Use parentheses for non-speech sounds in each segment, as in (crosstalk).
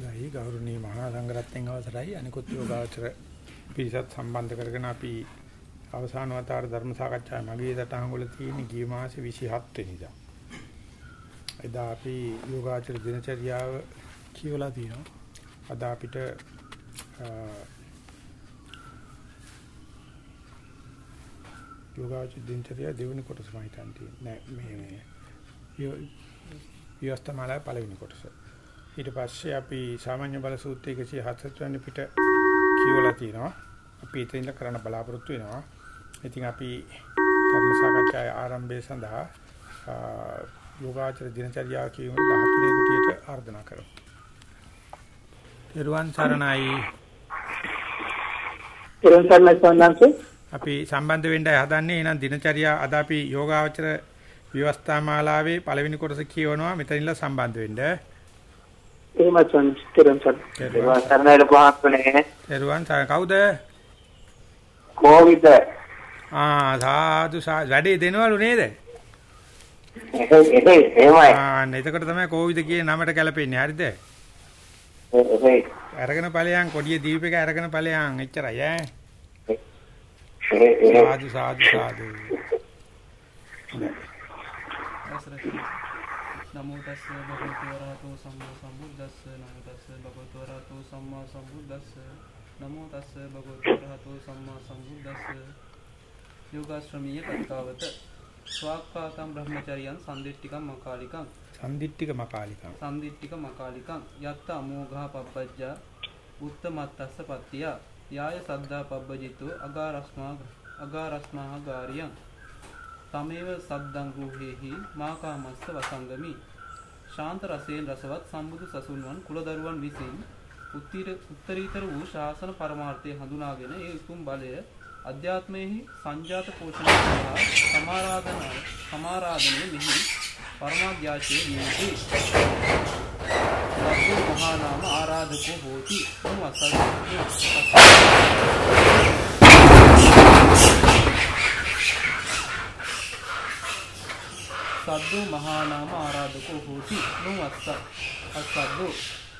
ගෞරවනීය මහා සංඝරත්නයන් අවසරයි අනිකුත් යෝගාචර පිරිසත් සම්බන්ධ කරගෙන අපි අවසාන වතාවට ධර්ම සාකච්ඡාවේ මගේ සටහන් වල තියෙන ගිය මාසේ 27 වෙනිදා. එදා අපි යෝගාචර දිනචරියාව කියවලා තියෙනවා. අද අපිට යෝගාචර දිනචරියා දෙවෙනි කොටස මම හිතන්නේ නෑ මේ මේ විවස්තමාලාවේ පළවෙනි කොටස. ඊට පස්සේ අපි සාමාන්‍ය බල සූත්‍රයේ 107 වෙනි පිට කියවලා තියෙනවා. අපි ඉතින් කරන්න බලාපොරොත්තු වෙනවා. ඉතින් අපි ධර්ම සාකච්ඡාවේ ආරම්භය සඳහා යෝගාචර දිනචරියාව කියවන 13 කුටියට ආර්දනා කරමු. පෙරුවන් සරණයි. පෙරුවන් සරණයි සෝනන්සේ. අපි සම්බන්ධ වෙන්නයි හදන්නේ. එහෙනම් දිනචරියා අද අපි යෝගාචර විවස්ථා මාලාවේ පළවෙනි කොටස කියවනවා. මෙතනින්ලා සම්බන්ධ වෙන්න. එහෙමයි සෝනන්සේ. පෙරුවන් සරණයි. පෙරුවන් සරණයි ලබහත්නේ. පෙරුවන් සරණ කවුද? කොවිද? ආ සාදු වැඩේ දෙනවලු නේද? එහෙමයි. ආ එතකොට තමයි කොවිද කියන නමට ගැලපෙන්නේ. හරිද? එහෙයි. අරගෙන ඵලයන් කොඩිය දීපේක අරගෙන ඵලයන් එච්චරයි ඈ. සාදු සාදු සාදු. (laughs) නමෝ තස්ස භගවතු වරහතෝ සම්මා සම්බුද්දස්ස නමෝ තස්ස භගවතු වරහතෝ සම්මා සම්බුද්දස්ස නමෝ තස්ස භගවතු වරහතෝ සම්මා සම්බුද්දස්ස යෝගාශ්‍රමීය කතාවත ස්වාක්ඛාතම් බ්‍රහ්මචරියන් සම්දිට්ඨිකම් මකාලිකම් සම්දිට්ඨික මකාලිකම් සම්දිට්ඨික මකාලිකම් යත්ත අමෝඝා පබ්බජ්ජා උත්තමත්තස්ස පත්තිය යාය සද්දා පබ්බජිතෝ අගාරස්මා අගාරස්මා ගාරියං තමේව සද්දං රූහෙහි මාකාමස්ස වසංගමි ශාන්ත රසයෙන් රසවත් සම්බුදු සසුන්වන් කුලදරුවන් විසින් උත්තරීතර වූ ශාසන පරමාර්ථය හඳුනාගෙන ඒ උතුම් බලය අධ්‍යාත්මයෙහි සංජාත පෝෂණය සඳහා සමාරාධන සමාරාධනය මෙහි පරමාධ්‍යාශයේ නියුති සබ්බු මහා නාම ආරාධකෝ හෝති. සද්දෝ මහා නාම ආරාධකෝ හෝති නුවස්ස අස්සද්දෝ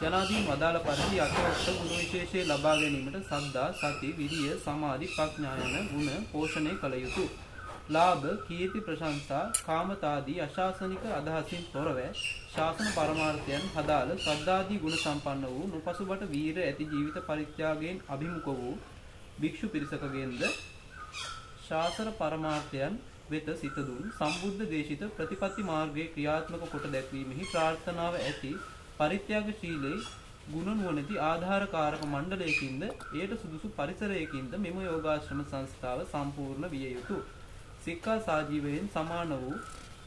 යනාදී වදාළ පරිදි අටවස්ත ගුණ විශේෂය ලබා ගැනීමට සද්දා සති විරිය සමාධි ප්‍රඥා යන ගුණ පෝෂණය කළ යුතුය. ලාභ කීර්ති ප්‍රශංසා කාමතාදී අශාසනික අදහසින් තොරව ශාසන පරමාර්ථයන් හදාළ සද්ධාදී ගුණ සම්පන්න වූ නොපසුබට වීර ඇති ජීවිත පරිත්‍යාගයෙන් අභිමුඛ වූ භික්ෂු පිරිසකගෙන්ද ශාසන පරමාර්ථයන් වෙත සිත දුන් සම්බුද්ධ දේශිත ප්‍රතිපත්ති මාර්ගයේ ක්‍රියාත්මක කොට දැක්වීමෙහි ප්‍රාර්ථනාව ඇති පරිත්‍යාගශීලී ගුණ නුවණැති ආධාරකාරක මණ්ඩලයකින්ද එයට සුදුසු පරිසරයකින්ද මෙම යෝගාශ්‍රම සංස්ථාව සම්පූර්ණ විය යුතුය. සික්ඛා සාජීවයෙන් සමාන වූ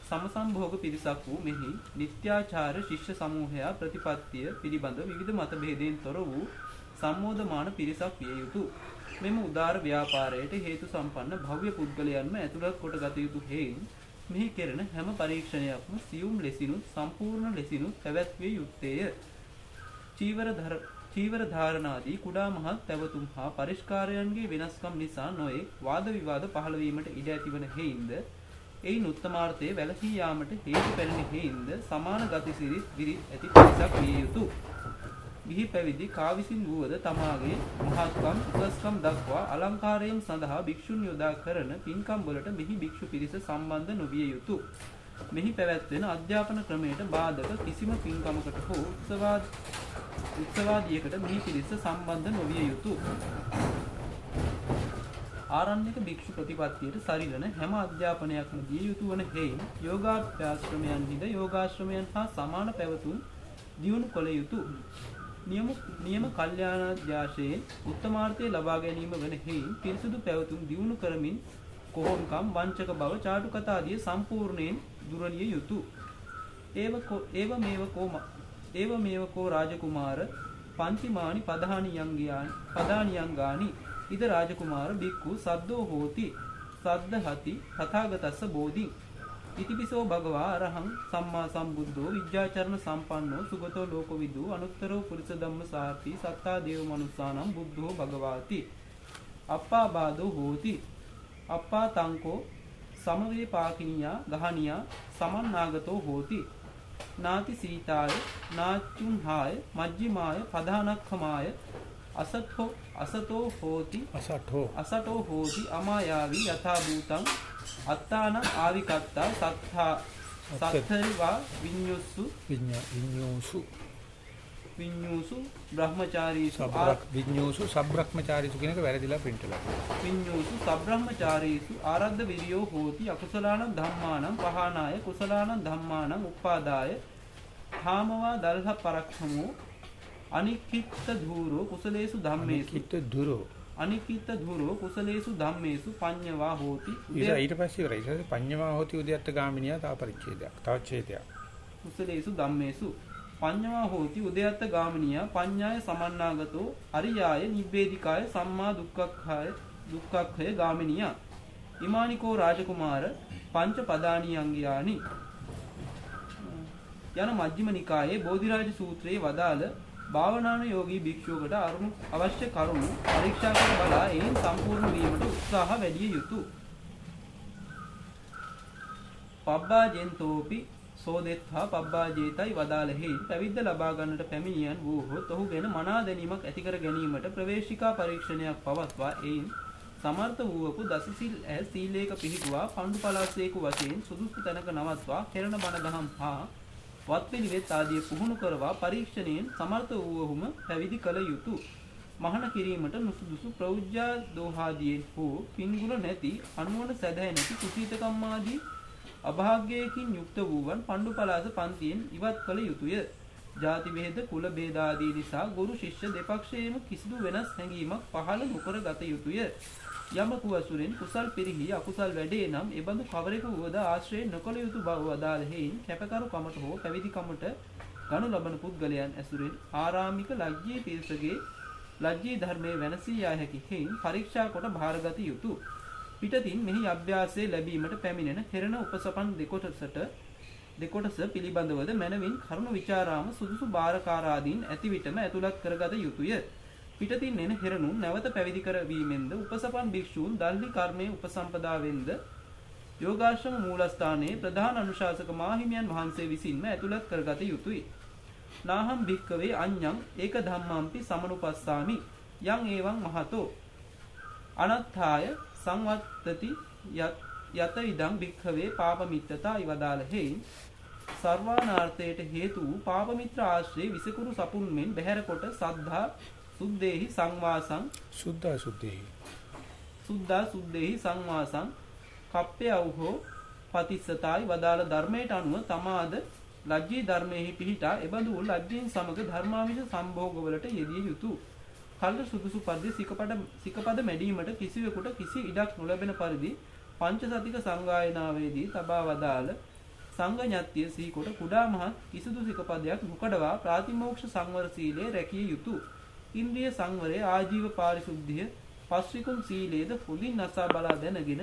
සමසම්භෝග පිරිසක් වූ මෙහි නිත්‍යාචාර ශිෂ්‍ය සමූහයා ප්‍රතිපත්තිය පිළිබඳ විවිධ මතභේදයෙන් තොර වූ සම්මෝධමාන පිරිසක් විය යුතුය. මෙම උදාර ව්‍යාපාරයට හේතු සම්පන්න භව්‍ය පුද්ගලයන්ම ඇතුළත් කොට ගත යුතු හේයින් මෙහි කෙරෙන හැම පරීක්ෂණයක්ම සියුම් ලෙසිනුත් සම්පූර්ණ ලෙසිනුත් පැවැත්විය යුත්තේය. චීවර ධර චීවර ධාරණාදී කුඩා මහත් පැවතුම් හා පරිස්කාරයන්ගේ වෙනස්කම් නිසා නොයේ වාද විවාද පහළ වීමට ඉඩ ඇතිවන හේින්ද එයින් උත්තමාර්ථයේ වැළකී යාමට හේතු පැරණි හේින්ද සමාන ගතිසිරිත් විරිත් ඇති පිරිසක් විය යුතුය. ගිහි පැවිදි කා විසින් වූවද තමාගේ මහත්කම් උසස්කම් දක්වා අලංකාරයෙන් සඳහා භික්ෂුන් යොදා කරන පින්කම් වලට මෙහි භික්ෂු පිරිස සම්බන්ධ නොවිය යුතුය. මෙහි පැවැත්වෙන අධ්‍යාපන ක්‍රමයට බාධක කිසිම පින්කමකට හෝ උත්සවාද උත්සවාදියකට මෙහි පිරිස සම්බන්ධ නොවිය යුතුය. ආරණ්‍යක භික්ෂු ප්‍රතිපත්තියට සරිලන හැම අධ්‍යාපනයක්ම දිය යුතු වන හේයින් යෝගාභ්‍යාශ්‍රමයන්හිද යෝගාශ්‍රමයන් හා සමාන පැවතුම් දියුණු කළ යුතුය. නියම නියම කල්යාණාධ්‍යාශයෙන් උත්තමාර්ථය ලබා ගැනීම වන හේයින් පිරිසුදු පැවතුම් දියුණු කරමින් කොහොම්කම් වංචක බව චාටු කතාදිය සම්පූර්ණයෙන් දුරලිය යුතුය. ඒව ඒව මේව කෝම ඒව මේවකෝ රාජකුමාර පංචිමානි පදානියංගයානි පදානියංගානි ඉද රාජකුමාර බික්කු සද්දෝ හෝති. සද්දහති තථාගතස්ස බෝධි ඉතිපිසෝ භගවා අරහං සම්මා සම්බුද්ධෝ විද්‍යාචරණ සම්පන්නෝ සුගතෝ ලෝකවිදු අනුත්තරෝ පුරිස ධම්ම සාර්ථි සත්තා දේව මනුස්සානම් බුද්ධෝ භගවාති. අප්පා බාදෝ හෝති. අප්පා තංකෝ සමවේ පාකිනියා ගහනියා සමන්නාගතෝ හෝති. නාති සීතාය නාචුන්හාය මජ්ජිමාය පදානක්ඛමාය අසතෝ අසතෝ හෝති. අසටෝ අසටෝ හෝති. අමායාවි යථා භූතං අත්තාන ආවිකත්තා සත්තා සත්තරිවා විඤ්ඤුස්සු විඤ්ඤා විඤ්ඤෝසු විඤ්ඤුසු බ්‍රහ්මචාරීසු විඤ්ඤෝසු සබ්‍රක්‍මචාරීසු කියන එක වැරදිලා print වෙලා. විඤ්ඤුසු සබ්‍රහ්මචාරීසු ආරද්ධ විරියෝ හෝති අකුසලානං ධම්මානං පහනාය කුසලානං ධම්මානං උපාදාය කාමවා දල්හ පරක්ඛමෝ අනික්කිට ධූරෝ කුසලේසු ධම්මේසු කිත්ත දුරෝ. අනික්කිට ධූරෝ කුසලේසු ධම්මේසු පඤ්ඤවා හෝති ඊට ඊට පස්සේ ඉවරයි. ඊට පඤ්ඤමා හෝති උද්‍යත්ත ගාමිනියා තව පරිච්ඡේදයක්. තව ඡේදයක්. කුසලේසු ධම්මේසු පඤ්ඤවා හෝති උදයත්ත ගාමිනියා පඤ්ඤාය සමන්නාගතෝ අරියාය නිබ්බේධිකාය සම්මා දුක්ඛක්ඛාය දුක්ඛක්ඛය ගාමිනියා ඉමානිකෝ රාජකුමාර පංච පදානියංගයානි යන මජ්ක්‍ධිම නිකායේ බෝධිරාජ සූත්‍රයේ වදාළ භාවනාන යෝගී භික්ෂුවකට අරුණු අවශ්‍ය කරුණු පරීක්ෂා කර බලා එයින් සම්පූර්ණ වීමට උත්සාහ වැඩි යුතුය. පබ්බාජෙන්තෝපි සෝදෙත්හා පබ්බාජේතයි වදාළෙහි පැවිද්ද ලබා ගන්නට පැමිණියන් වූහොත් ඔහු ගැන මනා දැනීමක් ඇති කර ගැනීමට ප්‍රවේශිකා පරීක්ෂණයක් පවත්වා එයින් සමර්ථ වූවකු දසසිල් ඇ සීලේක පිහිටුවා පණ්ඩු පලාසේකු වශයෙන් සුදුසු තැනක නවත්වා කෙරණ බණ දහම් හා වත්පිළිවෙත් ආදිය පුහුණු කරවා පරීක්ෂණයෙන් සමර්ථ වූවහුම පැවිදි කළ යුතුය. මහණ කිරීමට නුසුදුසු ප්‍රෞජ්‍යා දෝහාදියෙන් හෝ පින්ගුණ නැති අනුවන සැදැහැ නැති කුසීතකම් ආදී අභාග්‍යයකින් යුක්ත වූවන් පණ්ඩු පලාස පන්තියෙන් ඉවත් කළ යුතුය. ජාති බෙහෙද කුල බේදාදී නිසා ගුරු ශිෂ්‍ය දෙපක්ෂයේම කිසිදු වෙනස් හැඟීමක් පහළ නොකර ගත යුතුය. යමකු අසුරෙන් කුසල් පිරිහි අකුසල් වැඩේ නම් එබඳු කවරෙකු වුවද ආශ්‍රය නොකළ යුතු බව අදාළ හේයින් කැපකරු කමට හෝ පැවිදි කමට ගනු ලබන පුද්ගලයන් ඇසුරෙන් ආරාමික ලජ්ජී පිරිසගේ ලජ්ජී ධර්මයේ වෙනසී යා හැකි හේයින් පරීක්ෂා කොට භාරගත යුතුය. පිටතින් මෙහි අභ්‍යාසය ලැබීමට පැමිණෙන කෙරෙන උපසපන් දෙකොටසට දෙකොටස පිළිබඳවද මැනවින් කරුණු විචාරාම සුදුසු භාරකාරාදීන් ඇති විටම ඇතුළත් කරගත යුතුය. පිටතින් එන හෙරණුන් නැවත පැවිදි කරවීමෙන්ද උපසපන් භික්ෂූන් දල්හි කර්මයේ උපසම්පදාවෙන්ද යෝගාශ්‍රම මූලස්ථානයේ ප්‍රධාන අනුශාසක මාහිමියන් වහන්සේ විසින්ම ඇතුළත් කරගත යුතුය. නාහම් භික්කවේ අඤ්ඤං ඒක ධම්මම්පි සමනුපස්සාමි. යං ඒවං මහතෝ. අනත්ථාය සංවත්තති යත ඉදං භික්ඛවේ පාපමිත්තතා ඉවදාල හේයින්. සර්වානාර්ථයට හේතු වූ පාපමිත්‍ර ආශ්‍රයේ විසකුරු සපුන් මෙන් බැහැර කොට සද්ධා සුද්දේහි සංවාසං සුද්ධා සුද්ධේහි. සුද්දා සුද්දේහි සංවාසං කප්පයවහෝ පතිස්සතායි වදාළ ධර්මයට අනුව තමාද ලජ්ජී ධර්මයෙහි පිහිටා එබඳු වූ ලජ්ජීන් සමග ධර්මාවිෂ සම්භෝගවලට යෙදිය යුතුය. කල්ල සුදුසු පද්‍ය සිකපද සිකපද මැඩීමට කිසිවෙකුට කිසි ඉඩක් නොලැබෙන පරිදි පංචසතික සංගායනාවේදී තබා වදාළ සංඝඥත්තිය සීකොට කුඩා මහත් කිසිදු සිකපදයක් නොකඩවා ප්‍රාතිමෝක්ෂ සංවර සීලය රැකිය යුතුය. ඉන්ද්‍රිය සංවරය ආජීව පාරිශුද්ධිය පස්විකුම් සීලේද හොඳින් නසා බලා දැනගෙන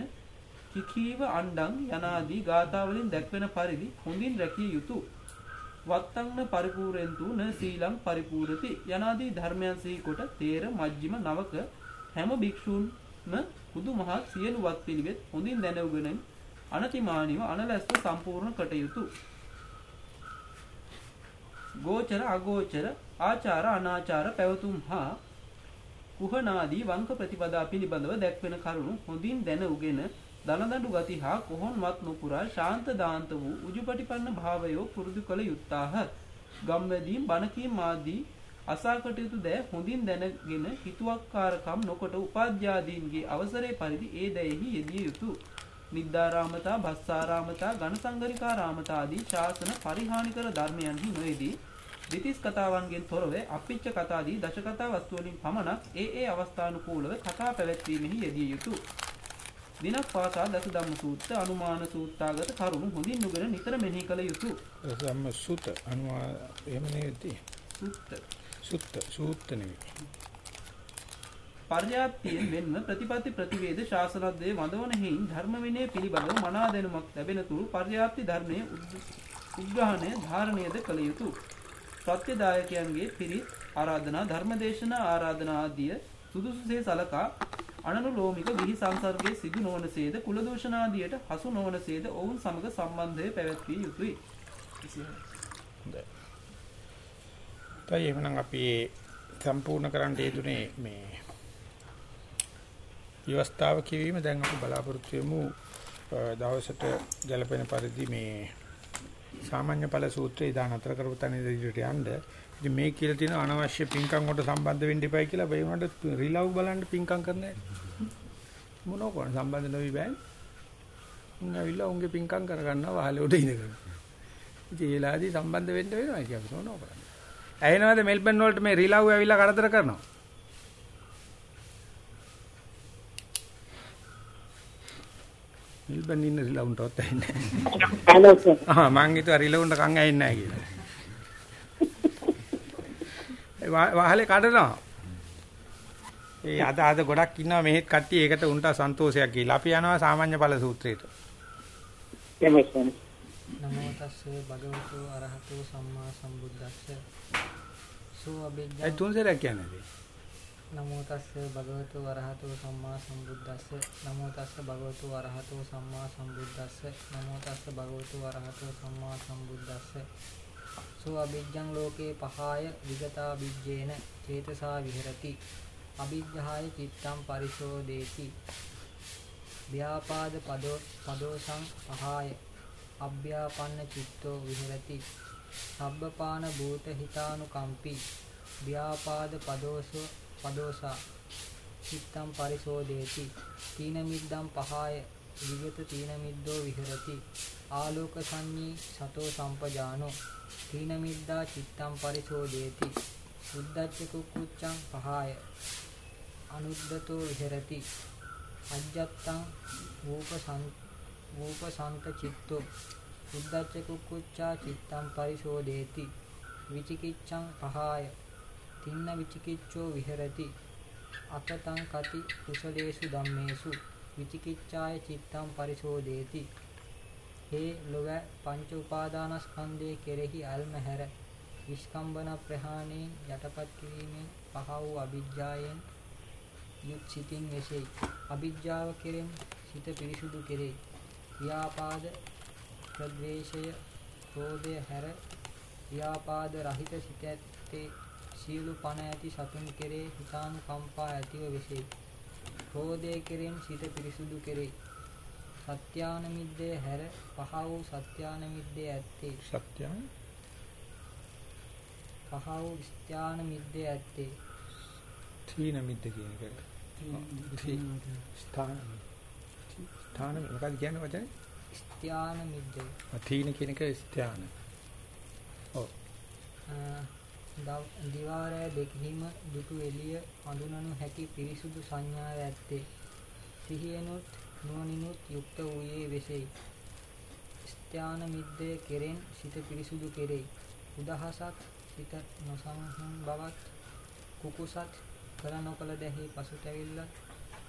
කිකීව අණ්ඩං යනාදී ගාථාවලින් දැක්වෙන පරිදි හොඳින් රැකිය යුතුය. වත්තංන පරිපූරෙන්තු න සීලං පරිපූරති යනාදී ධර්මයන් සිහි කොට තේර මජ්ජිම නවක හැම භික්ෂූන්ම කුදු මහත් සියලු වත් පිළිවෙත් හොඳින් දැනවගෙන අනතිමානීව අනලැස්ව සම්පූර්ණ කටයුතු. ගෝචර අගෝචර ආචාර අනාචාර පැවතුම් හා කුහනාදී වංක ප්‍රතිපදා පිළිබඳව දැක්වෙන කරුණු හොඳින් දැන උගෙන දනදඩු ගති හා කොහොන්වත් නොපුරා ශාන්ත දාන්ත වූ උජුපටිපන්න භාවයෝ පුරුදු කළ යුත්තාහ. ගම්වැදීම් බණකීම් ආදී අසා කටයුතු දෑ හොඳින් දැනගෙන හිතුවක්කාරකම් නොකොට උපාධ්‍යාදීන්ගේ අවසරය පරිදි ඒ දැයෙහි යෙදිය යුතු. නිද්දාරාමතා භස්සාරාමතා ගණසංගරිකාරාමතාදී ශාසන පරිහානිකර ධර්මයන්හි නොයේදී දිතිස් කතාවන්ගෙන් තොරව අපිච්ච කතාදී දශකතා වස්තුවලින් පමණක් ඒ ඒ අවස්ථානුකූලව කතා පැවැත්වීමෙහි යෙදිය යුතු. දිනක් පාසා දස ධම්ම සූත්‍ර අනුමාන සූත්‍රාගත කරුණු හොඳින් නුගෙන නිතර මෙනෙහි කළ යුතු. ධම්ම සුත අනුවා එහෙම නෙවෙයි. සූත්‍ර සුත්ත සූත්ත නෙවෙයි. පර්යාප්තියෙන් මෙන්ම ප්‍රතිපත්ති ප්‍රතිවේද ශාසනද්දේ වඳවන හේයින් ධර්ම විනය පිළිබඳව මනා දැනුමක් ලැබෙන තුරු පර්යාප්ති ධර්මයේ උද්ග්‍රහණය ධාරණයද කළ යුතුය. සත්‍යදායකයන්ගේ පිරිත් ආරාධනා ධර්මදේශනා ආරාධනා ආදිය සුදුසුසේ සලකා අනනුලෝමික විහි සංසර්ගයේ සිදු නොවනසේද කුලදූෂණාදියට හසු නොවනසේද ඔවුන් සමග සම්බන්ධය පැවැත්විය යුතුය. හොඳයි. තයි එහෙනම් අපි සම්පූර්ණ කරන්න යෙදුනේ මේ විවස්ථාව කිවීම දැන් අපි බලාපොරොත්තු වෙමු දවසට ගැලපෙන පරිදි මේ සාමාන්‍ය ඵල සූත්‍රය දාන අතර කරපු තැන ඉදිරියට යන්න. ඉතින් මේ කියලා තියෙන අනවශ්‍ය පින්කම් වලට සම්බන්ධ වෙන්න එපයි කියලා බයි උනට රිලව් බලන්න පින්කම් කරන්න මොනෝ කරන සම්බන්ධ නොවි බෑ. උන් ඇවිල්ලා උන්ගේ පින්කම් කරගන්නවා වහලේ උඩ ඉඳගෙන. ඉතින් ඒලාදී සම්බන්ධ වෙන්න වෙනවා ඉතින් අපි මොනෝ කරන්නේ. ඇහෙනවද මෙල්බන් වලට මේ රිලව් ඇවිල්ලා කරදර කරනවා. මෙල්බන් ඉන්න රිලව්න්ටවත් ඇහෙන්නේ නැහැ. Hello sir. ආ මං හිතුවා රිලව්න්ට කන් ඇහෙන්නේ නැහැ කියලා. ඒ වහලේ කඩනවා. ඒ අද අද ගොඩක් ඉන්නවා මෙහෙත් කට්ටිය ඒකට උන්ට සන්තෝෂයක් කියලා. අපි යනවා සාමාන්‍ය ඵල සූත්‍රයට. එහෙමයි සර්. නමෝ තස්ස භගවතු අරහතෝ සම්මා සම්බුද්දස්ස සෝ ඒ අභිජ්ජා තුන් සැරයක් කියන්නේ. නමෝ තස්ස භගවතු අරහතෝ සම්මා සම්බුද්දස්ස. නමෝ තස්ස භගවතු අරහතෝ සම්මා සම්බුද්දස්ස. නමෝ තස්ස භගවතු අරහතෝ සම්මා සම්බුද්දස්ස. සෝ අභිජ්ජං ලෝකේ පහාය විගතා විජ්ජේන චේතසා විහෙරති. අභිජ්ජාය චිත්තං පරිශෝදේති ව්‍යාපාද පදෝ පදෝසං පහාය අභ්‍යාපන්න චිත්තෝ විහෙරති. සබ්බපාන භූත හිතානුකම්පි. ව්‍යාපාද පදෝසෝ පදෝසා. චිත්තම් පරිශෝදේති තීන මිද්දම් පහාය. විගත තීන මිද්දෝ විහෙරති. ආලෝක සංඤී සතෝ සම්පජානෝ. තීන මිද්දා චිත්තම් පරිශෝදේති උද්දච්ච කුක්කුච්චං පහාය. අනුද්දතෝ විහෙරති. අජ්ජත්තං වූපසං වූපසන්ත චිත්තෝ. උද්දච්ච කුක්කුච්චා චිත්තම් පරිශෝදේති විචිකිච්ඡං පහාය. තින්න විචිකිච්ඡෝ විහෙරති. අතතං කති කුසලේසු ධම්මේසු. විචිකිච්ඡාය චිත්තං පරිශෝදේති හේ ලොව පංච උපාදානස්කන්ධයේ කෙරෙහි අල්ම හැර විස්කම්බන ප්‍රහාණයෙන් යටපත් කිරීමෙන් පහ වූ අවිජ්ජායෙන් යුත් සිතින් වෙසෙයි අවිජ්ජාව කෙරෙන් සිත පිරිසුදු කෙරේ. ව්‍යාපාද ප්‍රද්වේෂය ක්‍රෝධය හැර ව්‍යාපාද රහිත සිත ඇත්තේ සියලු පණ ඇති සතුන් කෙරේ හිතානුකම්පා ඇතිව වෙසෙයි. ක්‍රෝධය කෙරෙන් සිත පිරිසුදු කෙරේ. සත්‍යාන මිද්දේ හැර පහ වූ සත්‍යාන මිද්දේ ඇත්තේ. සත්‍යං පහ වූ ස්ත්‍යාන මිද්දේ ඇත්තේ. තීන මිද්ද කියන එක. ස්ථාන ස්ථාන මොකක්ද කියන්නේ වචනේ? ස්ත්‍යාන මිද්දේ. තීන කියන එක ස්ථාන. ඔව්. දිවාරය දෙකහිම දුටු එළිය හඳුනනු හැකි පිරිසුදු සංඥාව ඇත්තේ. සිහියනොත් නුවණිනුත් යුක්ත වූයේ වෙසෙයි. ස්ත්‍යාන මිද්දේ කෙරෙන් සිත පිරිසුදු කෙරෙයි. උදහසක් සිත නොසංහන් බවත් කුකුසත් කර නොකල දැහි පසුතැවිල්ල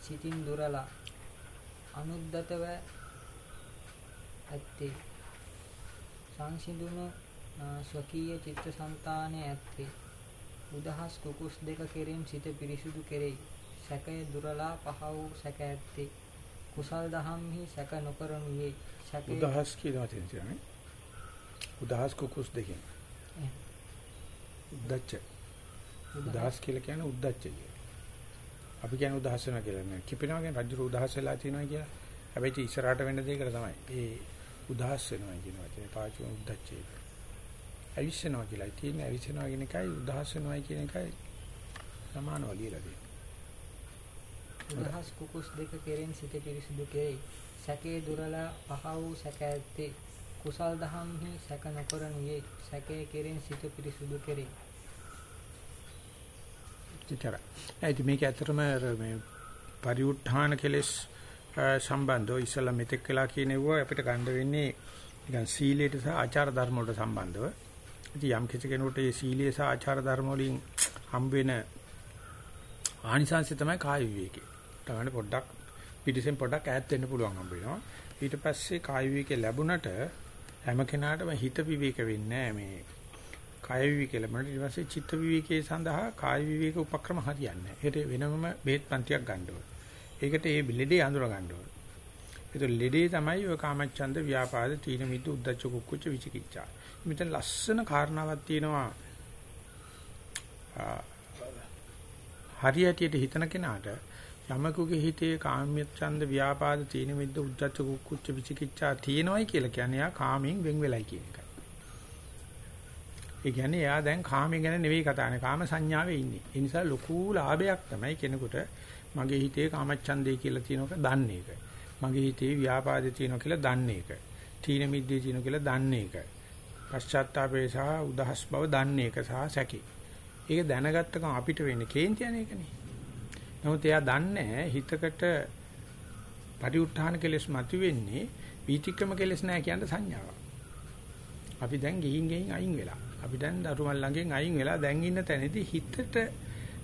සිතින් දුරලා අනුද්දතව ඇත්තේ සංසිඳුණු ස්වකීය චිත්තසංතානය ඇත්තේ උදහස් කුකුස් දෙක කෙරෙන් සිත පිරිසුදු කෙරෙයි සැකය දුරලා පහ වූ සැක ඇත්තේ කුසල් දහම්හි සැක නොකරනුයේ සැකය උදහස් කියලා තියෙනවා. උදහස් කුකුස් දෙකෙන්. උද්දච්ච. උදහස් කියලා කියන්නේ උද්දච්ච කිය. අපි කියන්නේ උදහස් වෙනවා කියලා නේ. කිපෙනවා කියන්නේ රජු උදහස් වෙලා තියෙනවා කියලා. හැබැයි ඉස්සරහට වෙන්න දෙයකට තමයි. ඒ උදහස් වෙනවා කියන වචනේ පාවිච්චි කරන උද්දච්චය. ඇවිස්සනවා කියලායි තියෙන්නේ ඇවිස්සනවා කියන එකයි උදහස් වෙනවයි කියන එකයි සමානව ලියලා තියෙන්නේ. උදහස් කුකුස් දෙක කෙරෙන් සිත පිරිසුදු කෙරේ සැකේ දුරලා පහ වූ සැක ඇත්තේ කුසල් දහම්හි සැක නොකරනුයේ සැකේ කෙරෙන් සිත පිරිසුදු කෙරේ. චිතර. ඇයි මේක ඇත්තටම මේ පරිඋත්ථාන කෙලෙස් සම්බන්ධව ඉස්සලා මෙතෙක් වෙලා කියනෙවුවා අපිට ගන්න වෙන්නේ නිකන් සීලයට සහ ආචාර ධර්ම වලට සම්බන්ධව. ඉතින් යම් කිසි කෙනෙකුට මේ සීලය සහ ආචාර ධර්ම වලින් හම්බ වෙන ආනිසංසය තමයි කාය විවේකේ. තමයි පොඩ්ඩක් පිටිසෙන් පොඩ්ඩක් ඈත් වෙන්න පුළුවන් හම්බ වෙනවා. ඊට පස්සේ කාය විවේකේ ලැබුණට හැම කෙනාටම හිත විවේක වෙන්නේ මේ කාය විවේකේ ලැබුණට ඊට පස්සේ චිත්ත විවේකයේ සඳහා කාය විවේක උපක්‍රම හරියන්නේ නැහැ. ඒකට වෙනම බෙහෙත් පන්තියක් ගන්න ඕනේ. ඒකට ඒ බිලෙඩේ අඳුර ගන්න ඕනේ. ඒක ලෙඩේ තමයි ඔය කාමච්ඡන්ද ව්‍යාපාද තීන මිද්ද උද්දච්ච කුක්කුච්ච විචිකිච්ඡා. මෙතන ලස්සන කාරණාවක් තියෙනවා. හරියටියට හිතන කෙනාට යමකුගේ හිතේ කාමච්ඡන්ද ව්‍යාපාද තීන මිද්ද උද්දච්ච කුක්කුච්ච විචිකිච්ඡා තියෙනවයි කියලා කියන්නේ යා කාමයෙන් වෙන් වෙලයි කියන එකයි. ඒ කියන්නේ එයා දැන් කාමයෙන් ගැන නෙවෙයි කතා කරන්නේ කාම සංඥාවේ ඉන්නේ. ඒ නිසා ලොකු ලාභයක් තමයි කෙනෙකුට මගේ හිතේ කාමච්ඡන්දේ කියලා තියෙනක දන්නේ එක. මගේ හිතේ ව්‍යාපාදේ තියෙනවා කියලා දන්නේ එක. තීන මිද්දේ තියෙනවා කියලා දන්නේ එක. පශ්චාත්තාපේ සහ උදහස් බව දන්නේ එක සහ සැකේ. ඒක දැනගත්තකම අපිට වෙන්නේ කේන්ති යන එකනේ. නමුත් එයා දන්නේ හිතකට පරිඋත්ථාන කෙලෙස් මතුවෙන්නේ වීතික්‍රම කෙලෙස් නෑ කියන සංඥාවක්. අපි දැන් ගිහින් ගිහින් අයින් වෙලා. අපි දැන් දරුමල් ළඟෙන් අයින් වෙලා දැන් ඉන්න තැනදී හිතට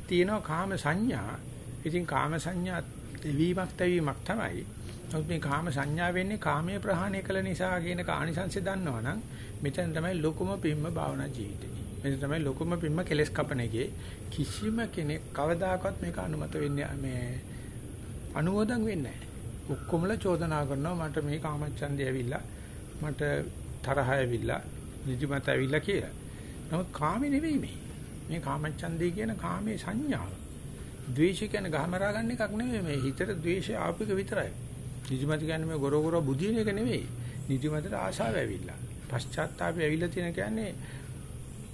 තියෙන කාම සංඥා. ඉතින් කාම සංඥා දෙවීමක් තැවීමක් තමයි. නමුත් මේ කාම සංඥා වෙන්නේ කාමයේ ප්‍රහාණය කළ නිසා කියන කානිසංශය දන්නවනම් මෙතන තමයි ලොකුම පිම්ම භාවනා ජීවිතේ. මෙතන තමයි ලොකුම පිම්ම කෙලස් කපන එකේ කිසිම කෙනෙක් කවදාකවත් මේක අනුමත වෙන්නේ මේ අනුමෝදන් වෙන්නේ නැහැ. ඔක්කොමලා චෝදනා කරනවා මට මේ කාමච්ඡන්දය ඇවිල්ලා මට තරහ ඇවිල්ලා නිදිමත ඇවිල්ලා කියලා. නමුත් කාමේ නෙවෙයි මේ. මේ කාමච්ඡන්දේ කියන කාමේ සංඥාව. ද්වේෂ කියන්නේ ගහමරා ගන්න එකක් නෙවෙයි මේ හිතට ද්වේෂය ආපික විතරයි. නිදිමත කියන්නේ මේ ගොරෝ ගොරෝ බුදින එක නෙවෙයි. නිදිමතට ආශාව ඇවිල්ලා. පශ්චාත්තාපය ඇවිල්ලා තියෙන කියන්නේ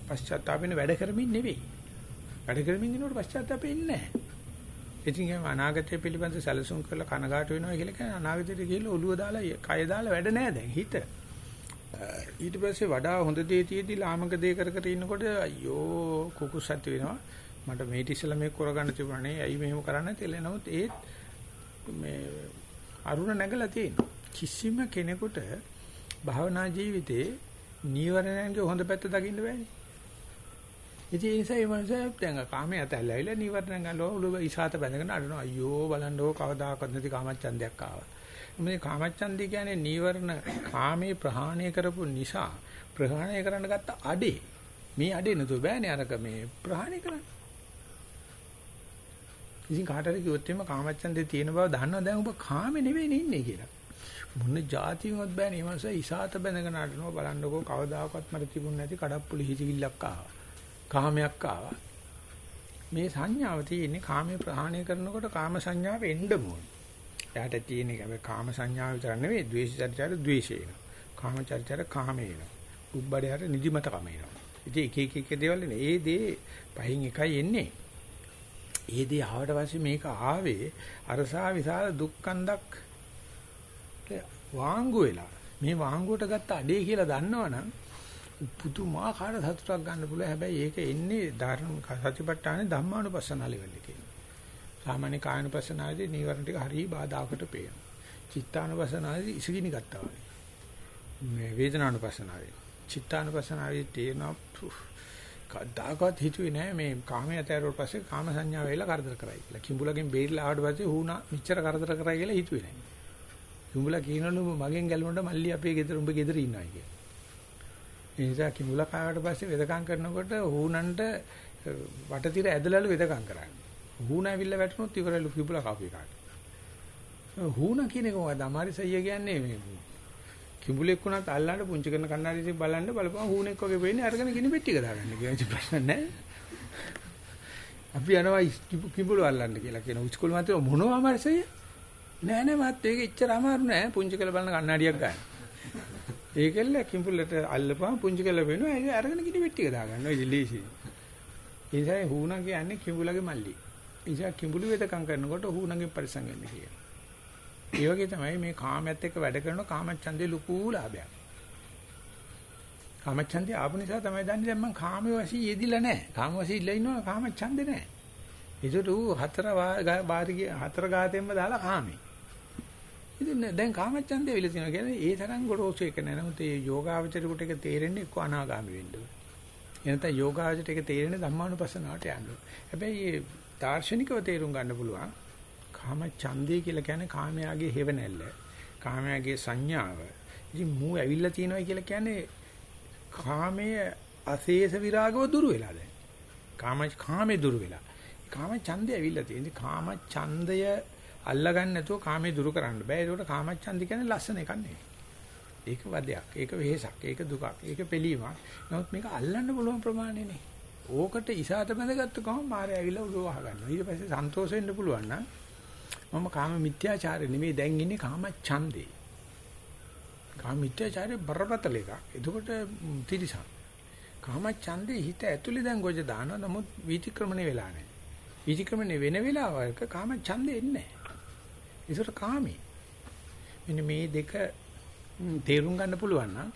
පශ්චාත්තාපෙන වැඩ කරමින් නෙවෙයි. වැඩ කරමින් ඉන්නකොට පශ්චාත්තාපෙ ඉන්නේ නැහැ. ඉතින් එහෙනම් අනාගතය පිළිබඳ සැලසුම් කරලා කනගාටු වෙනවා කියලා කියන්නේ අනාගතයට ගිහිල්ලා ඔළුව දාලා කය දාලා වැඩ නැහැ දැන් හිත. ඊට පස්සේ වඩා හොඳ දේ තියෙද්දි ලාමක දේ කර කර ඉන්නකොට අයියෝ කුකුස් ඇති වෙනවා. මට මේ ඉතිසලා මේක කරගන්න තිබුණානේ. ඇයි මෙහෙම කරන්න තියලා නමුත් ඒත් මේ අරුණ නැගලා තියෙනවා. කිසිම කෙනෙකුට භාවනා ජීවිතේ නීවරණයන්ගේ හොඳ පැත්ත දකින්න බෑනේ. ඉතින් ඒ නිසා මේ මනුස්සයා දැන් කාමයේ ඇතැල්ලාවිලා නීවරණ ගන්නවා උළු ඉසాత බැඳගෙන අඬනවා අයියෝ බලන්නකෝ කවදාකවත් නැති කාමච්ඡන්දයක් ආවා. මේ කාමච්ඡන්දය කියන්නේ නීවරණ කාමයේ ප්‍රහාණය කරපු නිසා ප්‍රහාණය කරන්න ගත්ත අඩේ. මේ අඩේ නතු බෑනේ අරක මේ ප්‍රහාණය කරන්න. ඉතින් කාටද කිව්වොත් එimhe කාමච්ඡන්දේ තියෙන බව දන්නවා දැන් ඔබ කාමේ නෙවෙයි ඉන්නේ කියලා. මොන જાතියවත් බෑනේ මේ මනුස්සයා ඉසాత බැඳගෙන අඬනවා බලන්නකෝ කවදාකවත් මට තිබුණ නැති කඩප්පුලි හිතවිල්ලක් ආවා. කාමයක් ආවා. මේ සංඥාව තියෙන්නේ කාමයේ ප්‍රහාණය කරනකොට කාම සංඥාව එන්න ඕනේ. එයාට තියෙන එක මේ කාම සංඥාව විතර නෙවෙයි ද්වේෂ චරිචාර ද්වේෂය එනවා. කාම චරිචාර කාමේ එනවා. උබ්බඩයට නිදිමත කම එනවා. ඉතින් එක එක එක දේවල් නේ. ඒ දේ පහින් එකයි එන්නේ. ඒ දේ ආවට පස්සේ මේක ආවේ අරසා විශාල දුක්ඛන්දක් වාංගු වෙලා. මේ වාංගුවට ගත්ත අඩේ කියලා දන්නවනම් පුදුමාකාර සතුටක් ගන්න පුළුවන්. හැබැයි ඒක එන්නේ ධර්ම සතිපට්ඨානේ ධම්මානුපස්සන ලෙවල් එකේ. සාමාන්‍ය කායනුපස්සනාවේදී නීවරණ ටික හරිය බාධාකට පේනවා. චිත්තානුපස්සනාවේදී ඉසිගිනි ගත්තා වගේ. මේ වේදනානුපස්සනාවේ. චිත්තානුපස්සනාවේ තේනවා කවදාකවත් හිතුවේ නෑ මේ කාමයේ ඇතරුවට පස්සේ කාම සංඥා වේලා කරදර කරයි කියලා. කිඹුලගෙන් බේරිලා ආවට පස්සේ හුණා මෙච්චර කරදර කරයි කියලා හිතුවේ නෑ. කිඹුලා කියනවලු මගෙන් ගැලුණට මල්ලි අපේ ගෙදර උඹ ගෙදර ඉන්නවා කියලා. ඒ නිසා කිඹුලා කාවට පස්සේ වෙදකම් කරනකොට හූනන්ට වටතිර ඇදලාලු වෙදකම් කරන්නේ. හූන ඇවිල්ලා වැටුනොත් ඉවරලු කිඹුලා කාපේ කාට. හූන කියන එක මොකද? අමාරි සయ్య කියන්නේ මේ කිඹුලෙක් වුණත් අල්ලන්න පුංචි කරන කන්නාඩියෙන් බලන්න බලපුවම හූනෙක් වගේ වෙන්නේ අරගෙන ගිනි පෙට්ටියක දාගන්න කියන ප්‍රශ්න නැහැ. අපි යනවා කිඹුල අල්ලන්න කියලා කියන උස්කෝල මන්ත්‍රී මොනවා අමාරි සయ్య නෑ නෑ මාත් ඒක එච්චර අමාරු නෑ පුංචි කරලා බලන කන්නාඩියක් ගන්න. ඒකෙල්ල කිඹුලට අල්ලපුවම පුංචි කරලා වෙනවා ඒක අරගෙන ගිනි පෙට්ටි එක දාගන්න. ඔය ලීසි. ඒ නිසා හුණා කියන්නේ කිඹුලගේ මල්ලි. ඒ නිසා කිඹුලු වෙදකම් කරනකොට හුණගෙන් පරිසං වෙන්න කියලා. ඒ වගේ තමයි මේ කාමයට එක්ක වැඩ කරන කාමච්ඡන්දේ ලুকু ලාභයක්. කාමච්ඡන්දේ ආපු නිසා තමයි දන්නේ දැන් මම කාමයේ වශයෙන් යෙදිලා නැහැ. කාම වශයෙන් ඉල්ල ඉන්නවා කාමච්ඡන්දේ නැහැ. ඒකට ඌ හතර වාරිය හතර ගාතෙන්ම දාලා කාමේ. ඉතින් දැන් කාමච්ඡන්දේ විල තියෙනවා කියන්නේ ඒ තරම් ගොරෝසු එක නෑ. නමුත් ඒ යෝගාවචරයට එක තේරෙන්නේ එක්ක අනාගාමි වෙන්න ඕනේ. එනත යෝගාවචරයට එක තේරෙන්නේ ධම්මානුපස්සනාවට යන්න ඕනේ. හැබැයි මේ දාර්ශනිකව තේරුම් ගන්න පුළුවන්. කාම ඡන්දේ කියලා කියන්නේ කාමයාගේ හේවණැල්ල. කාමයාගේ සංඥාව. ඉතින් මූ ඇවිල්ලා තියෙනවා කියලා කියන්නේ කාමයේ අශේෂ විරාගව දුරු වෙලා දැන්. කාම කාමේ දුරු වෙලා. කාම ඡන්දේ ඇවිල්ලා තියෙන්නේ. කාම ඡන්දය අල්ලගන්න නැතුව කාමේ දුරු කරන්න බෑ. ඒකට කාමච්ඡන්දි කියන්නේ ලස්සන එකක් නෙවෙයි. ඒක වදයක්. ඒක වෙහෙසක්. ඒක දුකක්. ඒක පිළීමක්. නමුත් මේක අල්ලන්න පුළුවන් ප්‍රමාණය නේ. ඕකට ඉසాత බඳගත්ත ගමන් මාරය ඇවිල්ලා උඩ වහ ගන්නවා. ඊට පස්සේ සන්තෝෂ වෙන්න පුළුවන් නම් මම කාම මිත්‍යාචාරය නෙමෙයි දැන් ඉන්නේ කාම ඡන්දේ. කාම මිත්‍යාචාරය බරපතල එකක්. එතකොට තිරිසන්. කාම ඡන්දේ හිත ඇතුලේ දැන් ගොජ දානවා. නමුත් වීතික්‍රමණය වෙලා නැහැ. වීතික්‍රමණය වෙන වෙලාවක කාම ඡන්දේ එන්නේ නැහැ. ඒසට කාමී. මෙන්න මේ දෙක තේරුම් ගන්න පුළුවන් නම්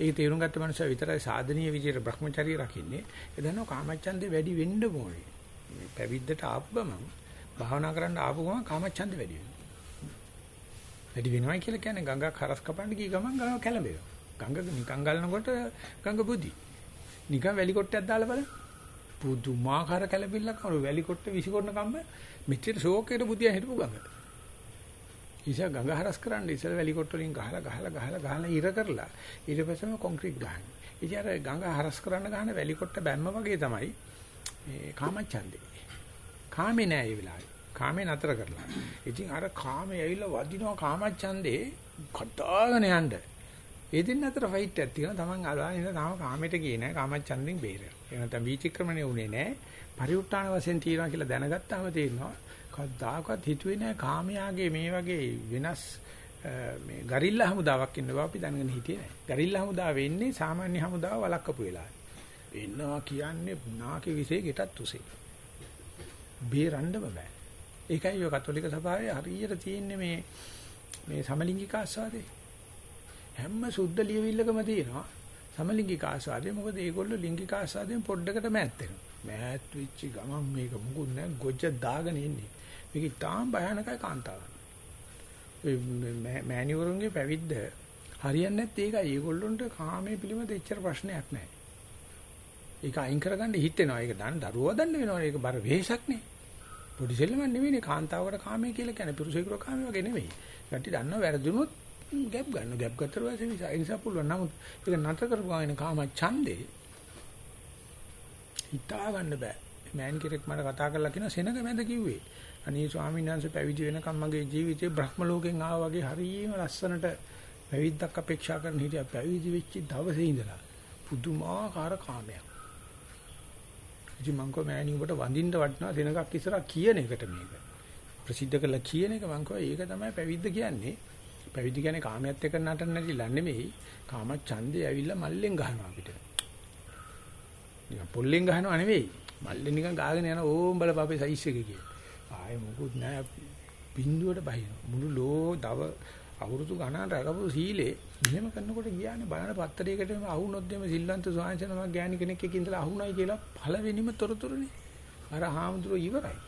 ඒ තේරුම් ගත්ත මනුස්සයා විතරයි සාධනීය විදියට Brahmacharya රකින්නේ. ඒ දන්නවා කාමච්ඡන්දේ වැඩි වෙන්න ඕනේ. මේ පැවිද්දට ආපු ගමන් භාවනා කරන්න ආපු ගමන් කාමච්ඡන්දේ වැඩි වෙනවා. වැඩි වෙනවා කියලා කියන්නේ ගඟක් හරස් කපන්න ගිය ගමන් ගඟ කැළඹෙනවා. ගඟ නිකන් ගලනකොට ගඟ බුදි. නිකන් වැලි කොටයක් දාලා බලන්න. පුදුමාකාර කැළඹිල්ලක් අර වැලි කොට්ට විසිකොරන කම්ම මෙච්චර ෂෝකේට බුදියා හිටපු ගඟ. ඉතින් ගඟ හරස් කරන්න ඉස්සර වැලි කොට්ට වලින් ගහලා ගහලා ගහලා ගහලා ඉර කරලා ඊට පස්සේම කොන්ක්‍රීට් ගහන්නේ. ඉතින් අර ගඟ හරස් කරන්න ගහන වැලි කොට්ට බැම්ම වගේ තමයි මේ කාමච්ඡන්දේ. කාමේ නෑ ඒ වෙලාවේ. කාමේ නතර කරලා. ඉතින් අර කාමේ ඇවිල්ලා වදිනවා කාමච්ඡන්දේ කඩාගෙන යන්න. ඒ දෙන්න අතර ෆයිට් එකක් තියෙනවා. Taman අදාගෙන ඉඳලා තාම කාමයට ගියේ නෑ. කාමච්ඡන්දෙන් බේරෙනවා. ඒ නැත්නම් වීචක්‍රමණය උනේ නෑ. පරිඋත් ทาน වශයෙන් තියනවා කියලා දැනගත්තාම තේරෙනවා. කවදාකවත් හිතුවේ නෑ කාමයාගේ මේ වගේ වෙනස් මේ ගරිල්ලා හමුදාවක් ඉන්න බව අපි දැනගෙන හිටියේ නෑ. ගරිල්ලා හමුදාව වෙන්නේ සාමාන්‍ය හමුදාව වළක්කපු වෙලාවේ. එන්නවා කියන්නේ නාකි විසේ ගෙටත් උසේ. බේරන්න බෑ. ඒකයි ඔය කතෝලික සභාවේ හරියට තියෙන්නේ මේ මේ සමලිංගික ආස්වාදේ. හැම සුද්ධ ලියවිල්ලකම තියෙනවා සමලිංගික ආස්වාදේ. මොකද මේගොල්ලෝ ලිංගික ආස්වාදයෙන් පොඩ්ඩකට මෑත් වෙනවා. මෑත් වෙච්ච ගමන් මේක මුකුත් නෑ ගොජ්ජ දාගෙන ඉන්නේ. මේක ඉතාම භයානකයි කාන්තාවන්. ඒ මෑණිවරුන්ගේ පැවිද්ද හරියන්නේ නැත්නම් ඒකයි. ඒගොල්ලොන්ට කාමයේ පිළිබඳ එච්චර ප්‍රශ්නයක් නැහැ. ඒක අයින් කරගන්න හිතෙනවා. ඒක දන් දරුවා දන්න වෙනවා. ඒක බර වෙහසක් නේ. පොඩි සෙල්ලමක් නෙවෙයිනේ කාන්තාවකට කාමයේ කියලා කියන්නේ පුරුෂයෙකුට කාමයේ වගේ නෙවෙයි. කට්ටි දන්නව වැරදුනොත් ගැප් ගන්න. ගැප් ගත්තට පස්සේ නිසා ඒ නිසා පුළුවන්. නමුත් ඒක නතර කරපුවාගෙන කාම ඡන්දේ හිතා ගන්න බෑ. මෑන් කෙනෙක් මට කතා කරලා කියන සෙනග මැද කිව්වේ. අනේ ස්වාමීන් වහන්සේ පැවිදි වෙනකම් මගේ ජීවිතේ බ්‍රහ්ම ලෝකෙන් ආවා වගේ හරියම ලස්සනට පැවිද්දක් අපේක්ෂා කරන හිටියා පැවිදි වෙච්ච දවසේ ඉඳලා පුදුමාකාර කාමයක්. ඉතින් මං කෝ මෑණි ඔබට වඳින්න වටනවා දෙනකක් ඉස්සරහ කියන එකට මේක. ප්‍රසිද්ධ කළා කියන එක මං කෝ ඒක තමයි පැවිද්ද කියන්නේ. පැවිදි කියන්නේ කාමයට එක්ක නටන්න නැතිලා නෙමෙයි. කාම ඡන්දේ ඇවිල්ලා මල්ලෙන් ගහනවා අපිට. නිකන් පොල්ලෙන් ගහනවා නෙවෙයි. මල්ලෙන් නිකන් ගාගෙන යන ඕම් බලපපේ සයිස් එක කියලා. ආයේ මොකුත් නැහැ බින්දුවට බහින. මුළු ලෝ දව අවුරුදු ගණන් රැකපු සීලේ මෙහෙම කරනකොට ගියානේ බලන පත්තරයකටම අහුනොත් එimhe සිල්වන්ත සෝංශනම ගෑණි කෙනෙක් එක්ක ඉඳලා අහුණයි කියලා පළවෙනිම තොරතුරුනේ. අර හාමුදුරුවෝ ඉවරයි.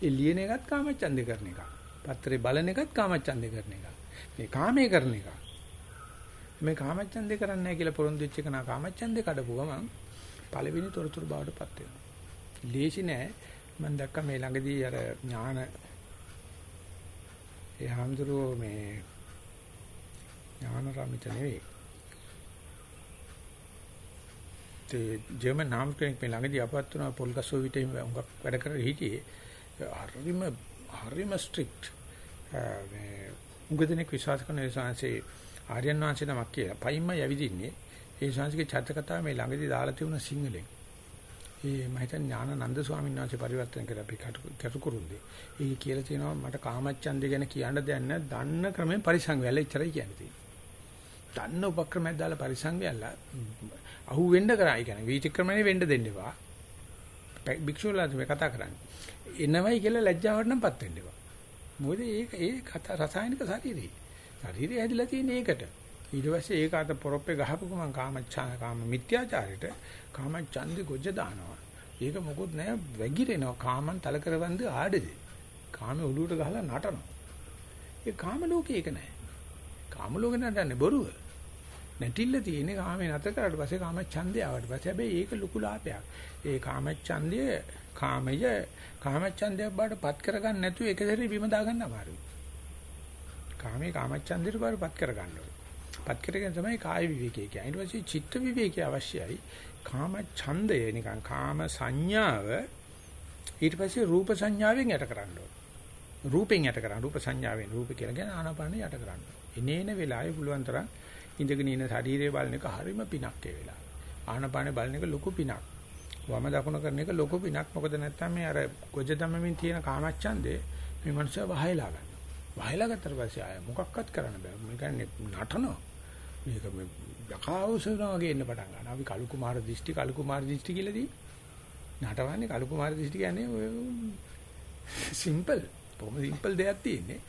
ඒ ලියන එකත් කාමච්ඡන්දේ කරන එක පත්‍රේ බලන එකත් කාමච්ඡන්දේ කරන එක මේ කාමයේ කරන එක මේ කාමච්ඡන්දේ කරන්නේ නැහැ කියලා පොරොන්දු වෙච්ච එක නා කාමච්ඡන්දේ කඩපු ගමන් පළවෙනි තොරතුරු බවට පත් වෙනවා. ලේසි නෑ. මම දැක්ක මේ ළඟදී අර ඥාන ඒ හඳුරෝ මේ ඥාන රමිත නෙවෙයි. ඒ ජර්මන් නාම කෙනෙක් මේ ළඟදී අපවත් වුණා පොල්ගස්සෝ විතේ උඟක් වැඩ කරලා හිටියේ. හරිම හරිම ස්ට්‍රික්ට්. මේ උඟදෙනෙක් විශ්වාස කරන ඒ සංසේ ආර්යයන් වහන්සේ නමක් කියලා. පයින්ම යවිදින්නේ. ඒ සංසිකේ චරිත කතාව මේ ළඟදී දාලා තිබුණ සිංහලෙන්. ඒ මම හිතන්නේ ඥානানন্দ ස්වාමීන් වහන්සේ පරිවර්තන කරලා අපි කටු කුරුන්දේ. ඒක කියලා තියෙනවා මට කාමච්ඡන්දේ ගැන කියන්න දෙයක් නැහැ. දන්න ක්‍රමෙන් පරිසං වෙලා ඉතරයි කියන්නේ තියෙන්නේ. දන්න උපක්‍රමයක් දාලා පරිසං වෙලා අහු වෙන්න කරා. ඒ කියන්නේ වීතික්‍රමණේ වෙන්න දෙන්න එපා. භික්ෂුවලාද මේ කතා කරන්නේ. එනවයි කියලා ලැජ්ජාවට නම්පත් වෙන්න එපා. මොකද ඒක ඒ කතා රසායනික ශරීරේ. ශරීරය හැදිලා තියෙන්නේ ඒකට. ඊට පස්සේ ඒක අත පොරොප්පේ ගහපු ගමන් කාමච්ඡා කාම මිත්‍යාචාරයට කාම ඡන්දෙ ගොජ දානවා. ඒක මොකොත් නෑ වැగిරෙනවා. කාමන් තල කරවන්ද ආඩද. කාම ඔලුවට ගහලා නටනවා. ඒ කාම ලෝකේ ඒක නෑ. කාම ලෝකේ නටන්නේ බොරුව. නැටිල්ල තියෙන්නේ කාමේ නැත කරලා පස්සේ කාම ඡන්දය ආවට පස්සේ හැබැයි ඒක ලুকু ලාභයක්. ඒ කාම ඡන්දය කාමය කාම ඡන්දයක් බාට පත් කරගන්න නැතුව එක සැරේ බිම දාගන්න අමාරුයි. කාමේ කාම ඡන්දයට බාට පත් කරගන්න ඕනේ. පත් කරගෙන තමයි කාය විවේකයේ කියන්නේ. ඊට පස්සේ චිත්ත විවේකය අවශ්‍යයි. කාම ඡන්දය නිකන් කාම සංඥාව ඊට පස්සේ රූප සංඥාවෙන් යට කරන්න ඕන. රූපෙන් යට කරන්න රූප සංඥාවෙන් රූප කියලා කියන ආනාපානෙ යට කරන්න. එනේන වෙලාවේ පුළුවන් තරම් ඉඳගෙන ඉන්න ශරීරය බලන එක හරිම පිනක් ඒ වෙලාව. ආනාපානෙ බලන එක ලොකු පිනක්. වම දකුණ කරන එක ලොකු පිනක්. මොකද නැත්තම් මේ අර ගොජ දමමින් තියෙන කාමච්ඡන්දේ මේ මනුස්සයා වහයලා ගන්නවා. වහයලා ගත්තට පස්සේ ආය මොකක්වත් කරන්න බෑ. මේ කියන්නේ නටනවා. මේක මේ යකාවසනවා වගේ එන්න පටන් ගන්නවා. අපි කලු කුමාර දිෂ්ටි කලු කුමාර දිෂ්ටි කියලා දී. නටවන්නේ කලු කුමාර දිෂ්ටි කියන්නේ සිම්පල්. බොහොම සිම්පල් දෙයක් තියෙන්නේ.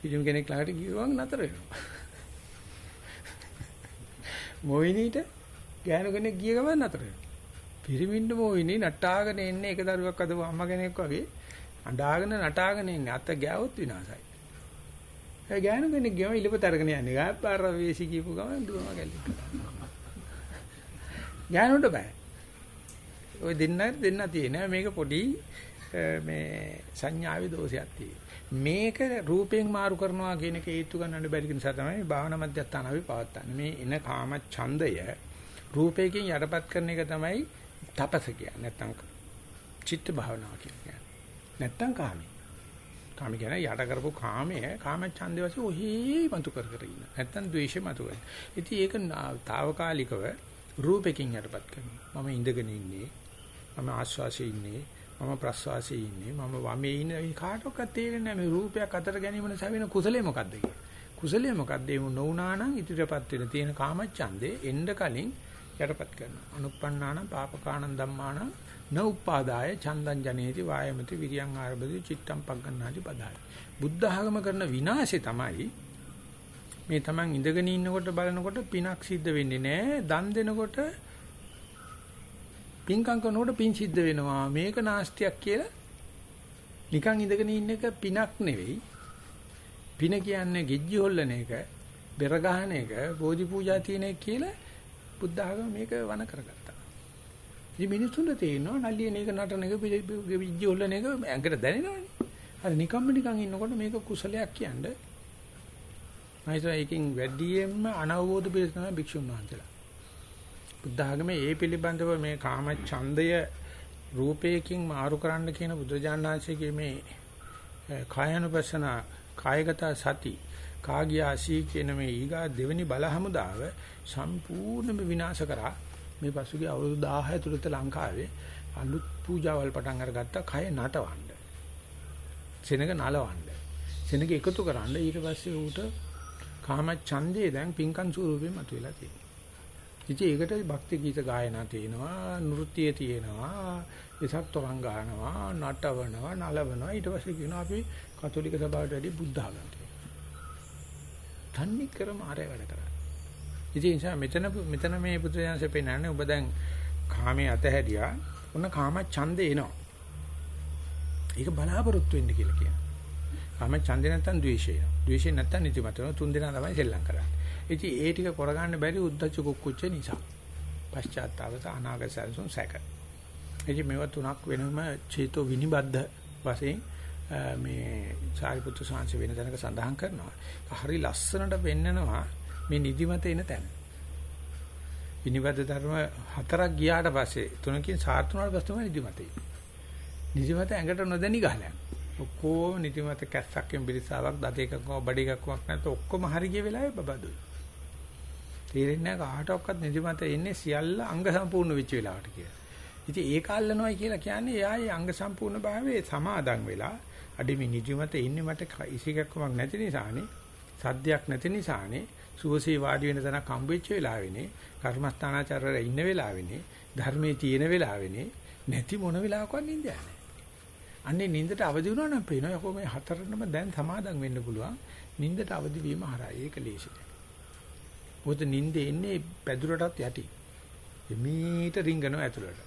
කිසිම කෙනෙක් ළඟට ගියවම නතර වෙනවා. මොයිනීට ගෑනු කෙනෙක් ගිය ගමන් නතර වෙනවා. පිරිමින්ඩ මොයිනී නටාගෙන එන්නේ එක දරුවක් අදව අම්මා කෙනෙක් වගේ අඬාගෙන නටාගෙන ඉන්නේ අත ගෑවොත් විනාසයි. ඒ ගෑනු කෙනෙක් ගියම ඉලපත අරගෙන යන්නේ. ගාපාර වේසි කියපු ගමන් දුවම ගැල්ලි. ගෑනුන්ට බෑ. ඔය දෙන්න දෙන්න තියෙන මේක පොඩි මේ සංඥාවේ දෝෂයක් තියෙනවා. මේක රූපයෙන් මාරු කරනවා කියන එක හේතු ගන්නන්න බැරි නිසා තමයි භාවනා මධ්‍යස්ථාන අපි පවත්න්නේ. මේ එන කාම ඡන්දය රූපයෙන් යටපත් කරන එක තමයි තපස කියන්නේ. නැත්තම් චිත්ත භාවනාව කියන්නේ. නැත්තම් කාමී. කාමී කියන්නේ යට කරපු කාමය කාම ඡන්දේ වශයෙන් ඔහි මතු කර කර ඉන්න. නැත්තම් ද්වේෂය මතු වෙන. ඉතින් ඒක తాවකාලිකව රූපයෙන් යටපත් කරනවා. මම ඉඳගෙන ඉන්නේ. මම ආශ්වාසයේ ඉන්නේ. මම ප්‍රශ්වාසයේ ඉන්නේ. මම වමේ ඉන්නේ. කාටවත් තේරෙන්නේ නැහැ මේ රූපයක් අතර ගැනීම නිසා වෙන කුසලයේ මොකද්ද කියලා. කුසලයේ මොකද්ද? ඒ නොඋනා නම් ඉදිරියපත් වෙන තියෙන කාම ඡන්දේ එන්න කලින් යටපත් කරනවා. අනුප්පන්නාන පාපකාණං ධම්මාන න උපාදාය චන්දං ජනේති වායමති විරියං ආරබති චිත්තං පග්ගණ්ණාති පදාය. බුද්ධ ආගම කරන විනාශය තමයි මේ Taman ඉඳගෙන ඉන්නකොට බලනකොට පිනක් සිද්ධ වෙන්නේ නැහැ. දන් දෙනකොට පින්කම් කරනකොට පින් සිද්ධ වෙනවා. මේක නාස්තියක් කියලා නිකන් ඉඳගෙන ඉන්න එක පිනක් නෙවෙයි. පින කියන්නේ ගිජ්ජි හොල්ලන එක, බෙර ගහන එක, බෝධි පූජා තියෙන එක කියලා බුද්ධ ආගම මේක වන කරගත්තා. ඉතින් මිනිස්සුන්ට තේරෙනවා නල්ලියන එක නටන එක විජ්ජි හොල්ලන එක ඇඟට දැනෙනවනේ. හරි නිකම්ම නිකන් ඉන්නකොට මේක කුසලයක් කියන්නේ. මයිසෝ එකකින් වැඩියෙන්ම අනවබෝධ පිළිස තමයි භික්ෂුන් වහන්සේලා. බුද්ධ ආගමේ ඒ පිළිබඳව මේ කාම ඡන්දය රූපයකින් මාරු කරන්න කියන බුදුරජාණන් වහන්සේගේ මේ කායනුපස්සන කායගත සති කාගියාසී කියන මේ ඊගා දෙවෙනි බල හමුදාව සම්පූර්ණයෙන්ම විනාශ කරා මේ පසුගිය අවුරුදු 1000 ඇතුළත ලංකාවේ අලුත් පූජාවල් පටන් අරගත්ත කය නටවන්න. සෙනග නලවන්න. සෙනග එකතු කරන්න ඊට පස්සේ ඌට කාම ඡන්දේ දැන් පින්කම් ස්වරූපෙම මතුවලා තියෙනවා. ඉතින් ඒකට භක්ති ගීත ගායනා තියෙනවා, නෘත්‍ය තියෙනවා, විසක්තෝරං ගානවා, නටවනවා, නලවනවා. ඊට පස්සේ කියනවා අපි කතෝලික සභාවට වැඩි බුද්ධ ආගමට. තන්නේ කරම ආරය වැඩ කරා. ඉතින් ඒ නිසා මෙතන මෙතන මේ පුත්‍රයන්සේ පෙන්නන්නේ ඔබ දැන් කාමයේ අතහැරියා. ඔන්න කාම ඡන්දේ එනවා. ඒක බලාපොරොත්තු වෙන්න කියලා කියනවා. කාම ඡන්දේ නැත්තම් ද්වේෂය. ද්වේෂය නැත්තම් නිදිමතන තුන් දෙනා තමයි සෙල්ලම් කරන්නේ. ඉතින් ඒ ටික කරගන්න බැරි උද්දච්ච කුක්කුච්ච නිසා. පශ්චාත්තාවස අනාගත සැලසුම් සැක. ඉතින් මේවා තුනක් වෙනම චේතෝ විනිබද්ධ වශයෙන් මේ සාරිපුත්‍ර සාංශ වෙන තැනක සඳහන් කරනවා. හරි ලස්සනට පෙන්නනවා මේ නිදිමත එන තැන. විනිබද්ධ ධර්ම හතරක් ගියාට පස්සේ තුනකින් සාර්ථුනාට පස්සේ තමයි නිදිමත එන්නේ. නිදිමත ඇඟට නොදැනි ගහලා. ඔක්කොම නිදිමත කැස්සක්ෙන් බිරිසාවක් දත එකක් බඩ එකක් වක් නැත්නම් ඔක්කොම හරි ගිය වෙලාවේ බබදුයි. තේරෙන්නේ නැහැ කාටවත් නිදිමත එන්නේ සියල්ල අංග සම්පූර්ණ වෙච්ච වෙලාවට කියලා. ඉතින් ඒක අල්ලනවා කියලා කියන්නේ එයාගේ අංග සම්පූර්ණ භාවයේ සමාදන් වෙලා අඩිමි නිදිමත ඉන්නේ මට ඉසිකක්කමක් නැති නිසානේ සද්දයක් නැති නිසානේ සුවසේ වාඩි වෙන තැනක් හම්බෙච්ච වෙලාවෙනේ කර්මස්ථානාචාරවල ඉන්න වෙලාවෙනේ ධර්මයේ තියෙන වෙලාවෙනේ නැති මොන වෙලාවකවත් නිින්ද යන්නේ. අන්නේ නිින්දට අවදි වුණා නම් පේනවා යකෝ මේ හතරනම දැන් සමාදම් වෙන්න පුළුවන්. නිින්දට අවදි වීම හරහා ඒක ලේසියි. මොකද නිින්දේ ඉන්නේ පැදුරටත් යටි. එමීට රිංගනවා ඇතුළට.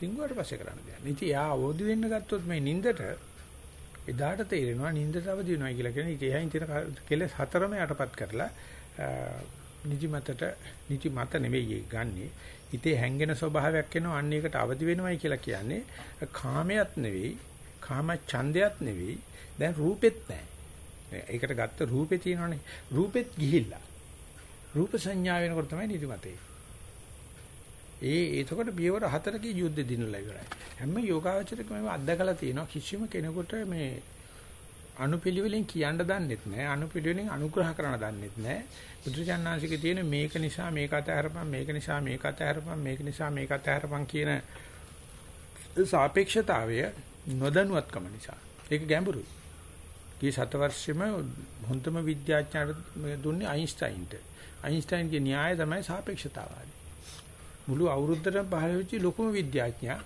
රිංගුවාට පස්සේ කරන්න දෙයක්. ඉතින් යා අවදි වෙන්න ගත්තොත් මේ නිින්දට එදාට තේරෙනවා නිින්දට අවදි වෙනවා කියලා කියන්නේ ඉතින් එහයින් තියෙන කෙලෙස් හතරම යටපත් කරලා නිදිමතට නිදිමත නෙවෙයි ගන්නෙ. හිතේ හැංගෙන ස්වභාවයක් එනවා අන්න ඒකට අවදි වෙනවයි කියලා කියන්නේ. කාමයක් නෙවෙයි කාම ඡන්දයක් නෙවෙයි. දැන් රූපෙත් නැහැ. ඒකට ගත්ත රූපේ තියෙනවනේ. රූපෙත් ගිහිල්ලා. රූප සංඥා වෙනකොට තමයි නිදිමතේ ඒ එතකොට පියවර හතරකේ යුද්ධ දිනලා ඉවරයි. හැම යෝගාවචරකම අත්දකලා තියෙනවා. කිසිම කෙනෙකුට මේ අනුපිළිවෙලින් කියන්න දන්නෙත් නැහැ. අනුපිළිවෙලින් අනුග්‍රහ කරන්න දන්නෙත් නැහැ. බුදුචානන්සිකේ තියෙන මේක නිසා මේක අතහැරපන් මේක නිසා මේක අතහැරපන් මේක නිසා මේක අතහැරපන් කියන සාපේක්ෂතාවය නොදැනුවත්කම නිසා. ඒක ගැඹුරුයි. කී සතවර්ෂෙම හොඳම විද්‍යාඥයාට දුන්නේ අයින්ස්ටයින්ට. අයින්ස්ටයින්ගේ න්‍යාය තමයි සාපේක්ෂතාවාදී. මුළු අවුරුද්දටම පහළ වෙච්ච ලොකුම විද්‍යාඥයා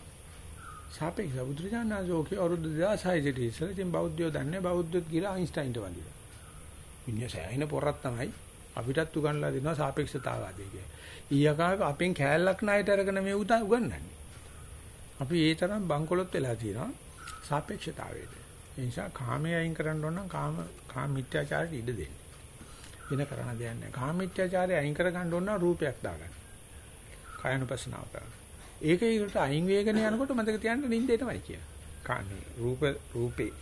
සාපේක්ෂ බුදුරජාණන්සෝකේ අවුරුදු 2600 ට ඉස්සෙල්ලා ඉතින් බෞද්ධයෝ දන්නේ බෞද්ධයෝ කියලා අයින්ස්ටයින්ට වඳිනවා. විඤ්ඤාසයයින පොරක් තමයි අපිටත් උගන්ලා දෙනවා සාපේක්ෂතාවාදී කියලා. ඊයකා අපෙන් කෑල්ලක් ණයට අරගෙන මේ උදා උගන්වන්නේ. අපි ඒ තරම් බංකොලොත් වෙලා තියෙනවා සාපේක්ෂතාවයට. ඒ නිසා කාමයේ අයින් කරන්න ඕන නම් කාම කාම මිත්‍යාචාරයට ඉඩ දෙන්න. වෙන කරන්න දෙයක් නැහැ. කාම මිත්‍යාචාරය අයින් කර ගන්න ඕන නම් රූපයක් දාගන්න. කායනුපස්සනාව කරන්න. ඒක ඒකට අයින් වේගන යනකොට මතක තියාගන්න නිින්දේටමයි කියන. කාන්නේ රූප රූපේ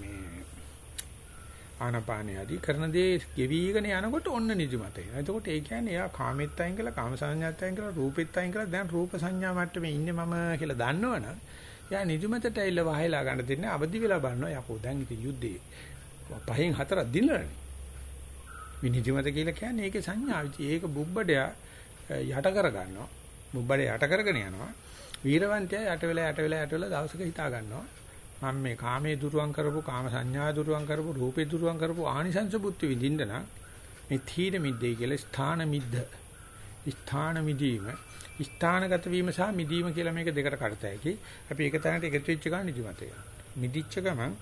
මේ ආනපානිය ආදී කරන දේ ගෙවිගෙන යනකොට ඔන්න නිදිමත එනවා. එතකොට ඒ කියන්නේ එයා කාමෙත් අයින් කළා, කාම සංඥාත් අයින් කළා, රූපෙත් අයින් කළා. දැන් රූප සංඥා මට්ටමේ ඉන්නේ මම කියලා දන්නවනම් එයා නිදිමතට ඇවිල්ලා වහයලා ගන්න දෙන්නේ අවදි වෙලා බලනවා. යකෝ දැන් ඉතින් යුද්ධේ පහෙන් හතරක් දිනලානේ. විනිදිමත කියලා කියන්නේ ඒකේ සංඥා. ඒක බුබ්බඩයා යට කර ගන්නවා. බුබ්බඩේ යට කරගෙන යනවා. වීරවන්තයා යට වෙලා යට වෙලා යට වෙලා දවසක හිතා ගන්නවා. මම මේ කාමයේ දුරුවන් කරපු කාම සංඥා දුරුවන් කරපු රූපේ දුරුවන් කරපු ආනිසංස බුද්ධ විඳින්න නම් මේ තීන මිද්දේ කියලා ස්ථාන මිද්ද ස්ථාන මිදීම ස්ථානගත වීම සහ මිදීම කියලා මේක දෙකට කඩතැයි. අපි එක තැනකට එකතු වෙච්ච ගමන් නිදිමත මිදිච්ච ගමන්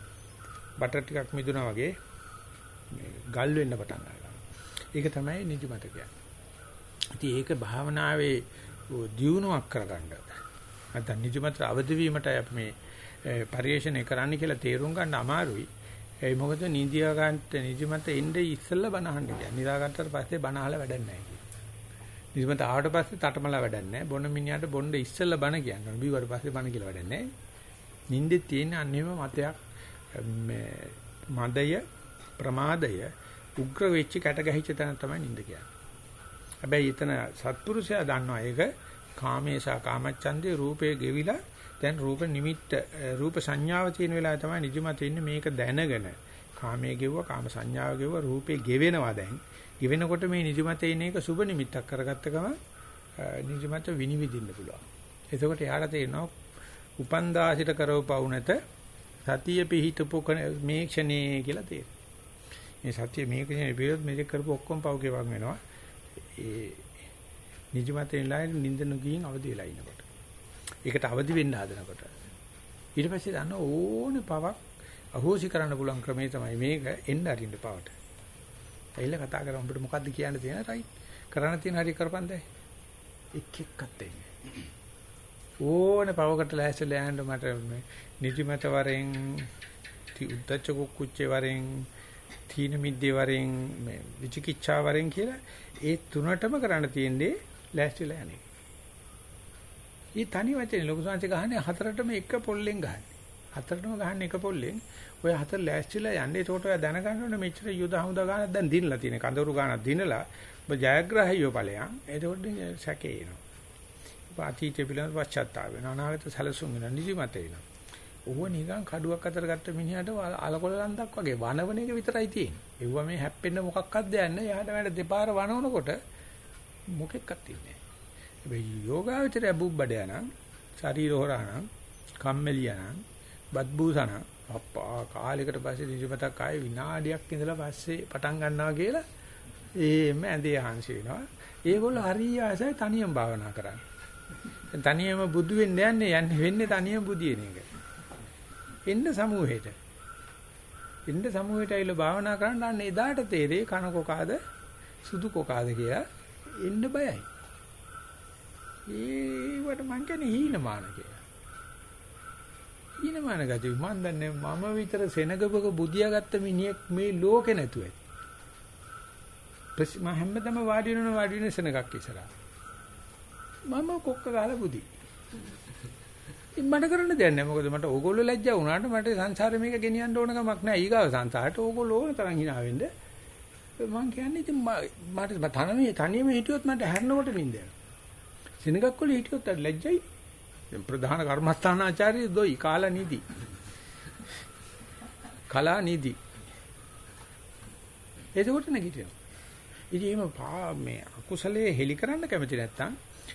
බටර් ටිකක් මිදුණා වගේ ගල් වෙන්න පටන් ගන්නවා. ඒක තමයි නිදිමත කියන්නේ. ඉතින් ඒක භාවනාවේ දියුණුවක් කරගන්න. නැත්නම් නිදිමත අවදි වීමට අපි මේ පරිේශණය කරන්න කියලා තේරුම් ගන්න අමාරුයි. ඒ මොකද නිදියා ගන්නට නිදිමත එන්නේ ඉස්සෙල්ලා බනහන්න කියන්නේ. නිදාගත්තට පස්සේ බනහලා වැඩක් නැහැ කියන්නේ. නිදිමත ආවට පස්සේ තටමලා වැඩක් නැහැ. බොන මිනිහට බොන්න ඉස්සෙල්ලා බන කියන්නේ. බීවට පස්සේ බන කියලා වැඩක් නැහැ. නින්දේ තියෙන අන්නේම මතයක් මේ මදය ප්‍රමාදය උග්‍ර වෙච්ච කැට ගැහිච්ච තැන තමයි නින්ද කියන්නේ. හැබැයි එතන සත්පුරුෂයා දන්නවා ඒක. කාමේසා කාමච්ඡන්දේ රූපේ ගෙවිලා දැන් රූප නිමිත්ත රූප සංඥාව තියෙන වෙලාව තමයි නිදිමත ඉන්නේ මේක දැනගෙන. කාමයේ ගෙවුවා කාම සංඥාව ගෙවුවා රූපේ ගෙවෙනවා දැන්. ගෙවෙනකොට මේ නිදිමත ඉන්න එක සුබ නිමිත්තක් කරගත්ත ගම නිදිමත විනිවිදින්න පුළුවන්. එතකොට යාට තේරෙනවා උපන්දාසිත කරවපවු නැත සතිය පිහිටපු මේ ක්ෂණේ කියලා තේරෙනවා. මේ සතිය මේ ක්ෂණේ පිළිවෙත් මේක කරපු ඔක්කොම පව් ගෙවන් වෙනවා. ඒ නිදිමතේ ඉඳලා නිින්ද නොගින් අවදි වෙලා ඉනකොට ඒකට අවදි වෙන්න හදනකොට. ඊට පස්සේ දන්න ඕනේ පවක් අහෝසි කරන්න පුළුවන් ක්‍රමේ තමයි මේක එන්න අරින්න පවට. ඇයිල කතා කරා උඹට මොකද්ද කියන්න තියෙන රයිට්. කරන්න තියෙන හරි කරපන් දැයි. එක් එක්කත් එන්නේ. ඕනේ පවකට ලෑස්තිලා යන්න මට මේ නිදිමත වරෙන් උද්දච්ච කුච්චේ වරෙන් තීන මිද්දේ වරෙන් මේ විචිකිච්ඡා වරෙන් කියලා ඒ තුනටම කරන්න තියෙන්නේ ලෑස්තිලා යන්නේ. ඊ තනි වචනේ ලොකු සංහස ගහන්නේ හතරටම එක පොල්ලෙන් ගහන්නේ. හතරටම ගහන්නේ එක පොල්ලෙන්. ඔය හතර ලෑස්තිලා යන්නේ. ඒකට ඔය දැනගන්න ඕනේ මෙච්චර යුද හමුදා ගානක් දැන් දිනලා තියෙන. කඳවුරු ගානක් දිනලා ඔබ ජයග්‍රහයෝ ඵලයන්. ඒකට සැකේ එනවා. පාටිචේ පිළිබඳ පශ්චාත්තාප වෙනවා. අනාගත සැලසුම් වෙනවා. නිදිමත එනවා. ඌව නිකන් කඩුවක් අතර ගත්ත මිනිහට අලකොල ලන්දක් වගේ වනවන එක විතරයි තියෙන්නේ. ඒව මේ හැප්පෙන්න මොකක්වත් දෙයක් නැහැ. යහට වැඩ දෙපාර වනවනකොට මොකෙක්වත් ඉන්නේ හැබැයි යෝගාවචරය බුබ්බඩයා නම් ශරීර හොරානම් කම්මැලියා නම් බත්බූසන අප්පා කාලයකට පස්සේ නිදිමතක් ආයේ විනාඩියක් ඉඳලා පස්සේ පටන් ගන්නවා කියලා ඒම ඇඳේ හංසි වෙනවා. ඒගොල්ලෝ හරිය ආසයි තනියම භාවනා කරන්නේ. තනියම බුදු වෙන්න යන්නේ යන්නේ වෙන්නේ තනියම බුදියන එක. එන්න සමූහෙට. එන්න සමූහෙට ඇවිල්ලා භාවනා කරන්න අන්න එදාට තේරෙයි කන කොකාද සුදු කොකාද කියලා එන්න බයයි. ඒවට මං කියන්නේ හීනමාන කියලා. හීනමාන ගතිය මං දන්නේ මම විතර සෙනගබක බුදියා ගත්ත මිනිහෙක් මේ ලෝකේ නැතුව ඇති. ප්‍රස් මම හැමදම වාඩි වෙනවා වාඩි වෙන සෙනගක් ඉස්සරහා. මම කොක්ක ගහලා බුදි. මට කරන්න දෙයක් නැහැ. මොකද මට ඕගොල්ලෝ ලැජ්ජා වුණාට මට සංසාරේ මේක ගෙනියන්න ඕන කමක් නැහැ. ඊගාව සංසාරට ඕගොල්ලෝ ඕන තරම් hina වෙන්න. මං කියන්නේ ඉතින් මට තනියම තනියම හිටියොත් මට හැරෙනකොට නින්ද යනවා. සෙනගක් වල හිටියොත් අර ලැජ්ජයි. දැන් ප්‍රධාන කර්මස්ථානාචාර්ය දොයි කාලා නිදි. කලා නිදි. එතකොට නැගිටිනවා. ඉතින් එහෙම පා මේ අකුසලයේ හෙලි කරන්න කැමති නැත්නම්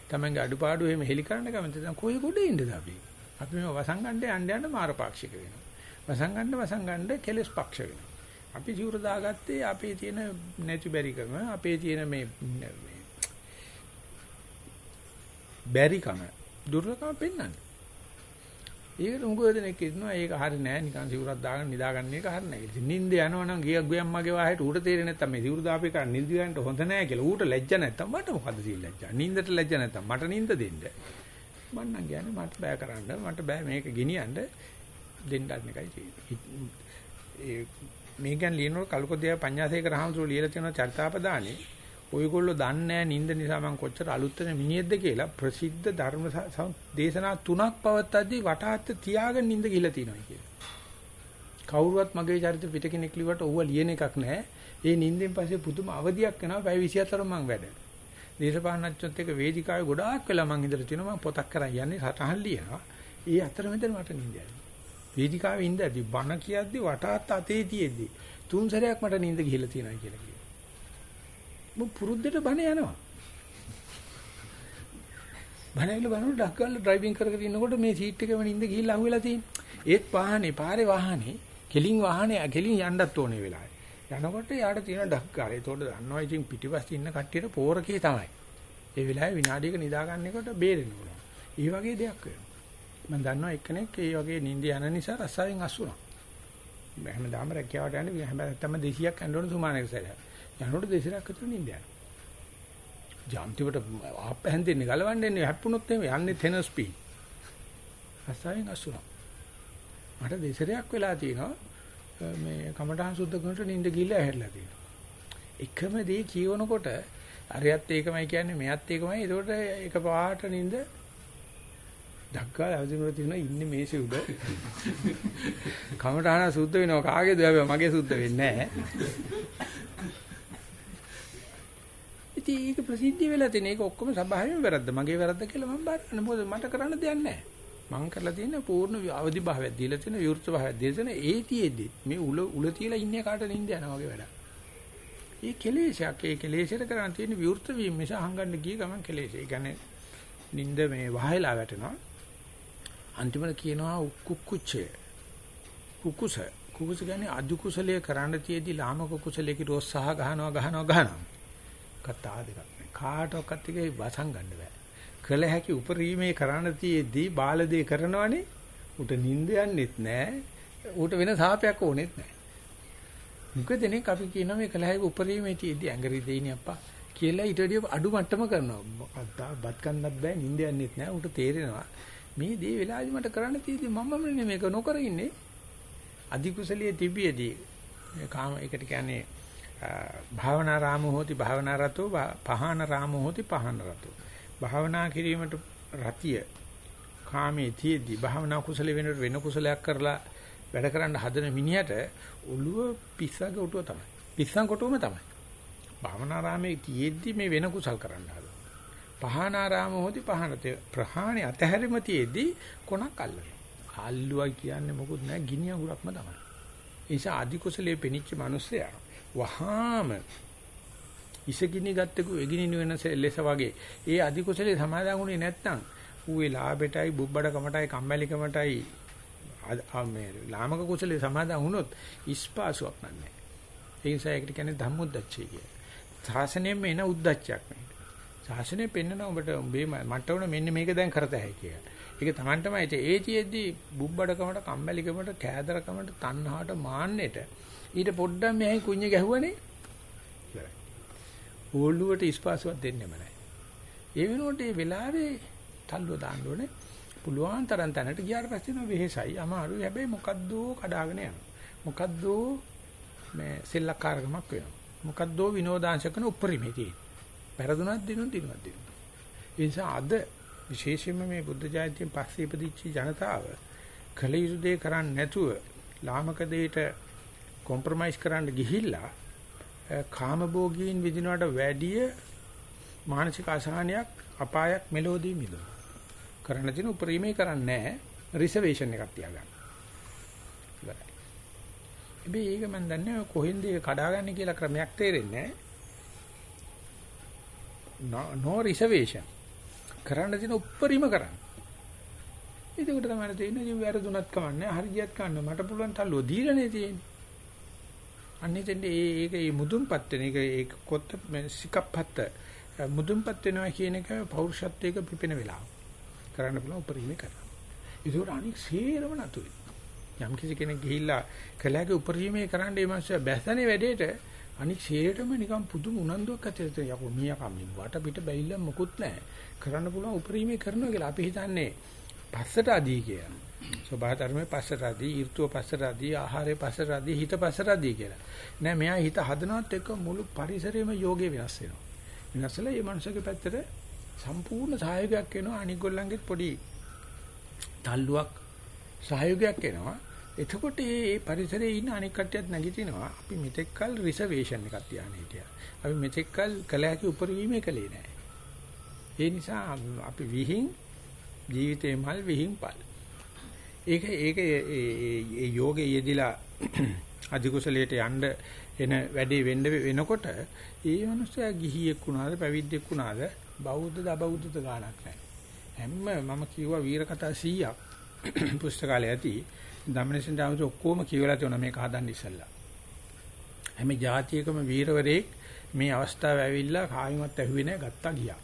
තමන්ගේ අඩුපාඩු එහෙම හෙලි කරන්න කැමති නැත්නම් කොයි ගොඩේ ඉන්නද අපි? අපි මේ වසංගණ්ඩේ යන්න යන්න මාරපාක්ෂික වෙනවා. වසංගණ්ඩ වසංගණ්ඩ කෙලස් පක්ෂ වෙනවා. අපි ජීවිත දාගත්තේ අපේ තියෙන නැති බැරි කරන අපේ තියෙන මේ බැරිකම දුර්ලභකම පෙන්වන්නේ. ඒකට උගව දෙනෙක් ඉන්නවා ඒක හරි නෑ නිකන් සිවුරක් දාගෙන නිදාගන්න එක හරි නෑ. ඉතින් නිින්ද යනවනම් ගිය ගියම්මගේ වාහයට ඌට තේරෙන්නේ නැත්තම් මේ සිවුරු දාපේ කරන් නිින්ද ගන්න හොඳ නෑ කියලා ඌට ලැජ්ජ නැත්තම් මට මොකද්ද සීල ලැජ්ජා. නිින්දට ලැජ්ජ නැත්තම් මට නිින්ද දෙන්න. මම නම් කියන්නේ මට බෑ කරන්න මට බෑ මේක ගෙනියන්න දෙන්නත් එකයි තියෙන්නේ. ඒ මේ ගැන ලියනකොට කලකොදියා පඤ්ඤාසේකර හාමුදුරුවෝ ලියලා තියෙන චරිතාපදානේ ඔයගොල්ලෝ දන්නේ නැහැ නිින්ද නිසා මම කොච්චර අලුත් වෙන මිනිහෙක්ද කියලා ප්‍රසිද්ධ ධර්ම දේශනා තුනක් පවත්තද්දී වටහත් තියාගෙන නිින්ද ගිහිලා තියෙනවා කියලා. කවුරුවත් මගේ චරිත පිට කෙනෙක් ලිව්වට ඌව ලියන එකක් නැහැ. ඒ නිින්දෙන් පස්සේ පුදුම අවදියක් එනවා. පැය 24 මම වැඩ. දේශපාලනච්චොත් එක වේදිකාවේ ගොඩාක් වෙලා මම ඉඳලා තිනවා මම පොතක් කරන් යන්නේ සටහන් ලියනවා. ඒ අතරමැද මට නිින්ද යනවා. වේදිකාවේ ඉඳදී බණ කියද්දි වටහත් අතේ තියෙද්දි තුන් සැරයක් මට නිින්ද ගිහිලා තියෙනවා කියලා කියනවා. මම පුරුද්දට බණ යනවා. බණවිල බණුට ඩක් ගාලා ඩ්‍රයිවිං කර කර ඉන්නකොට මේ සීට් එකේම නිින්ද ගිහිල්ලා අහුවෙලා තියෙන්නේ. ඒත් වාහනේ පාරේ වාහනේ කෙලින් වාහනේ කෙලින් යන්නත් ඕනේ වෙලාවේ. යනකොට යාට තියෙන ඩක් ගාලා. ඒතකොට දන්නවා ඉතින් පිටිපස්සේ ඉන්න කට්ටියට පෝරකේ තමයි. ඒ වෙලාවේ විනාඩියක නිදා ගන්නකොට බේරෙන්න ඕන. ඒ වගේ දෙයක් වෙනවා. මම දන්නවා එක්කෙනෙක් ඒ වගේ නිින්ද යන නිසා රස්සාවෙන් අස්සුණා. හැමදාම රැකියාවට යන්නේ හැමදාම 200ක් යන්න ඕන සුමානක සැරයක්. යනකොට දෙසිරක් අතර නිින්ද යනවා. ජාම්තිවට ආප්ප හැන්දෙන්නේ ගලවන්නේ හැප්පුණොත් එහෙම යන්නේ තෙන ස්පීඩ්. අසාවෙන් අසුරා. මට දෙසිරයක් වෙලා තියෙනවා මේ කමඨහන් සුද්ධ කරනට නිින්ද ගිහිල්ලා ඇහැරලා තියෙනවා. එකම දේ කියවනකොට අරයත් ඒකමයි කියන්නේ මෙයත් ඒකමයි. ඒකට එක පාට නිින්ද ධක්කා අවදිනවල තියෙනවා ඉන්නේ මේසෙ උඩ. කමඨහන සුද්ධ වෙනවා කාගේද මගේ සුද්ධ වෙන්නේ නැහැ. ඉතින් ඒක ප්‍රසිද්ධිය වෙලා තියෙන ඒක ඔක්කොම සබාවෙම වැරද්ද. මගේ වැරද්ද කියලා මම බාර ගන්න. මොකද මට කරන්න දෙයක් නැහැ. මං කරලා තියෙන පූර්ණ අවදි භාවයක් දීලා තියෙන විවෘත භාවයක් දීලා තියෙන ඒතියෙදි මේ උල උල තියලා ඉන්නේ කාට නින්ද යනවා වගේ වැඩක්. ඒ කෙලෙසයක් ඒ කෙලෙසට කරන් තියෙන විවෘත වීම නිසා හංගන්න ගිය ගමන් කෙලෙස. ඒ කියන්නේ නින්ද මේ වහයලා වැටෙනවා. අන්තිමට කියනවා කුක්කුච්චය. කුකුස. කුකුස කියන්නේ අදු කුසලයේ කරන්න තියේදී ලාමක කුසලයේ කිරෝස්සහ ගහනවා ගහනවා ගහනවා. කතා දෙකක් නෑ. කාටවත් එකේ වසන් ගන්න බෑ. කළ හැකි උපරිමේ කරණ තියේදී බාලදේ කරනවනේ උට නිින්ද යන්නෙත් නෑ. ඌට වෙන සාපයක් ඕනෙත් නෑ. මොකද දෙනෙක් අපි කියනවා මේ කළ හැකි උපරිමේ තියේදී ඇඟරි දෙයිනේ අප්පා කියලා ඊට වඩා අඩු මට්ටම කරනවා. මොකක්ද බත් කන්නත් බෑ නිින්ද යන්නෙත් නෑ. ඌට තේරෙනවා මේ දේ වෙලාවදි මට කරන්න තියෙදි මම මේක නොකර ඉන්නේ. අධි කුසලියේ තිබියදී කාම ඒකට කියන්නේ භාවනා රාමෝ හෝති භාවනා රතෝ පහන රාමෝ හෝති පහන රතෝ භාවනා කිරීමට රතිය කාමයේ තියේදී භාවනා කුසල වෙන වෙන කුසලයක් කරලා වැඩ කරන්න හදන මිනිහට ඔළුව පිස්සගේ උටුව තමයි. පිස්සන් කොටුවම තමයි. භාවනා රාමයේ තියේදී මේ වෙන කුසල් කරන්න හදන පහනාරාම හොදි පහනතේ ප්‍රහාණි අතහැරීම තියේදී කොනක් අල්ලනවා. අල්ලුවා කියන්නේ මොකුත් නැහැ ගිනි අඟුරක්ම තමයි. ඒ නිසා අධි කුසලයේ පෙනිච්ච මිනිස්සයා වහාම ඉසගිනි ගත්තකු එගිනි වෙන ලෙස වගේ ඒ අධි කුසලේ සමාදන් වුණේ නැත්නම් ඌේ ලාභෙටයි බුබ්බඩ කමටයි කම්මැලි කමටයි මේ ලාමක කුසලේ සමාදන් වුණොත් ඉස්පාසුවක් නැහැ. ඒ නිසා ඒකට කියන්නේ ධම්මොද්දච්චය කිය. ශාසනයෙන් එන උද්දච්චයක් නේ. ශාසනය පෙන්නන ඔබට උඹේ මට උන මෙන්න මේක දැන් කරත හැකියි කියලා. ඒක Tamanටමයි ඒ තියෙද්දි බුබ්බඩකමට කම්මැලිකමට කෑදරකමට තණ්හාට මාන්නෙට ඊට පොඩ්ඩක් මෙහි කුඤ්ඤ ගැහුවනේ ඉවරයි. ඕල්ලුවට ඉස්පාසුවක් දෙන්නෙම නැහැ. ඒ වෙනුවට මේ වෙලාවේ තල්ලුව දාන්න ඕනේ. පුළුවන් තරම් තැනට ගියාට පස්සේ නෝ වෙහෙසයි අමාරුයි. හැබැයි මොකද්ද කඩාගෙන යනවා. මොකද්ද මේ සෙල්ලක්කාරකමක් වෙනවා. මොකද්ද විනෝදාංශ කරන උපරිමේ තියෙන. පෙරදුනක් දිනුන දිනුවක් දිනුන. ඒ නිසා අද විශේෂයෙන්ම මේ බුද්ධ ජයන්තියෙන් පස්සේ ඉපදිච්ච ජනතාව කල යුතු දේ කරන්නේ නැතුව ලාමක දෙයට කොම්ප්‍රොමයිස් කරන්න ගිහිල්ලා කාමභෝගීන් විදිනවට වැඩිය මානසික අසහනයක් අපායක් මෙලෝදී මිදුණා. කරන්න තියෙන උපරිමේ කරන්නේ නැහැ රිසර්වේෂන් එකක් තියාගන්න. ඉවරයි. හැබැයි ඒක මම දන්නේ කොහෙන්ද ඒක කඩාගන්නේ කියලා ක්‍රමයක් තේරෙන්නේ නැහැ. no reservation. කරන්න තියෙන උප්පරීම කරන්න. ඒකට තමයි තේින්නේ ජීව වැරදුනත් කමන්නේ හරියට කන්න මට පුළුවන් තල්ලුව දීලානේ තියෙන්නේ. අන්නේ දෙන්නේ ඒක ඒ මුදුන්පත් වෙන එක ඒක කොත්ත සිකප්පත්ත මුදුන්පත් වෙනවා කියන එක පෞරුෂත්වයක පිපෙන වෙලාව. කරන්න පුළුවන් උපරිමේ කරනවා. ඒක අනික් සේරම නතුයි. යම් කිසි කෙනෙක් ගිහිල්ලා කලහගේ උපරිමේ කරන්න ඒ මාසය බැස්සනේ වැඩේට අනික් සේරටම නිකන් පුදුම උනන්දුවක් ඇති වෙනවා. යකෝ මීයා කම්ලි වට පිට බැයිලා මොකුත් නැහැ. කරන්න පුළුවන් උපරිමේ කරනවා කියලා අපි හිතන්නේ පස්සට අදී කියලා. සබහා ධර්මයේ පස්සට අදී, ඍතුව පස්සට අදී, ආහාරයේ පස්සට අදී, හිත පස්සට අදී කියලා. නෑ මෙයා හිත හදනවත් එක්ක මුළු පරිසරයේම යෝගේ වෙනස් වෙනවා. වෙනස් වෙලා මේ මනුස්සගේ පැත්තට සම්පූර්ණ සහයෝගයක් වෙනවා අනික් ගොල්ලන්ගෙත් පොඩි තල්ලුවක් සහයෝගයක් එනවා. එතකොට මේ පරිසරයේ ඉන්න අනික් කට්ටියත් නැගිටිනවා. අපි මෙතෙක්කල් රිසර්වේෂන් එකක් තියාගෙන හිටියා. අපි මෙතෙක්කල් කලහක උපරිමයේ කලේ නැහැ. ඒ නිසා අපි විහිං ජීවිතේ මල් විහිංපල්. ඒක ඒක ඒ යෝගේ යෙදිලා (clears throat) අධිකුසලයට යන්න එන වැඩේ වෙන්න වෙනකොට ඒ මනුස්සයා ගිහියෙක් වුණාද පැවිද්දෙක් වුණාද බෞද්ධද අබෞද්ධද ගාණක් නැහැ. හැම මම කිව්වා වීර කතා 100ක් (clears throat) පුස්තකාලේ ඇති. ධම්මනසින් දාමස ඔක්කොම කියවලා තියෙනවා මේක හදන්න ඉස්සෙල්ලා. හැම જાතියකම වීරවරයෙක් මේ අවස්ථාව ඇවිල්ලා කායිමත් ඇහුවේ නැහැ ගත්තා ගියා.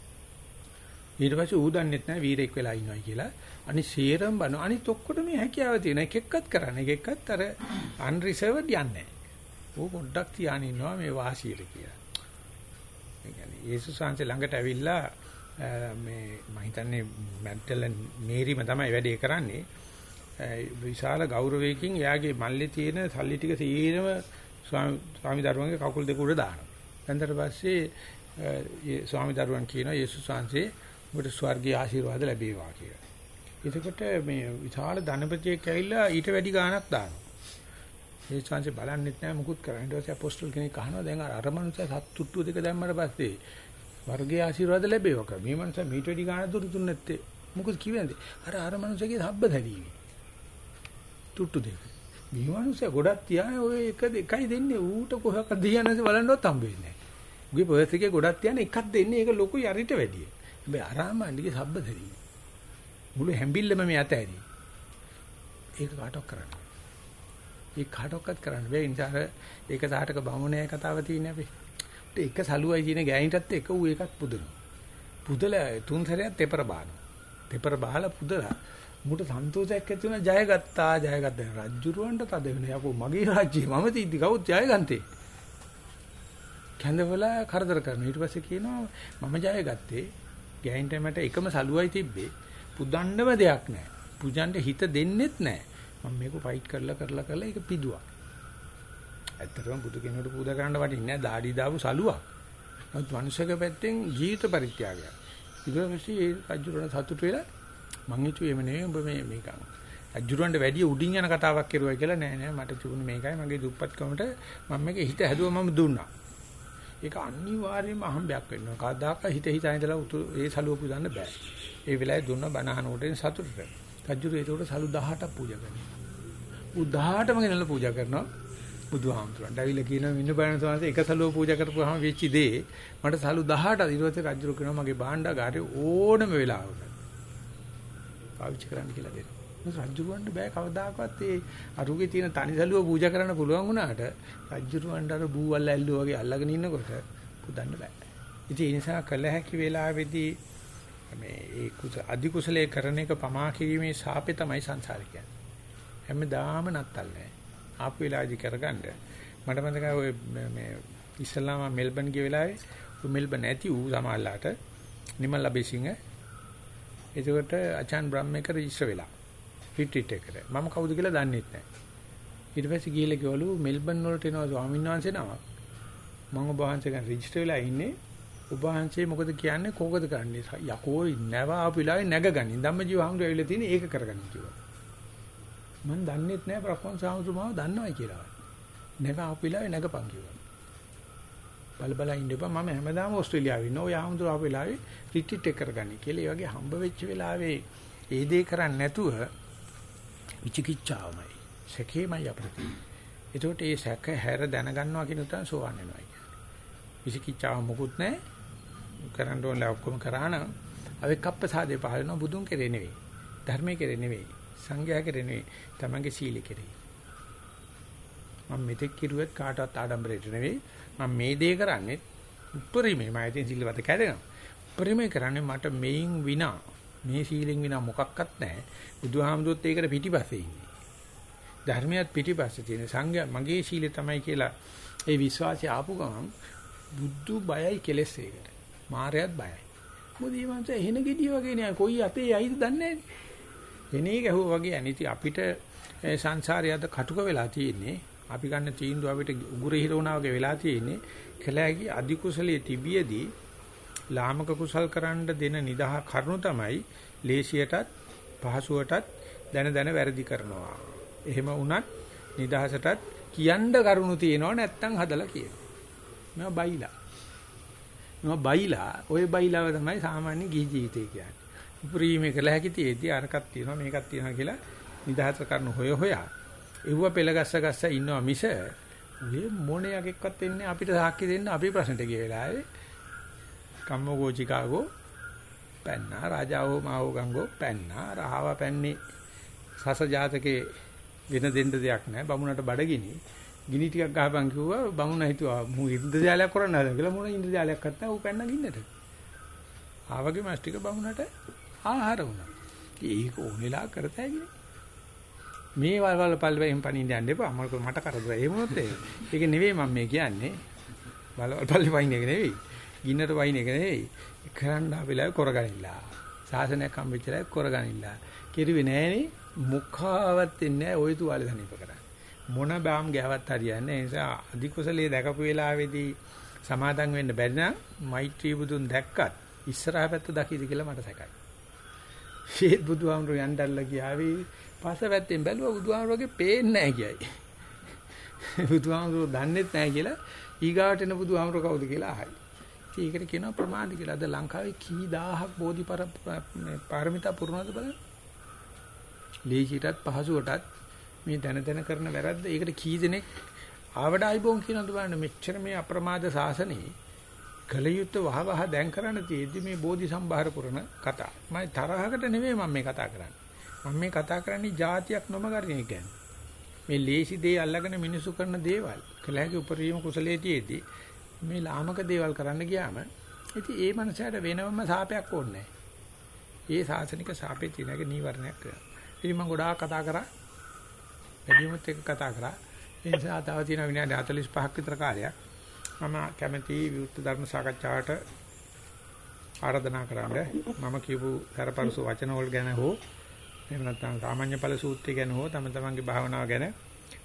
ඊට පස්සේ ඌ දන්නෙත් නැහැ වීරෙක් වෙලා ඉන්නවයි කියලා. අනිත් සීරම් බන අනිත් ඔක්කොට මේ හැකියාව තියෙන එක එක්කත් කරන්න එක එක්කත් අර අන්රිසර්වඩ් යන්නේ. ඌ පොඩ්ඩක් තියාගෙන ඉන්නවා මේ වාසියට කියලා. ඒ කියන්නේ යේසුස් වහන්සේ ළඟට ඇවිල්ලා මේ මම හිතන්නේ මැන්ටල් මේරිම තමයි වැඩේ කරන්නේ. විශාල ගෞරවයකින් එයාගේ මල්ලේ තියෙන සල්ලි ටික සීරම ස්වාමි දරුවන්ගේ කකුල් දෙක උඩ දානවා. එතනට පස්සේ ස්වාමි දරුවන් කියනවා යේසුස් වහන්සේ ඔබට ස්වර්ගීය ආශිර්වාද ලැබේවා කියලා. එතකොට මේ විශාල ධනපතියෙක් ඇවිල්ලා ඊට වැඩි ගාණක් දානවා. ඒ chance බලන්නෙත් නැහැ මුකුත් කරන්නේ. ඊට පස්සේ අපොස්තල් කෙනෙක් අහනවා දැන් අර මනුස්සයා සත්තුට්ටුව දෙක දැම්මට පස්සේ වර්ගයේ ආශිර්වාද ලැබේවක. මේ මනුස්සයා මීට වැඩි ගාණක් දුරු දුන්නේ නැත්තේ. මොකද කිව්වේද? අර අර මනුස්සයාගේ හබ්බ දැරීමේ. තුට්ටු දෙක. මේ මනුස්සයා ගොඩක් තියානේ ඔය එක එකයි දෙන්නේ ඌට කොහක දියනස බලන්නවත් හම්බ වෙන්නේ නැහැ. උගේ පර්ස් එකේ ගොඩක් තියානේ එකක් දෙන්නේ ඒක ලොකු යරිට වැඩිය. හැබැයි අරාමණ්ඩිගේ හබ්බ දැරීම. මුළු හැඹිල්ලම මේ අත ඇරි. ඒක කාටවත් කරන්න. ඒක කාටවත් කරන්න බැහැ. ඒ නිසා ඒක සාටක බමුණේ කතාව තියෙන්නේ අපි. ඒක සලුවයි කියන ගෑණිටත් එක ඌ එකක් පුදනවා. පුදලා තුන් සැරයක් තෙපර බානවා. තෙපර බහලා පුදලා මුට සන්තෝෂයක් ඇති වෙන ජය ගත්තා ජය ගත්තා රජ්ජුරුවන්ට තද වෙන යකෝ මගේ රාජ්‍යය මම තිද්දි කවුත් ජය ගන්තේ කැඳවලා කරදර කරනවා ඊට පස්සේ කියනවා මම ජය ගත්තේ ගෑනිට මට එකම සලුවයි තිබ්බේ පුදන්නම දෙයක් නැහැ. පුජන්න හිත දෙන්නෙත් නැහැ. මම මේක ෆයිට් කරලා කරලා කරලා ඒක පිදුවා. ඇත්තටම බුදු කෙනෙකුට පූජා කරන්න වටින්නේ නැහැ. দাঁඩි දාපු සලුවක්. නමුත් මනුෂ්‍යක පැත්තෙන් ජීවිත පරිත්‍යාගයක්. ඊට පස්සේ ඒ රජුරණ සතුට වෙලා මං හිතුවේ එමේ නෙවෙයි ඔබ මේ මේක. රජුරවන්ට වැඩි උඩින් යන කතාවක් කරුවා කියලා නෑ නෑ මට තිබුණේ මේකයි මගේ දුප්පත්කමට මම මේක හිත හැදුවා මම දුන්නා. ඒක අනිවාර්යයෙන්ම අහම්බයක් වෙනවා. කවදාක හිත හිතා ඉඳලා ඒ සලුව පුදන්න බෑ. ඒ වෙලාවේ දුන්න බණහනෝටෙන් සතුටට. රජුර ඒකට සලු 18ක් පූජා කරනවා. උ 18ම ගෙනල්ලා පූජා කරනවා. බුදුහාමුදුරන්ට ඇවිල්ලා කියනවා මින්න බයන සමාසේ එක සලුව පූජා කරපුවාම වෙච්ච දේ මට සලු 18 ඊට පස්සේ රජුර කියනවා මගේ භාණ්ඩාගාරේ ඕනම වෙලාවක පාවිච්චි කරන්න කියලා දෙනවා. රජුරවන්ට බෑ කවදාකවත් ඒ අරුගේ තියෙන තනි සලුව පූජා කරන්න පුළුවන් වුණාට රජුරවන්ට අර බූවල් ඇල්ලුවා වගේ අල්ලගෙන ඉන්නකොට පුදන්න බෑ. ඉතින් ඒ නිසා කළ හැකි වෙලාවේදී මේ ඒ කුස අධි කුසලයේ කරන එක පමා කිරීමේ ශාපේ තමයි සංසාරේ කියන්නේ. හැමදාම නත්තල් නැහැ. ආපු වෙලාවේදී කරගන්න. මට මතකයි ඔය මේ ඉස්ලාම මෙල්බන් ගිය වෙලාවේ මෙල්බන් ඇති ඌ සමාල්ලාට නිමල් ලබේසිංහ එතකොට අචාන් බ්‍රහ්මේක රෙජිස්ටර් වෙලා රිට්‍රීට් එකට. මම කවුද කියලා දන්නෙත් නැහැ. ඊට පස්සේ ගිහලා කිව්වලු මෙල්බන් වලට එනවා ස්වාමීන් වහන්සේ නමක්. මම ඔබ වහන්සේ ගැන රෙජිස්ටර් වෙලා ඉන්නේ. ඔබ වහන්සේ මොකද කියන්නේ කෝකද කරන්නේ? යකෝ නැව ආපු වෙලාවේ නැගගනි. ධම්මජීව හංගු ඇවිල්ලා තියෙන ඒක කරගන්න කිව්වා. මම දන්නෙත් නැහැ ප්‍රඥා සාමුතුමාව දන්නවයි කියලා. නැව ආපු වෙලාවේ නැගපන් කිව්වා. බල බල ඉන්න එපා මම හැමදාම ඕස්ට්‍රේලියාවේ ඉන්නවා. ඔය ආමුදුර ආපු වෙලාවේ රිට්‍රීට් එක කරගන්න කියලා. ඒ වගේ හම්බ වෙච්ච වෙලාවේ ඒ දේ කරන්නේ නැතුව විචිකිච්ඡාවමයි. සැකේමයි අපිට එතකොට ඒ සැක හැර දැනගන්නවා කියන උතන සෝවන් වෙනවා කියන්නේ. විසිකිච්ඡාව මොකුත් නැහැ. කරන්න ඕනේ ඔක්කොම කරා නම් අවිකප්පසාදේ පහල වෙනවා බුදුන් කෙරේ නෙවෙයි. ධර්මයේ කෙරේ නෙවෙයි. සංඝයා කෙරේ නෙවෙයි. තමන්ගේ සීල කෙරේ. මම මෙතෙක් කිරුවෙත් කාටවත් ආඩම්බරයට නෙවෙයි. මම මේ දේ කරන්නේ උපරිමයි. මම ඉතින් සිල්වත කැඩෙනවා. උපරිමයි කරන්නේ මට මේන් විනා මේ සීලෙන් විනා මොකක්වත් නැහැ. බුදුහාමුදුරුවොත් ඒකට පිටිපස්සේ ඉන්නේ. ධර්මයක් පිටිපස්සේ තියෙන සංඝයා මගේ සීලය තමයි කියලා ඒ විශ්වාසය ආපු ගමන් බුද්ධ බයයි කෙලස් ඒකට. මායයත් බයයි. මොකද මේ මංස එහෙන gediy වගේ නෑ කොයි අතේ යයිද දන්නේ නෑනේ. එනේ ගැහුවා වගේ අනිති අපිට සංසාරය අද කටුක වෙලා තියෙන්නේ. අපි ගන්න තීන්දුව අපිට උගුර හිර වුණා වගේ වෙලා තියෙන්නේ. කලෑගි අධි කුසලයේ තිබියදී ලාමක කුසල් කරන්න දෙන නිදහ කරුණු තමයි ලේසියටත් පහසුවටත් දැන දැන වැරදි කරනවා. එහෙම වුණත් නිදහසටත් කියන්න කරුණු තියෙනව නැත්තම් හදලා කියනවා. මම බයිලා. මම බයිලා ඔය බයිලාව තමයි සාමාන්‍ය ගිහි ජීවිතය කියන්නේ. උපරිමේ කළ හැකි තියේදී අරකක් තියෙනවා මේකක් තියෙනවා කියලා නිදහස කරන හොය හොයා එව්ව පෙළගස්ස ගස්ස ඉන්නවා මිස ඔය මොණයකෙක්වත් එන්නේ අපිට සාක්ෂි දෙන්න අපි ප්‍රශ්නට ගිය වෙලාවේ කම්මෝගෝ චිකාගෝ පැන්නා රාජාවෝ මාවෝ ගංගෝ පැන්නා. රාව පැන්නේ සස ජාතකේ වෙන දෙන්න දෙයක් නැහැ බමුණට බඩගිනි. ගිනි ටිකක් ගහපන් කිව්වා. බමුණ හිතුවා මු ඉන්ද්‍රජාලයක් කරන්න හදන කියලා මොන ඉන්ද්‍රජාලයක් කරත්තා ඌ පැන්න ගින්නට. ආවගේ මස් ටික බමුණට ආහාර වුණා. ඒක ඕනෙලා කරතයි මේ වලවල පල්වෙන් පණින්න යන්න එපා. මම මට කරදර ඒ මොනොත් ඒක නෙවෙයි මම මේ කියන්නේ. වලවල් පල්ලි වයින් එක නෙවෙයි. ගින්නට වයින් එක නෙවෙයි. කරන්න අපිලා කරගනිලා. සාසනයක් හම්බෙච්චලා කරගනිලා. කිරුවේ නෑනේ. මුඛාවත් ඉන්නේ ওই තුවාලේ සනීප කරන්නේ. මොන බාම් ගෑවත් හරියන්නේ ඒ නිසා අධි කුසලයේ දැකපු වෙලාවේදී සමාදම් වෙන්න බැරි නම් මෛත්‍රී බුදුන් දැක්කත් ඉස්සරහ පැත්ත දකිද කියලා මට සැකයි. ෂේත් බුදුහාමුදුරු යන්නදල්ලා ගියාවේ. පස්ස පැත්තෙන් බැලුවා බුදුහාමුදුරුගේ පේන්නේ නැහැ කියයි. බුදුහාමුදුරු දන්නෙත් නැහැ කියලා ඊගාවට එන බුදුහාමුදුරු කවුද කියලා අහයි. ඒකට කියනවා ප්‍රමාද කියලා. අද ලංකාවේ කී දහහක් බෝධි පාරමිතා පුරනවද බලන්න. ලීචිටත් පහසුවටත් මේ දැන දැන කරන වැරද්ද ඒකට කී දෙනෙක් ආවඩ ආයිබෝන් කියනද බලන්න මෙච්චර මේ අප්‍රමාද සාසනේ කලියුත් වහ වහ දැන් කරන්න තියෙද්දි මේ බෝධි සම්භාර පුරන කතා. මම තරහකට නෙමෙයි මම මේ කතා කරන්නේ. මම මේ කතා කරන්නේ જાතියක් නොමගරින කියන්නේ. මේ ලේසි දේ අල්ලගෙන මිනිසු කරන දේවල් කලහගේ උපරිම කුසලයේදී මේ ලාමක දේවල් කරන්න ගියාම ඉතින් ඒ මනසට වෙනවම සාපයක් ඕනේ ඒ සාසනික සාපේ තියෙනක නීවරණයක් කරනවා. ඉතින් මම ගොඩාක් කතා කරා වැඩිමුත් එක්ක කතා කරා. ඒ නිසා තව තියෙන විනාඩි 45ක් විතර කාලයක් මම කැමැති විවුර්ත ධර්ම සාකච්ඡාවට ආරාධනා කරන්න මම කියපු කරපරසු වචන වල ගැන හෝ එහෙම නැත්නම් සාමාන්‍ය ඵල සූත්‍රය ගැන හෝ තම තමන්ගේ භාවනාව ගැන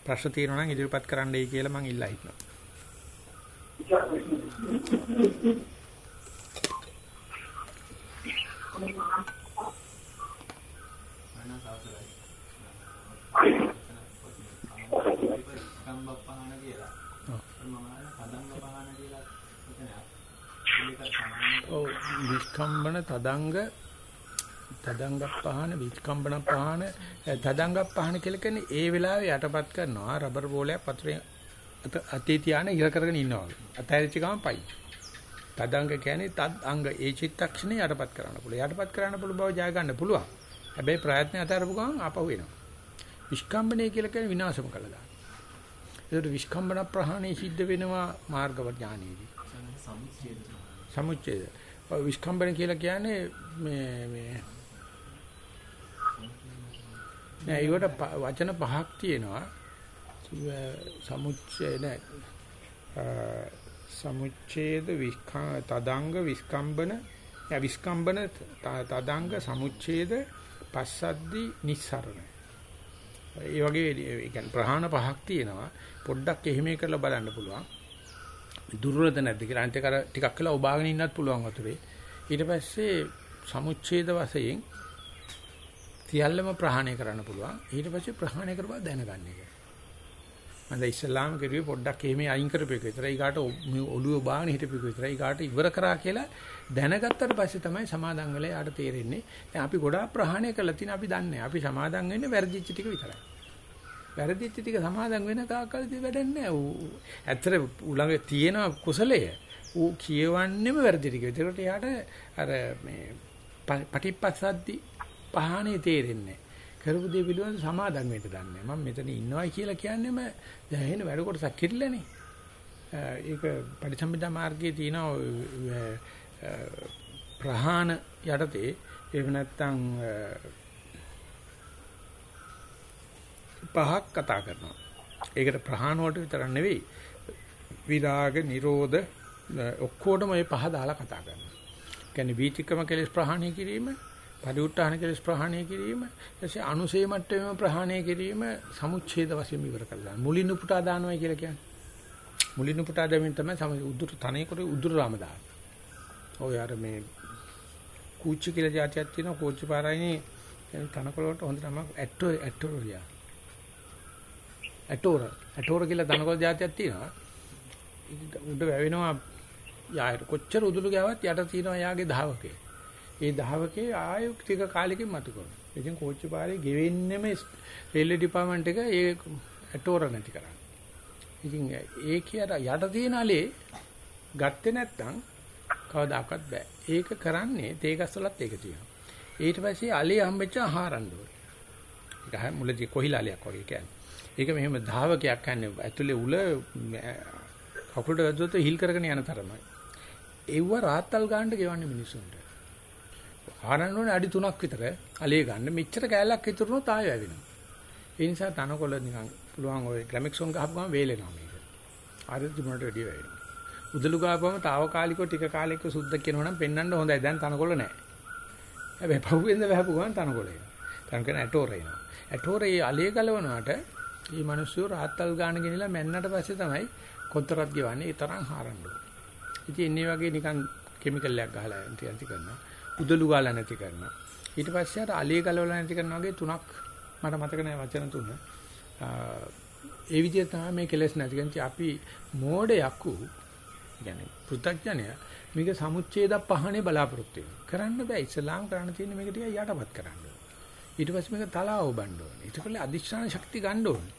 ප්‍රශ්න තියෙනවා නම් ඉදිරිපත් කරන්නයි කියලා මම ඉල්ලා හිටනවා. කම්බප්පහන කියලා. මම පදංග පහන කියලා ඔව් විස්කම්බන තදංග තදංග පහන විස්කම්බන පහන තදංග පහන කියලා කියන්නේ ඒ වෙලාවේ යටපත් කරනවා රබර් බෝලයක් වතුරේ අතේ තියාන ඉර කරගෙන ඉන්නවා වගේ. අතහැරිච්ච ගමන් පයි. තදංග කියන්නේ තද් අංග ඒ චිත්තක්ෂණේ යටපත් කරන්න පුළුවන්. යටපත් කරන්න පුළුවන් බව ජය ගන්න පුළුවන්. හැබැයි ප්‍රයත්න අතරපු ගමන් ආපහු එනවා. විස්කම්බනය කියලා කියන්නේ විනාශම කළා. ඒකට විස්කම්බන ප්‍රහාණය සිද්ධ වෙනවා මාර්ග ඥානෙදී. සමුච්ඡේද. විස්කම්බන කියලා කියන්නේ මේ මේ නෑ ඒකට වචන පහක් තියෙනවා. සමුච්ඡේද සමුච්ඡේද විස්කා තදංග විස්කම්බන විස්කම්බන තදංග සමුච්ඡේද පස්සද්දි නිස්සරණ. ඒ වගේ ඒ කියන්නේ ප්‍රහාණ පහක් තියෙනවා. පොඩ්ඩක් එහෙම කරලා බලන්න පුළුවන්. දුර්වලද නැද්ද කියලා අන්තික අර ටිකක් වෙලා ඔබාගෙන ඉන්නත් පුළුවන් වතුරේ. ඊට පස්සේ සමුච්ඡේද වශයෙන් සියල්ලම ප්‍රහාණය කරන්න පුළුවන්. ඊට පස්සේ ප්‍රහාණය කරපුවා දැනගන්න එක. මම ඉස්ලාම කරුවේ පොඩ්ඩක් එහෙම අයින් කරපේක විතරයි. ඊගාට ඔළුව ඔබාගෙන හිටපේක විතරයි. ඊගාට ඉවර කරා කියලා දැනගත්තට පස්සේ තමයි සමාදන් වෙලා යාට තේරෙන්නේ. දැන් අපි ගොඩාක් ප්‍රහාණය කරලා තියෙන අපි දන්නේ. අපි සමාදන් වෙන්නේ වැරදිච්ච ටික විතරයි. වැරදිච්ච ටික සමාදන් වෙන තාක්කල්දී වැඩක් නැහැ. ඌ ඇත්තට උලඟ තියෙන කුසලය ඌ කියවන්නෙම වැරදි ටික. ඒකට එයාට අර මේ පටිපස්සද්දි පහනේ තේරෙන්නේ කරපු දේ පිළිබඳ සමාදන් වෙන්න දන්නේ. මම මෙතන ඉන්නවයි කියලා කියන්නේම දැන් වැඩ කොටසක් කිරිලානේ. ඒක පරිසම්පදා මාර්ගයේ තියෙන ප්‍රහාණ යටතේ එහෙම නැත්නම් පහක් කතා කරනවා. ඒකට ප්‍රහාණ වලට විතරක් නෙවෙයි විරාග, නිරෝධ ඔක්කොටම මේ පහ දාලා කතා කරනවා. කියන්නේ වීතිකම කෙලස් ප්‍රහාණය කිරීම, පරිඋත්ථාන කෙලස් ප්‍රහාණය කිරීම, ඊටසේ අනුසේ මට්ටමේම ප්‍රහාණය කිරීම සමුච්ඡේද වශයෙන් ඉවර කරලා. මුලින් උපුටා දානවා කියලා කියන්නේ. මුලින් උපුටා දැමීම තමයි සම උදුර තනේකොට උදුර රාම දාන. ඔය අර මේ කූච්චි කියලා જાතියක් තියෙනවා කූච්චි පාරයිනේ තනකොළ වලට හොඳ නම ඇටෝ ඇටෝරියා. ඇටෝර ඇටෝර කියලා තනකොළ જાතියක් තියෙනවා. උඩ වැවෙනවා යායට කොච්චර උදුළු ගාවත් යට තියෙනවා යාගේ ධාවකේ. ඒ ධාවකේ ආයු ටික කාලෙකින් මතු කරනවා. ඉතින් කෝච්චි පාරේ ගෙවෙන්නෙම රේල්වේ ඩිපාර්ට්මන්ට් එක ඒ ඇටෝර නැති කරන්නේ. ඉතින් ඒ කියට යට තියෙන අලේ ගත්තේ නැත්නම් කවදාකවත් බෑ. ඒක කරන්නේ තේගස්වලත් ඒක තියෙනවා. ඊට පස්සේ අලේ හම්බෙච්ච ආහාරන්න ඕනේ. ඒක මුලදී කොහිලාලයක් වගේ කියන්නේ. ඒක මෙහෙම ධාවකයක් කියන්නේ ඇතුලේ උල කකුලට වැදුවොත් හිල් කරගෙන යන තරමයි. ඒව රාත්තල් ගන්නට ගෙවන්නේ මිනිස්සුන්ට. හරන්න ඕනේ අඩි 3ක් විතර අලේ ගන්න. මෙච්චර කෑල්ලක් ඉතුරු වුණොත් ආයෙ වැවෙනවා. ඒ නිසා තනකොළ නිකන් පුළුවන් ඔය ග්‍රැමික් සොන් ගහපු ගමන් වේලෙනවා මේක. අර තුනට වැඩි වෙනවා. උදළු ගහපුවම తాවකාලිකව ටික කාලයක සුද්ධ කියනවා නම් පෙන්වන්න හොඳයි. දැන් තනකොළ නැහැ. හැබැයි පහුවෙන්ද වැහපු ගමන් තනකොළ එනවා. තනකොළ ඇටෝර එනවා. ඇටෝරේ අලේ ගලවනවාට මේ මිනිස්සු රාත්තල් ගාන ගෙනිලා මැන්නට පස්සේ තමයි කොතරත් ගෙවන්නේ. ඒ තරම් හාරන්න ඕනේ. ඉතින් මේ වගේ නිකන් කිමිකල් එකක් ගහලා ටිකක් කරනවා. උදළු ගාලා නැති කරනවා. ඊට පස්සේ අර අලිය ගලවලා නැති කරනවා වගේ තුනක් මට මතක නැහැ වචන තුන. ඒ විදිහට තමයි මේ කෙලස් නැති කියන්නේ අපි මෝඩයකු කියන්නේ පෘථග්ජනය මේක සමුච්ඡේද පහනේ බලාපොරොත්තු කරන්න බෑ. ඉස්ලාම් කරන්න තියෙන මේක ටික යටපත් කරන්න ඊට පස්සේ මේක තලාව බණ්ඩ ඕනේ. ඊට පස්සේ අදිෂ්ඨාන ශක්තිය ගන්න ඕනේ.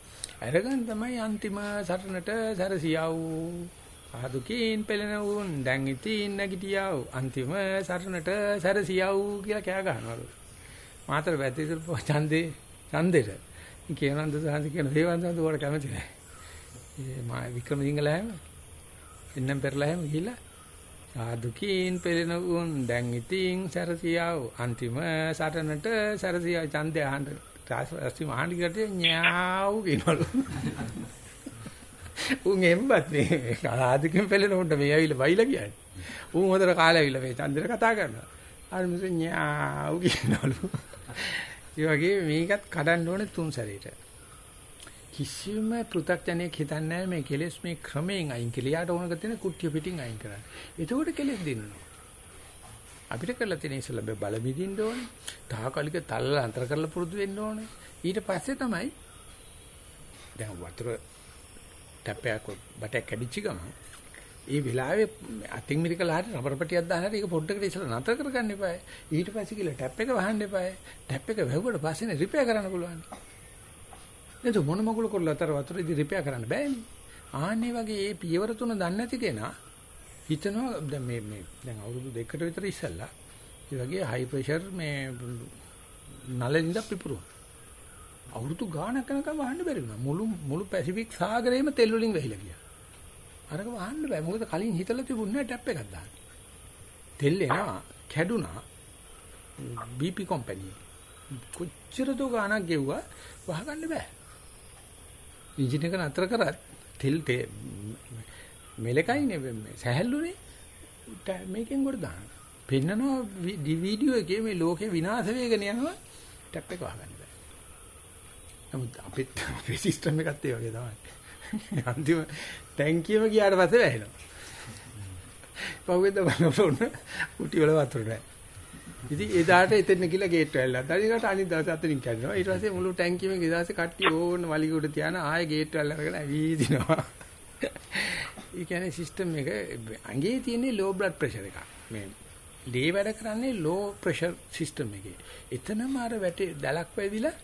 අරගෙන තමයි අන්තිම සටනට සැරසියා වූ ආදුකින් පෙළෙන උන් දැන් ඉතින් නැගිටියව. අන්තිම සටනට සැරසියව් කියලා කෑ ගහනවලු මාතර වැතිසුල් (laughs) ඡන්දේ ඡන්දෙට. කියනන්ද සාන්ති කියන දේවන්තන්ද උඩ කැමති නැහැ මා වික්‍රමසිංහල හැම එන්නම් පෙරලා හැම ගිහිල්ලා ආදුකින් පෙළෙන උන් දැන් ඉතින් සැරසියව්. අන්තිම සටනට සැරසියව් ඡන්දය අහන්න තාස්ති මහානි කටේ ඤාව් කියනවලු. උන් එම්බත් මේ ආදිකෙන් පෙළෙන උන්ට මේ ඇවිල්ලා බයිලා කියන්නේ. උන් හොදට කාලේ ඇවිල්ලා මේ චන්දර කතා කරනවා. අර මිනිස්සු ඤාව් කියනවලු. ඒ වගේ මේකත් කඩන්න ඕනේ තුන් සැරේට. කිසිම පෘථග්ජනයෙක් හිතන්නේ මේ කෙලෙස් මේ ක්‍රමයෙන් අයින් කියලා. යාට ඕනක තියෙන කුට්ටිය පිටින් අයින් කරන්න. එතකොට කෙලෙස් දිනනවා. අපිට කරලා තියෙන ඉස්සෙල්ලා බල මිදින්න ඕනේ. තාකලික තල්ල අන්තර කරලා පුරුදු වෙන්න ඕනේ. ඊට පස්සේ තමයි දැන් වතුර ටැපයක් බටයක් කැඩිච්ච ගමන් ඒ වෙලාවේ අතින් මිරිකලා හරි රබර් පටියක් දාලා හරි ඒක පොඩ්ඩකට ඉස්සෙල්ලා නතර කරගන්න එපා. ඊට පස්සේ කියලා ටැප් එක වහන්න එපා. ටැප් එක වැහුවට පස්සේ රිපෙයාර් කරන්න පුළුවන්. නේද මොන මගුල කරලා අතර වතුර ඉදි රිපෙයාර් කරන්න බෑනේ. ආන්නේ වගේ මේ පියවර තුන දන්නේ නැති කෙනා හිතනවා දැන් මේ මේ දැන් අවුරුදු දෙකකට විතර ඉස්සෙල්ලා ඒ වගේ හයි ප්‍රෙෂර් මේ නලෙන්ද පිපුරුවා. අවුරුදු ගාණක් යනකම් වහන්න බැරි වුණා. මුළු මුළු පැසිෆික් සාගරේම තෙල් වලින් වැහිලා ගියා. අරක වහන්න බෑ. මොකද කලින් හිතලා තිබුණේ ටැප් එකක් දාන්න. තෙල් එනවා කැඩුනා. BP company. කොච්චර දෝ ගාණක් ගෙව්වා වහගන්න බෑ. එන්ජින් එක නතර කරත් තෙල් මෙලකයිනේ සැහැල්ලුනේ මේකෙන් කොට දාන්න. පෙන්නනවා වීඩියෝ එකේ මේ ලෝකේ විනාශ වෙගෙන යනවා ටැප් එක වහගන්න බෑ. නමුත් අපිත් අපේ සිස්ටම් එකත් ඒ වගේ තමයි. අන්තිම ටැංකියම ගියාට පස්සේ වැහෙනවා. පහුවෙන්ද බලනොත් උටි වල වතුර නැහැ. ඉතින් එදාට එතන ගිහලා ගේට් වැල්ලා. ඊට අනිත් දවසේ අතනින් කැඩෙනවා. ඊට පස්සේ මුළු ටැංකියම ගිහලා කට්ටිය ඕන වලිග උඩ තියාන ආයෙ ගේට් වැල්ල අරගෙන ඇවිදිනවා. ඒ කියන්නේ සිස්ටම් එක ඇඟේ තියෙන ලෝ බ්ලඩ් ප්‍රෙෂර් එකක්. මේ ලේ වැඩ කරන්නේ ලෝ ප්‍රෙෂර් සිස්ටම් එකේ. එතනම අර වැටේ දැලක් වැදිලා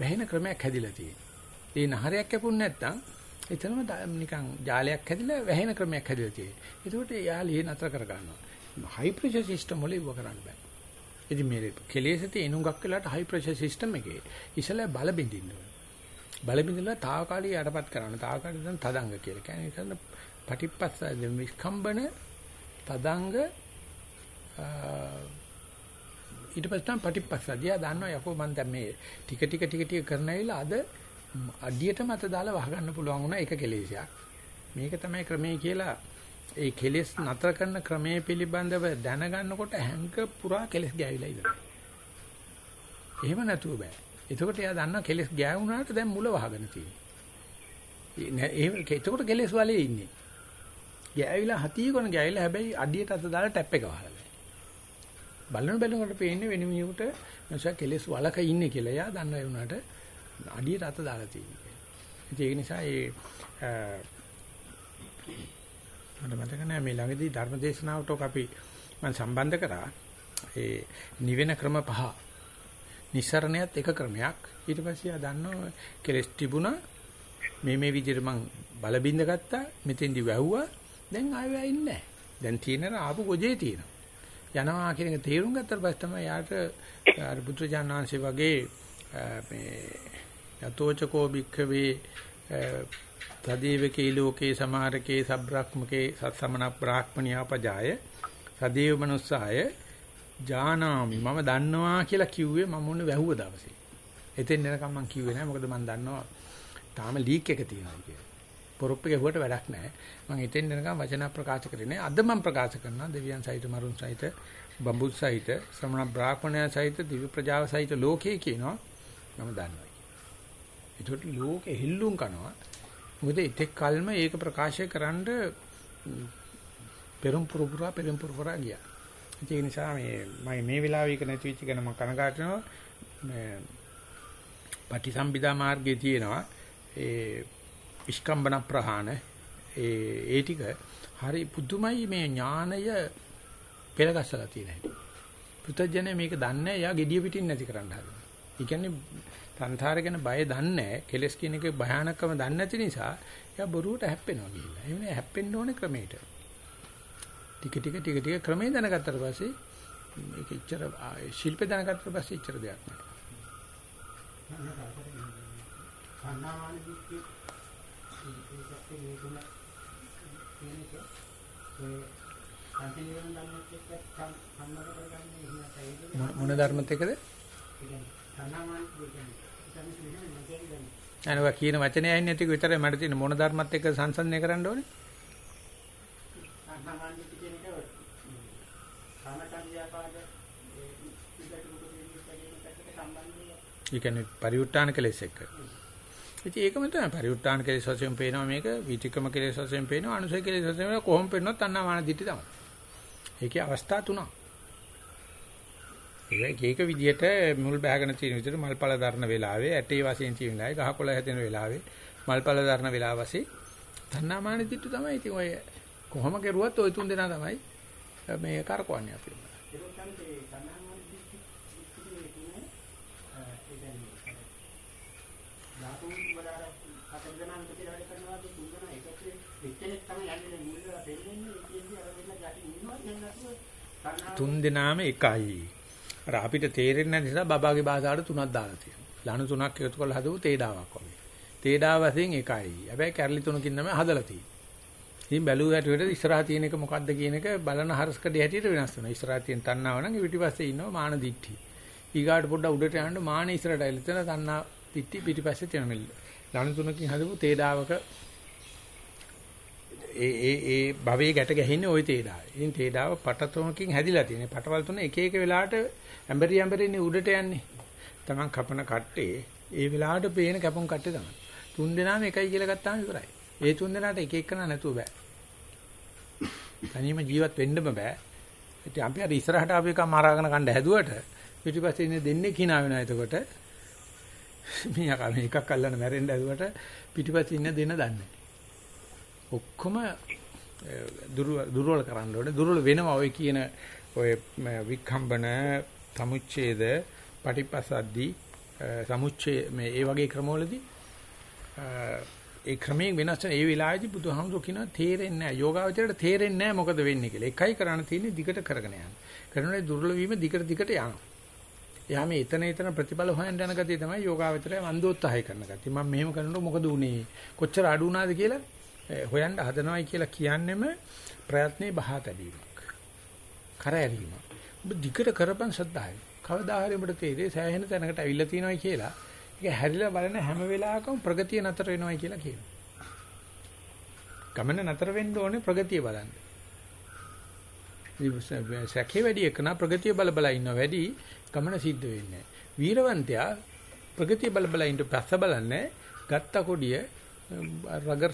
වැහෙන ක්‍රමයක් හැදිලා තියෙනවා. ඒ නහරයක් කැපුණ නැත්නම් එතනම ද- නිකන් ජාලයක් හැදිලා වැහෙන ක්‍රමයක් හැදිලා තියෙනවා. ඒකට එයා ලේ නතර කර ගන්නවා. හයි ප්‍රෙෂර් සිස්ටම් වල ඉව කරන්න බෑ. ඉතින් මේ කෙලෙසට එනුඟක් වෙලාට හයි ප්‍රෙෂර් සිස්ටම් එකේ ඉස්සලා බල බින්දින්න ඕනේ. බල බින්දලා තාවකාලික යටපත් කරන්න. තාවකාලික දැන් තදංග කියලා. කියන්නේ ඉතින් පටිපස්ස විස්කම්බන තදංග අ, ඊට පස්සේ තමයි පටිපස්සදිය දන්නවා යකෝ මම දැන් මේ ටික ටික ටික ටික කරන ඇවිල්ලා අද අඩියට මත දාලා වහගන්න පුළුවන් වුණා ඒක කෙලෙසයක්. මේක තමයි ක්‍රමයේ කියලා ඒ කෙලෙස් නතර කරන ක්‍රමයේ පිළිබඳව දැනගන්නකොට හැංග පුරා කෙලෙස් ගෑවිලා ඉවරයි. එහෙම නැතුව බෑ. එතකොට එයා දන්නවා කෙලෙස් ගෑවුනාට දැන් මුල වහගෙන තියෙන්නේ. ඒ එතකොට කෙලෙස් වලේ ඉන්නේ. ගෑවිලා හතිය කොන ගෑවිලා හැබැයි අඩියට අත දාලා ටැප් එක වහලා. බලන බැලුමකට පේන්නේ වෙන මිනිහෙකුට නැසක් කෙලෙස් වලක ඉන්නේ කියලා. එයා දන්නවා ඒ වුණාට අඩියට අත දාලා තියෙන්නේ. ඉතින් ඒක නිසා ඒ මට මතක නැහැ මේ ළඟදී ධර්ම දේශනාවට ඔක අපි මම සම්බන්ධ කරා. ඒ නිවෙන ක්‍රම පහ. නිස්සරණයත් එක ක්‍රමයක්. ඊට පස්සේ ආ දන්නවා කෙලස් තිබුණා. මේ මේ විදිහට මං බල බින්ද ගත්තා. මෙතෙන්දි වැහුවා. දැන් ආයෙ ඉන්නේ නැහැ. දැන් තියෙන ආපු ගොජේ තියෙනවා. යනවා කියන එක තේරුම් ගත්තට පස්සේ තමයි යාට අර බුදුජානනාංශي වගේ මේ යතෝචකෝ භික්ඛවේ තදේවකේ ලෝකේ සමාරකේ සබ්‍රාහ්මකේ සත්සමන බ්‍රාහ්මණියා පජාය සදේව මනුස්සාය ජානාමි මම දන්නවා කියලා කිව්වේ මම මොන වැහුව දවසේ. එතෙන් එනකම් මම කිව්වේ නෑ මොකද මම දන්නවා තාම ලීක් එක තියෙනවා කියලා. පොරොප්පේ ගැහුවට වැඩක් නැහැ. මම එතෙන් එනකම් වචන ප්‍රකාශ කරේ නෑ. අද මම ප්‍රකාශ කරනවා දෙවියන් සහිත මරුන් සහිත බඹුත් සහිත ශ්‍රමණ බ්‍රාහ්මණය සහිත දිව්‍ය ප්‍රජාව සහිත ලෝකේ කියනවා මම දන්නවා. ඒකට ලෝකෙ හිල්ලුම් කරනවා. මොකද ඉතෙක් කල්ම ඒක ප්‍රකාශ කරන්න පෙරම් පුරපුරා පෙරම් පුරපුරා ගියා. ඒ නිසා මේ මම මේ වෙලාවේ ඒක නැති වෙච්ච ගැන මම කනගාටු වෙනවා. මේ පටිසම්භිදා මාර්ගයේ තියෙනවා ඒ ඉස්කම්බන ප්‍රහාණ ඒ ඒ ටික හරි පුදුමයි මේ ඥානය පෙළගස්සලා තියෙන හැටි. පුතජනේ මේක දන්නේ එයා gediya පිටින් නැති කරන්න හදනවා. ඒ කියන්නේ සංසාර ගැන බය දන්නේ නැහැ. කෙලස් කියන එකේ භයානකම දන්නේ නැති නිසා එයා බොරුවට හැප්පෙනවා කියලා. ඒ වෙනේ හැප්පෙන්න ඕනේ ක්‍රමයට. ටික ටික ටික ටික ක්‍රමයෙන් දැනගත්තට පස්සේ මේක ඉච්චර ශිල්පේ දැනගත්තට පස්සේ ඉච්චර දෙයක් නෑ. මොන- මොන ධර්මත් එකද? අනව කියන වචනේ ඇහින්නේ නැතික විතරයි මට තියෙන මොන ධර්මත් එක්ක සංසන්දනය කරන්න ඕනේ? ඒ කියන්නේ පරිඋත් ทาน කෙලෙස් එක්ක. ඉතින් ඒකම තමයි පරිඋත්තාන කෙලෙස් වශයෙන් පේනවා මේක විතික්‍රම කෙලෙස් වශයෙන් පේනවා අනුසය කෙලෙස් වශයෙන් කොහොම පේනවත් අන්නාමාන දිටි තමයි. ඒකේ අවස්ථා තුනක්. ඒක ඒක විදිහට මුල් බහගෙන තියෙන විදිහට මල්පල ධර්න වෙලාවේ ඇටේ වශයෙන් තියෙන වෙලාවේ ගහකොළ හැදෙන වෙලාවේ මල්පල ධර්න වෙලාව වශයෙන් තණ්හාමාන දිට්ඨු තමයි ඉතින් ඔය කොහොම කරුවත් ඔය තුන් දෙනා තමයි මේ කරකවන්නේ අපිට තුන් දෙනාම එකයි. අර අපිට තේරෙන්නේ නැති නිසා බබාගේ භාෂාවට තුනක් දාලා තියෙනවා. ලණු තුනක් එකතු කරලා හදපු තේඩාවක් වගේ. තේඩාව වශයෙන් එකයි. හැබැයි කැරලි තුනකින් තමයි හදලා තියෙන්නේ. ඉතින් බැලුව හැටියට ඉස්සරහා තියෙන එක මොකද්ද කියන එක බලන හරස්කඩේ හැටියට වෙනස් වෙනවා. ඉස්සරහා තියෙන තණ්හාව නම් පිටිපස්සේ ඉන්නවා මාන දිට්ඨි. ඊගාට පොඩ්ඩක් උඩට යනකොට මාන ඉස්සරහට එලතන තණ්හා දිට්ඨි පිටිපස්සේ තියෙන මෙල්ල. ලණු තුනකින් හදපු තේඩාවක ඒ ඒ ඒ භවයේ ගැට ගැහින්නේ ওই තේඩාව. ඉතින් තේඩාව පට තුනකින් හැදිලා තියෙනවා. පටවල් තුන එක එක වෙලාවට ඇඹරි ඇඹරිනේ උඩට යන්නේ. Taman කපන කට්ටේ ඒ වෙලාවට පේන කැපුම් කට්ටේ තමයි. තුන් දෙනාම එකයි කියලා ගත්තාම ඉවරයි. ඒ තුන් දෙනාට එක එකන නැතුව බෑ. තනියම ජීවත් වෙන්නම බෑ. ඉතින් අපි අර ඉස්සරහට ආපු එක මරාගෙන කණ්ඩ හැදුවට පිටිපස්සේ ඉන්නේ දෙන්නේ කිනා වෙනවා එතකොට. මේ අකම එකක් අල්ලන්න මැරෙන්න හැදුවට පිටිපස්සේ ඉන්න දෙන්න දන්නේ ඔක්කොම දුර්වල කරන්න ඕනේ. දුර්වල වෙනවා ඔය කියන ඔය වික්ඛම්බන, සමුච්ඡේද, පටිපස්සද්දි, සමුච්ඡේ මේ ඒ වගේ ක්‍රමවලදී ඒ ක්‍රමයෙන් වෙනස් වෙන ඒ වෙලාවේදී බුදුහාමුදුරු කියනවා තේරෙන්නේ නැහැ. යෝගාවචරයට තේරෙන්නේ නැහැ මොකද වෙන්නේ කියලා. එකයි කරන්න තියෙන්නේ දිගට කරගෙන යන්න. කරනනේ දුර්වල වීම දිගට දිගට යනවා. එයා මේ එතන එතන ප්‍රතිඵල හොයන්න යන ගතිය තමයි යෝගාවචරය මන්දෝත්සහය කරන ගතිය. මම මෙහෙම කරනකොට මොකද උනේ? කොච්චර අඩු වුණාද කියලා හොයන්න හදනවයි කියලා කියන්නෙම ප්‍රයත්නේ බහා තැබීමක්. කර ඇරීමක්. ඔබ දිගට කරපන් ශ්‍රද්ධාවයි. කවදා හරි ඔබට තේරෙයි සෑහෙන තැනකට ඇවිල්ලා තියෙනවයි කියලා. ඒක හැරිලා බලන හැම වෙලාවකම ප්‍රගතිය නතර වෙනවයි කියලා කියනවා. ගමන නතර වෙන්න ඕනේ ප්‍රගතිය බලන්න. සැකේ වැඩි එකන ප්‍රගතිය බල බල ඉන්න වැඩි ගමන සිද්ධ වෙන්නේ වීරවන්තයා ප්‍රගතිය බල බල ඉන්න පස්ස බලන්නේ ගත්ත කොඩිය රගර්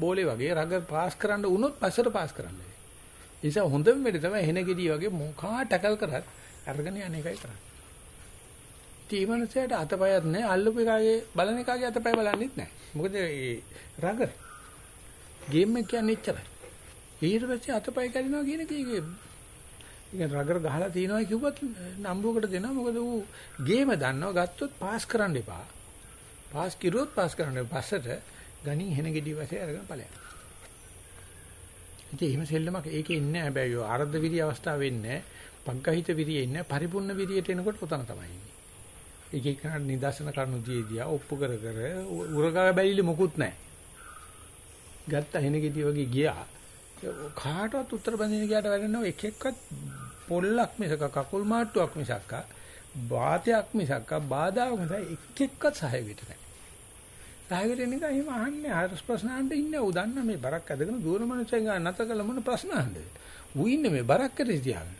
බෝලේ වගේ රගර් පාස් කරන්න වුණොත් පස්සට පාස් කරන්න. ඒ නිසා හොඳම වෙලේ තමයි හෙන ගෙඩිය වගේ මොකා ටැකල් කරත් අරගෙන යන එකයි කරන්නේ. තීමනසයට අතපයත් නැහැ අල්ලපු එකාගේ බලන එකාගේ අතපය බලන්නෙත් නැහැ. මොකද ඒ රගර් ගේම් එක කියන්නේ එච්චරයි. ඊට පස්සේ අතපය කරිනවා කියන එක ඒක ඉතින් රගර් ගහලා තියනවා කිව්වත් නම්බුවකට දෙනවා මොකද ඌ ගේම දන්නවා ගත්තොත් පාස් කරන්න එපා. පාස් කිරුවොත් පාස් කරන්න එපා. පස්සට ගණින් හෙන ගෙඩි වශයෙන් අරගෙන ඵලයක්. ඉතින් එහෙම සෙල්ලමක් ඒකේ ඉන්නේ නැහැ හැබැයි ඔය ආරද්ධ විරිය අවස්ථාව වෙන්නේ පග්ගහිත විරිය ඉන්නේ පරිපූර්ණ විරියට එනකොට උතන තමයි ඉන්නේ. ඒක එක්කන නිදර්ශන කරුණු දීදියා ඔප්පු කර කර උරගා බැලිලි මොකුත් නැහැ. ගත්ත හෙන ගෙඩි වගේ ගියා. කාටවත් උත්තර බඳින ගියාට වැඩනව එක එක්කත් පොල්ලක් මිසක කකුල් මාට්ටුවක් මිසක් වාතයක් මිසක් බාධාවක් මිසක් එක එක්කත් සහයවිත නැහැ. සහයවිත නිකන් එහෙම අහන්නේ ආරස් ප්‍රශ්න අහන්න ඉන්නේ උ දන්න මේ බරක් ඇදගෙන දුවන මනුස්සයන් ගන්න නැත කළ මොන ප්‍රශ්න අහන්නද? ඌ ඉන්නේ මේ බරක් කරේ තියාගෙන.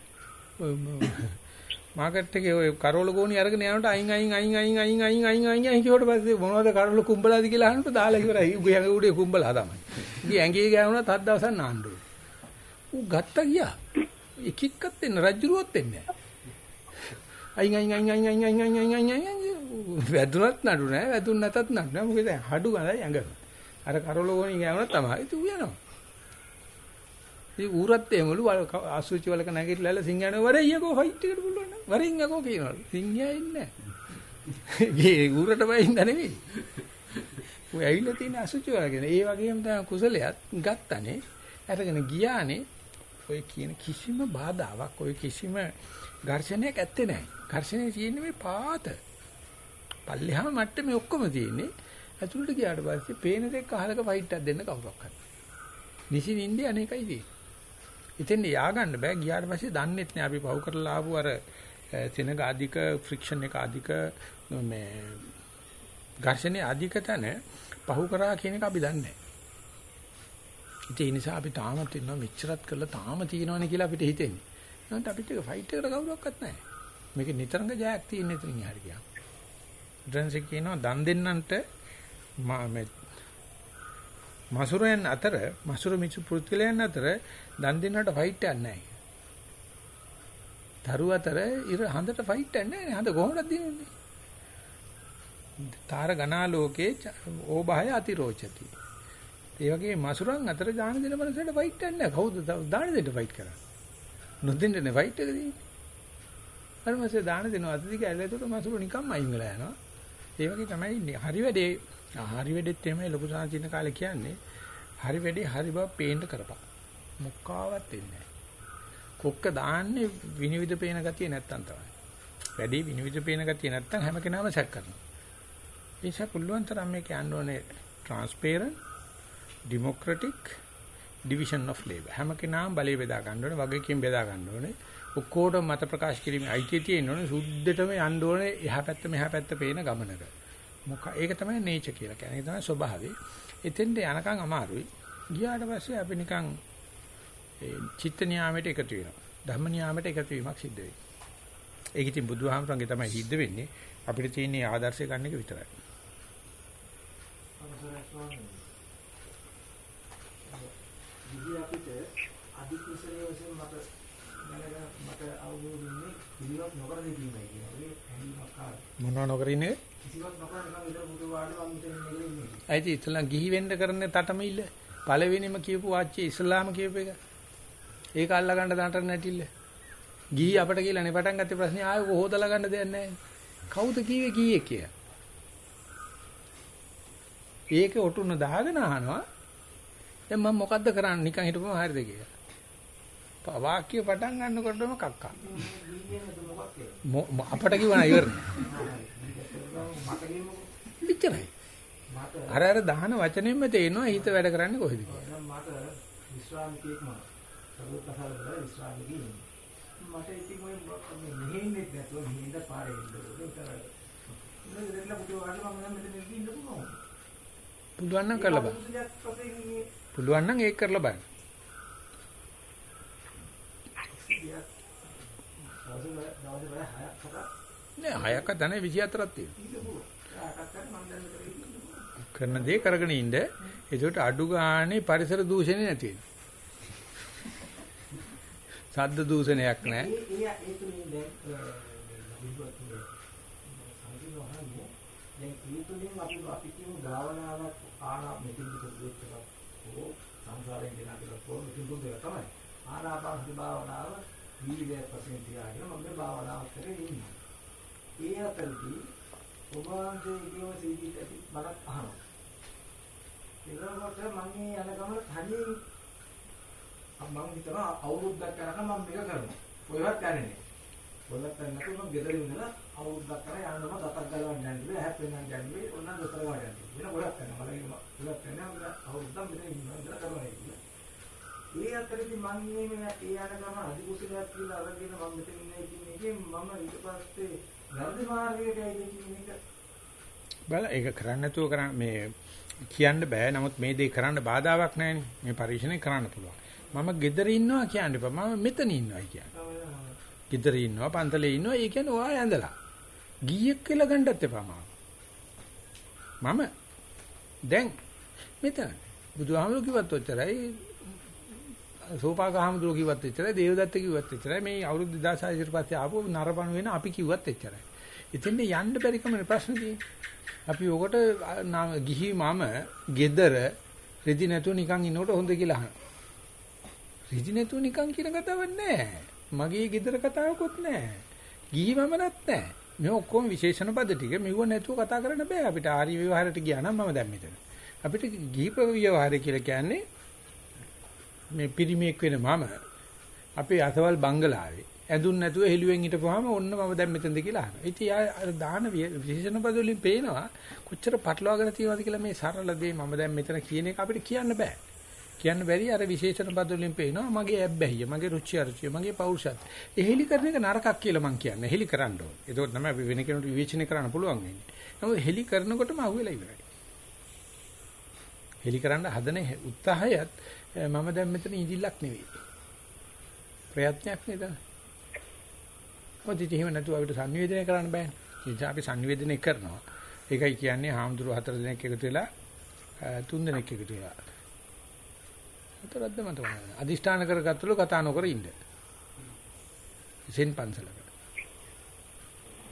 මාකට් එකේ ඔය කරෝල ගෝණි අරගෙන යනකොට අයින් අයින් අයින් අයින් අයින් අයින් අයින් අයින් අයින් කියවට පස්සේ මොනවද කරෝල කුඹලාද කියලා අහනකොට දාලා ඉවරයි. උගේ ඇඟ උඩේ කුඹලා තමයි. ඉතින් ඇඟේ ගෑවුණත් හත් දවසක් නාන්න ඕනේ. ඌ ගත්ත ගියා. එක එක්කත් දෙන්න රජ්ජුරුවත් දෙන්නේ නැහැ. අයින් අයින් අයින් අයින් අයින් අයින් අයින් අයින් අයින් අයින්. වැදුනත් නඩු නැහැ වැදුන් නැතත් නඩු නැහැ මොකද හඩු ගඳයි ඇඟ. අර කරෝල ගෝණි ගෑවුණත් තමයි. ඉතින් ඌ යනවා. ඉතින් ඌරත් එහෙමලු ආසුචි වලක නැගිටලා සිංහයන වරේ ඊයකෝ ෆයිට් එකට පුළුවන් නේද වරෙන් යකෝ කියනවලු සිංහයා ඉන්නේ නැහැ (laughs) ඌරට බයින්ද නෙවෙයි ඌ ඇවිල්ලා තියෙන ආසුචි වලගෙන ඒ වගේම තමයි කුසලයක් ගත්තනේ. අරගෙන ගියානේ ඔය කියන කිසිම බාධාවක් ඔය කිසිම ඝර්ෂණයක් ඇත්තේ නැහැ ඝර්ෂණේ තියෙන්නේ මේ පාත පල්ලෙහාම මට්ටමේ ඔක්කොම තියෙන්නේ. ඇතුළට ගියාට පස්සේ පේන දෙක අහලක ෆයිට් එකක් දෙන්න කවුරක්වත් නිසි නින්දේ අනේකයි තියෙන්නේ. ඉතින් යාගන්න බෑ. ගියාට පස්සේ දන්නෙත් නෑ. අපි පහු කරලා ආපු අර සෙනග අධික ෆ්‍රික්ෂන් එක අධික මේ ඝර්ෂණයේ අධික තැන පහු කරා කියන එක අපි දන්නේ නෑ. ඒ නිසා අපි තාමත් ඉන්නවා මෙච්චරත් කරලා තාම තියෙනවනේ කියලා අපිට හිතෙන්නේ. නැත්නම් අපිට ඒක ෆයිට් එකට කවුරක්වත් නැහැ. මේක නිතරම ජයක් තියෙන ඉතින් හරි ගියා. ඩ්‍රන්සික් කියනවා දන් දෙන්නන්ට මේ මසුරයන් අතර මසුරු මිසු පුරුත්කලයන් අතර දන් දෙන්නට ෆයිට් එකක් නැහැ. දරු අතර ඉර හඳට ෆයිට් එකක් නැහැ. හඳ කොහොමද දිනුනේ? තාර ගනා ලෝකේ ඕබහය අතිරෝචති. ඒ වගේ මසුරන් අතර දාන දෙන මනසට ෆයිට් එකක් නැහැ. කවුද දාන දෙන්න ෆයිට් කරන්නේ? නොදෙන්නේ ෆයිට් එක දෙන්නේ. අර මාසේ දාන දෙනවා අත දිග ඇල්ලේතකොට මසුරු නිකම්ම අයින් වෙලා යනවා. ඒ වගේ තමයි හරි වැඩේ හරි වැඩෙත් එහෙමයි ලොකු සාංචින කාලේ කියන්නේ හරි වැඩේ හරි බව පේන්න කරපන්. මොකාවත් වෙන්නේ කොක්ක දාන්නේ විනිවිද පේන ගතිය නැත්තම් තමයි. වැඩි විනිවිද පේන ගතිය නැත්තම් හැම කෙනාම සැක කරනවා. ඒ නිසා පුළුවන් තරම් මේක යන්න ඕනේ transparent democratic division of labor. හැම කෙනාම බලය බෙදා ගන්න ඕනේ, වගකීම් බෙදා ගන්න ඕනේ. ඔක්කොටම මත ප්‍රකාශ කිරීමේ අයිතිය තියෙන්න ඕනේ. සුද්ධටම යන්න ඕනේ එහා පැත්ත මෙහා පැත්ත පේන ගමනක. මොක ඒක තමයි නේචර් කියලා කියන්නේ. ඒක තමයි ස්වභාවය. එතෙන්ට යනකම් අමාරුයි. ගියාට පස්සේ අපි නිකන් ඒ චිත්ත නියාමයට එකතු වෙනවා. ධම්ම නියාමයට එකතු වීමක් සිද්ධ වෙනවා. ඒක ඉතින් බුදුහාමරංගේ තමයි සිද්ධ වෙන්නේ. අපිට තියෙන්නේ ආදර්ශය ගන්න එක විතරයි. ඉතින් අපිට අධිකුසලයේ වශයෙන් මට දැනග මට අවබෝධ වෙන්නේ පිළිවෙත් නොකර දෙීමයි කියන එක හැඟීමක් ආවා. මොනවා නොකර ඉන්නේ? කිසිවක් නොකර නිකන් විතර බුදු වාඩි මම මෙතන ඉඳගෙන ඉන්නේ. ඇයි ඉතලා ගිහි වෙන්න කරන්නේ තටමිල්ල? පළවෙනිම කියපු වාච්‍ය ඉස්ලාම කියපු එක. ඒක අල්ලා ගන්න දඬර නැටිල්ල. ගිහි අපට කියලානේ පටන් ගත්තේ ප්‍රශ්නේ ආයෙ කොහොදලා ගන්න දෙයක් නැහැ. කවුද කීවේ කීයේ කියලා? ඒකේ ඔටුන දාගෙන අහනවා. දැන් මම මොකද්ද කරන්නේ? නිකන් හිටපුවම හරිද කියලා. වාක්‍ය පටන් ගන්නකොටම කක්කා. මො- මො- අපට කිව්වන ඉවරනේ. පිටරයි. අර අර දහන වචනෙන්ම තේනවා හිත වැඩ කරන්නේ කොහෙද කියලා. නම් මට විශ්‍රාමිකයෙක් මම සරුවත් කතාව කරලා විශ්‍රාමිකයෙක් ඉන්නේ. මට ඉතින් ඔය මේ මෙහෙන්නේ නැතුව මෙහෙන්ද පාරේ ඉන්න ඒක කරා. නේද දෙන්න පුතේ වගේ මම නම් මෙතන ඉන්න පුළුවන්. පුළුවන් නම් කරලා බලන්න. පුදුලයක් පස්සේ මේ පුළුවන් නම් ඒක කරලා බලන්න. සියක් දවස් වල දවස් වල හයක් හතක් නෑ හයක් අතන 24ක් තියෙනවා. ඉන්න පුළුවන්. ආකත් කරන මම දැන් මෙතන ඉන්න. කරන දේ කරගෙන ඉන්න. ඒකට අඩු ගානේ පරිසර දූෂණේ නැති වෙනවා. ශබ්ද දූෂණයක් නැහැ. ඒ ඒ ඒ තුලින් දැන් විද්වත් සංකීර්ණවන්නේ දැන් ඒ තුලින් අපි අපි කියමු භාවනාවක් ආනා මෙතින් දුක් එකක් හෝ සංසාරයෙන් ගෙන අපිට කොහොම මෙතින් දුක් එකක් තමයි ආනාපානසති භාවනාව දීර්ඝයක් වශයෙන් තියාගෙන මම මේ භාවනාව කරේ ඉන්නේ ඒ අතරදී ඔබ වහන්සේ කියව සීදීට ඇති මටත් අහනවා ඒකකට මම මේ යන ගමන තනියෙන් මම හිතනවා අවුරුද්දක් යනකම් මම මේක කරනවා. කොහෙවත් යන්නේ නැහැ. කොහෙවත් යන්නේ නැතුව මම ගෙදර ඉඳලා අවුරුද්දක් කරා යන්නම දතක් ගලවන්න යන්නේ හැප්පෙන්න යන්නේ ඕන දොස්තර ගාවට යන්නේ. වෙන ගොඩක් යනවා. මම ඉන්න ගොඩක් යනවා. අවුරුද්දක් මෙතන ඉන්නවා ඉඳලා කරනවා කියලා. ඒ අතරේදී මම මේ ඒ යන ගම අධිකුසලයක් කියලා අරගෙන මම මෙතන ඉන්නේ කියන එකෙන් මම ඊට පස්සේ ගර්ධ මාර්ගයට ඇවිල්ලා කියන එක බල ඒක කරන්න නැතුව කරන්න මේ කියන්න බෑ. නමුත් මේ දේ කරන්න බාධාවක් නැහැනේ. මේ පරිශ්‍රණය කරන්න පුළුවන්. මම gedara ඉන්නවා කියන්න එපා. මම මෙතන ඉන්නවා කියන්නේ. තමයි gedara ඉන්නවා, පන්තලේ ඉන්නවා. ඒ කියන්නේ ඔයා ඇඳලා. ගීයක් කියලා ගන්නත් එපා මම. මම දැන් මෙතන බුදුහාමුදුරු කිව්වත් ඔච්චරයි. සෝපාගහමුදුරු කිව්වත් එච්චරයි. දේවදත්ත කිව්වත් එච්චරයි. මේ අවුරුදු 2600 ඊට පස්සේ ආපු නරපණු වෙන අපි කිව්වත් එච්චරයි. ඉතින් යන්න බැරි කමනේ ප්‍රශ්න තියෙන්නේ. අපි ඔකට නාම ගිහි මම gedara රෙදි නැතුව නිකන් ඉන්නකොට හොඳ කියලා අහනවා. රෙදි නැතුව නිකන් කියන කතාවක් නැහැ. මගේ gedara කතාවකුත් නැහැ. ගිහි මම නැත්නම් මේ ඔක්කොම විශේෂණ පද ටික මෙව නැතුව කතා කරන්න බෑ අපිට ආර්ය විවහාරයට ගියා නම් මම දැන් මෙතන. අපිට ගිහි ප්‍රවිවහාරය කියලා කියන්නේ මේ පිරිමියෙක් වෙන මම අපේ අසවල් බංගලාවේ ඇඳුන් නැතුව හෙළුවෙන් හිටපුවාම ඔන්න මම දැන් මෙතනද කියලා අහනවා. ඉතින් යා අර දාන විශේෂණ පද වලින් පේනවා කොච්චර පටලවාගෙන තියෙනවද කියලා මේ සරල දේ මම දැන් මෙතන කියන එක අපිට කියන්න බෑ. කියන්න බැරි අර විශේෂණ පද වලින් පේනවා මගේ ඇබ්බැහිය, මගේ රුචි අරුචිය, මගේ පෞරුෂත්වය. එහෙලි කරන එක නරකක් කියලා මම කියන්නේ. හෙලි කරන්න ඕනේ. ඒක තමයි අපි වෙන කෙනෙකුට විවේචනය කරන්න පුළුවන් වෙන්නේ. නමුත් හෙලි කරනකොටම අහුවෙලා ඉවරයි. හෙලි කරන්න හදන උත්සාහයත් මම දැන් මෙතන ඉඳිල්ලක් නෙවෙයි. ප්‍රයත්නයක් නේද? මොකද ඉතින් එහෙම නැතුව අපිට sannivedana කරන්න බෑනේ. ඒ නිසා අපි sannivedana කරනවා. ඒකයි කියන්නේ හාමුදුරුවෝ හතර දෙනෙක් එකතු වෙලා තුන් දෙනෙක් එකතු වෙලා. හතරක්ද මට වුණා. අදිෂ්ඨාන කරගත්තලු කතා නොකර ඉන්න. සෙන් පන්සලක.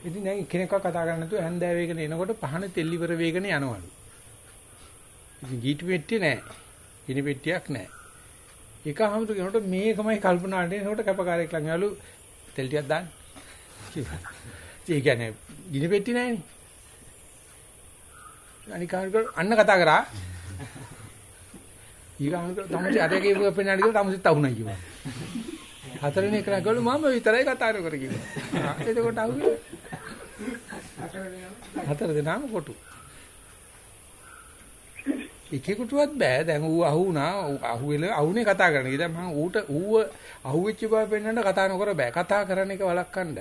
ඉතින් දැන් කෙනෙක්ව කතා කරන්න නැතුව හැන්දෑ වේගන එනකොට පහන තෙල් ඉවර වේගන යනවලු. ඉතින් ගීටි පෙට්ටිය නැහැ. ගිනි පෙට්ටියක් නැහැ. එක හමුතු කෙනකොට මේකමයි කල්පනාට එනකොට කැපකාරයෙක් ළඟ යලු තෙල් ටිකක් දාන්න. කිව්වා. ඒ කියන්නේ ගිනි පෙට්ටි නැහැනේ. අනිකාරක අන්න කතා කරා. ඊගානක තමයි අරගේ කියපුවා පෙන්නන්න කියලා තමුසෙත් අහුණා කිව්වා. හතරවෙනි එක නගලු මම විතරයි කතා කර කිව්වා. එතකොට අහුවේ. හතර දෙනාම කොටු. එකෙකුටවත් බෑ දැන් ඌ අහු වුණා අහුවෙල අහුනේ කතා කරන. ඉතින් මම ඌට ඌව අහුවෙච්ච බව පෙන්වන්න කතා නොකර බෑ. කතා කරන එක වළක්වන්න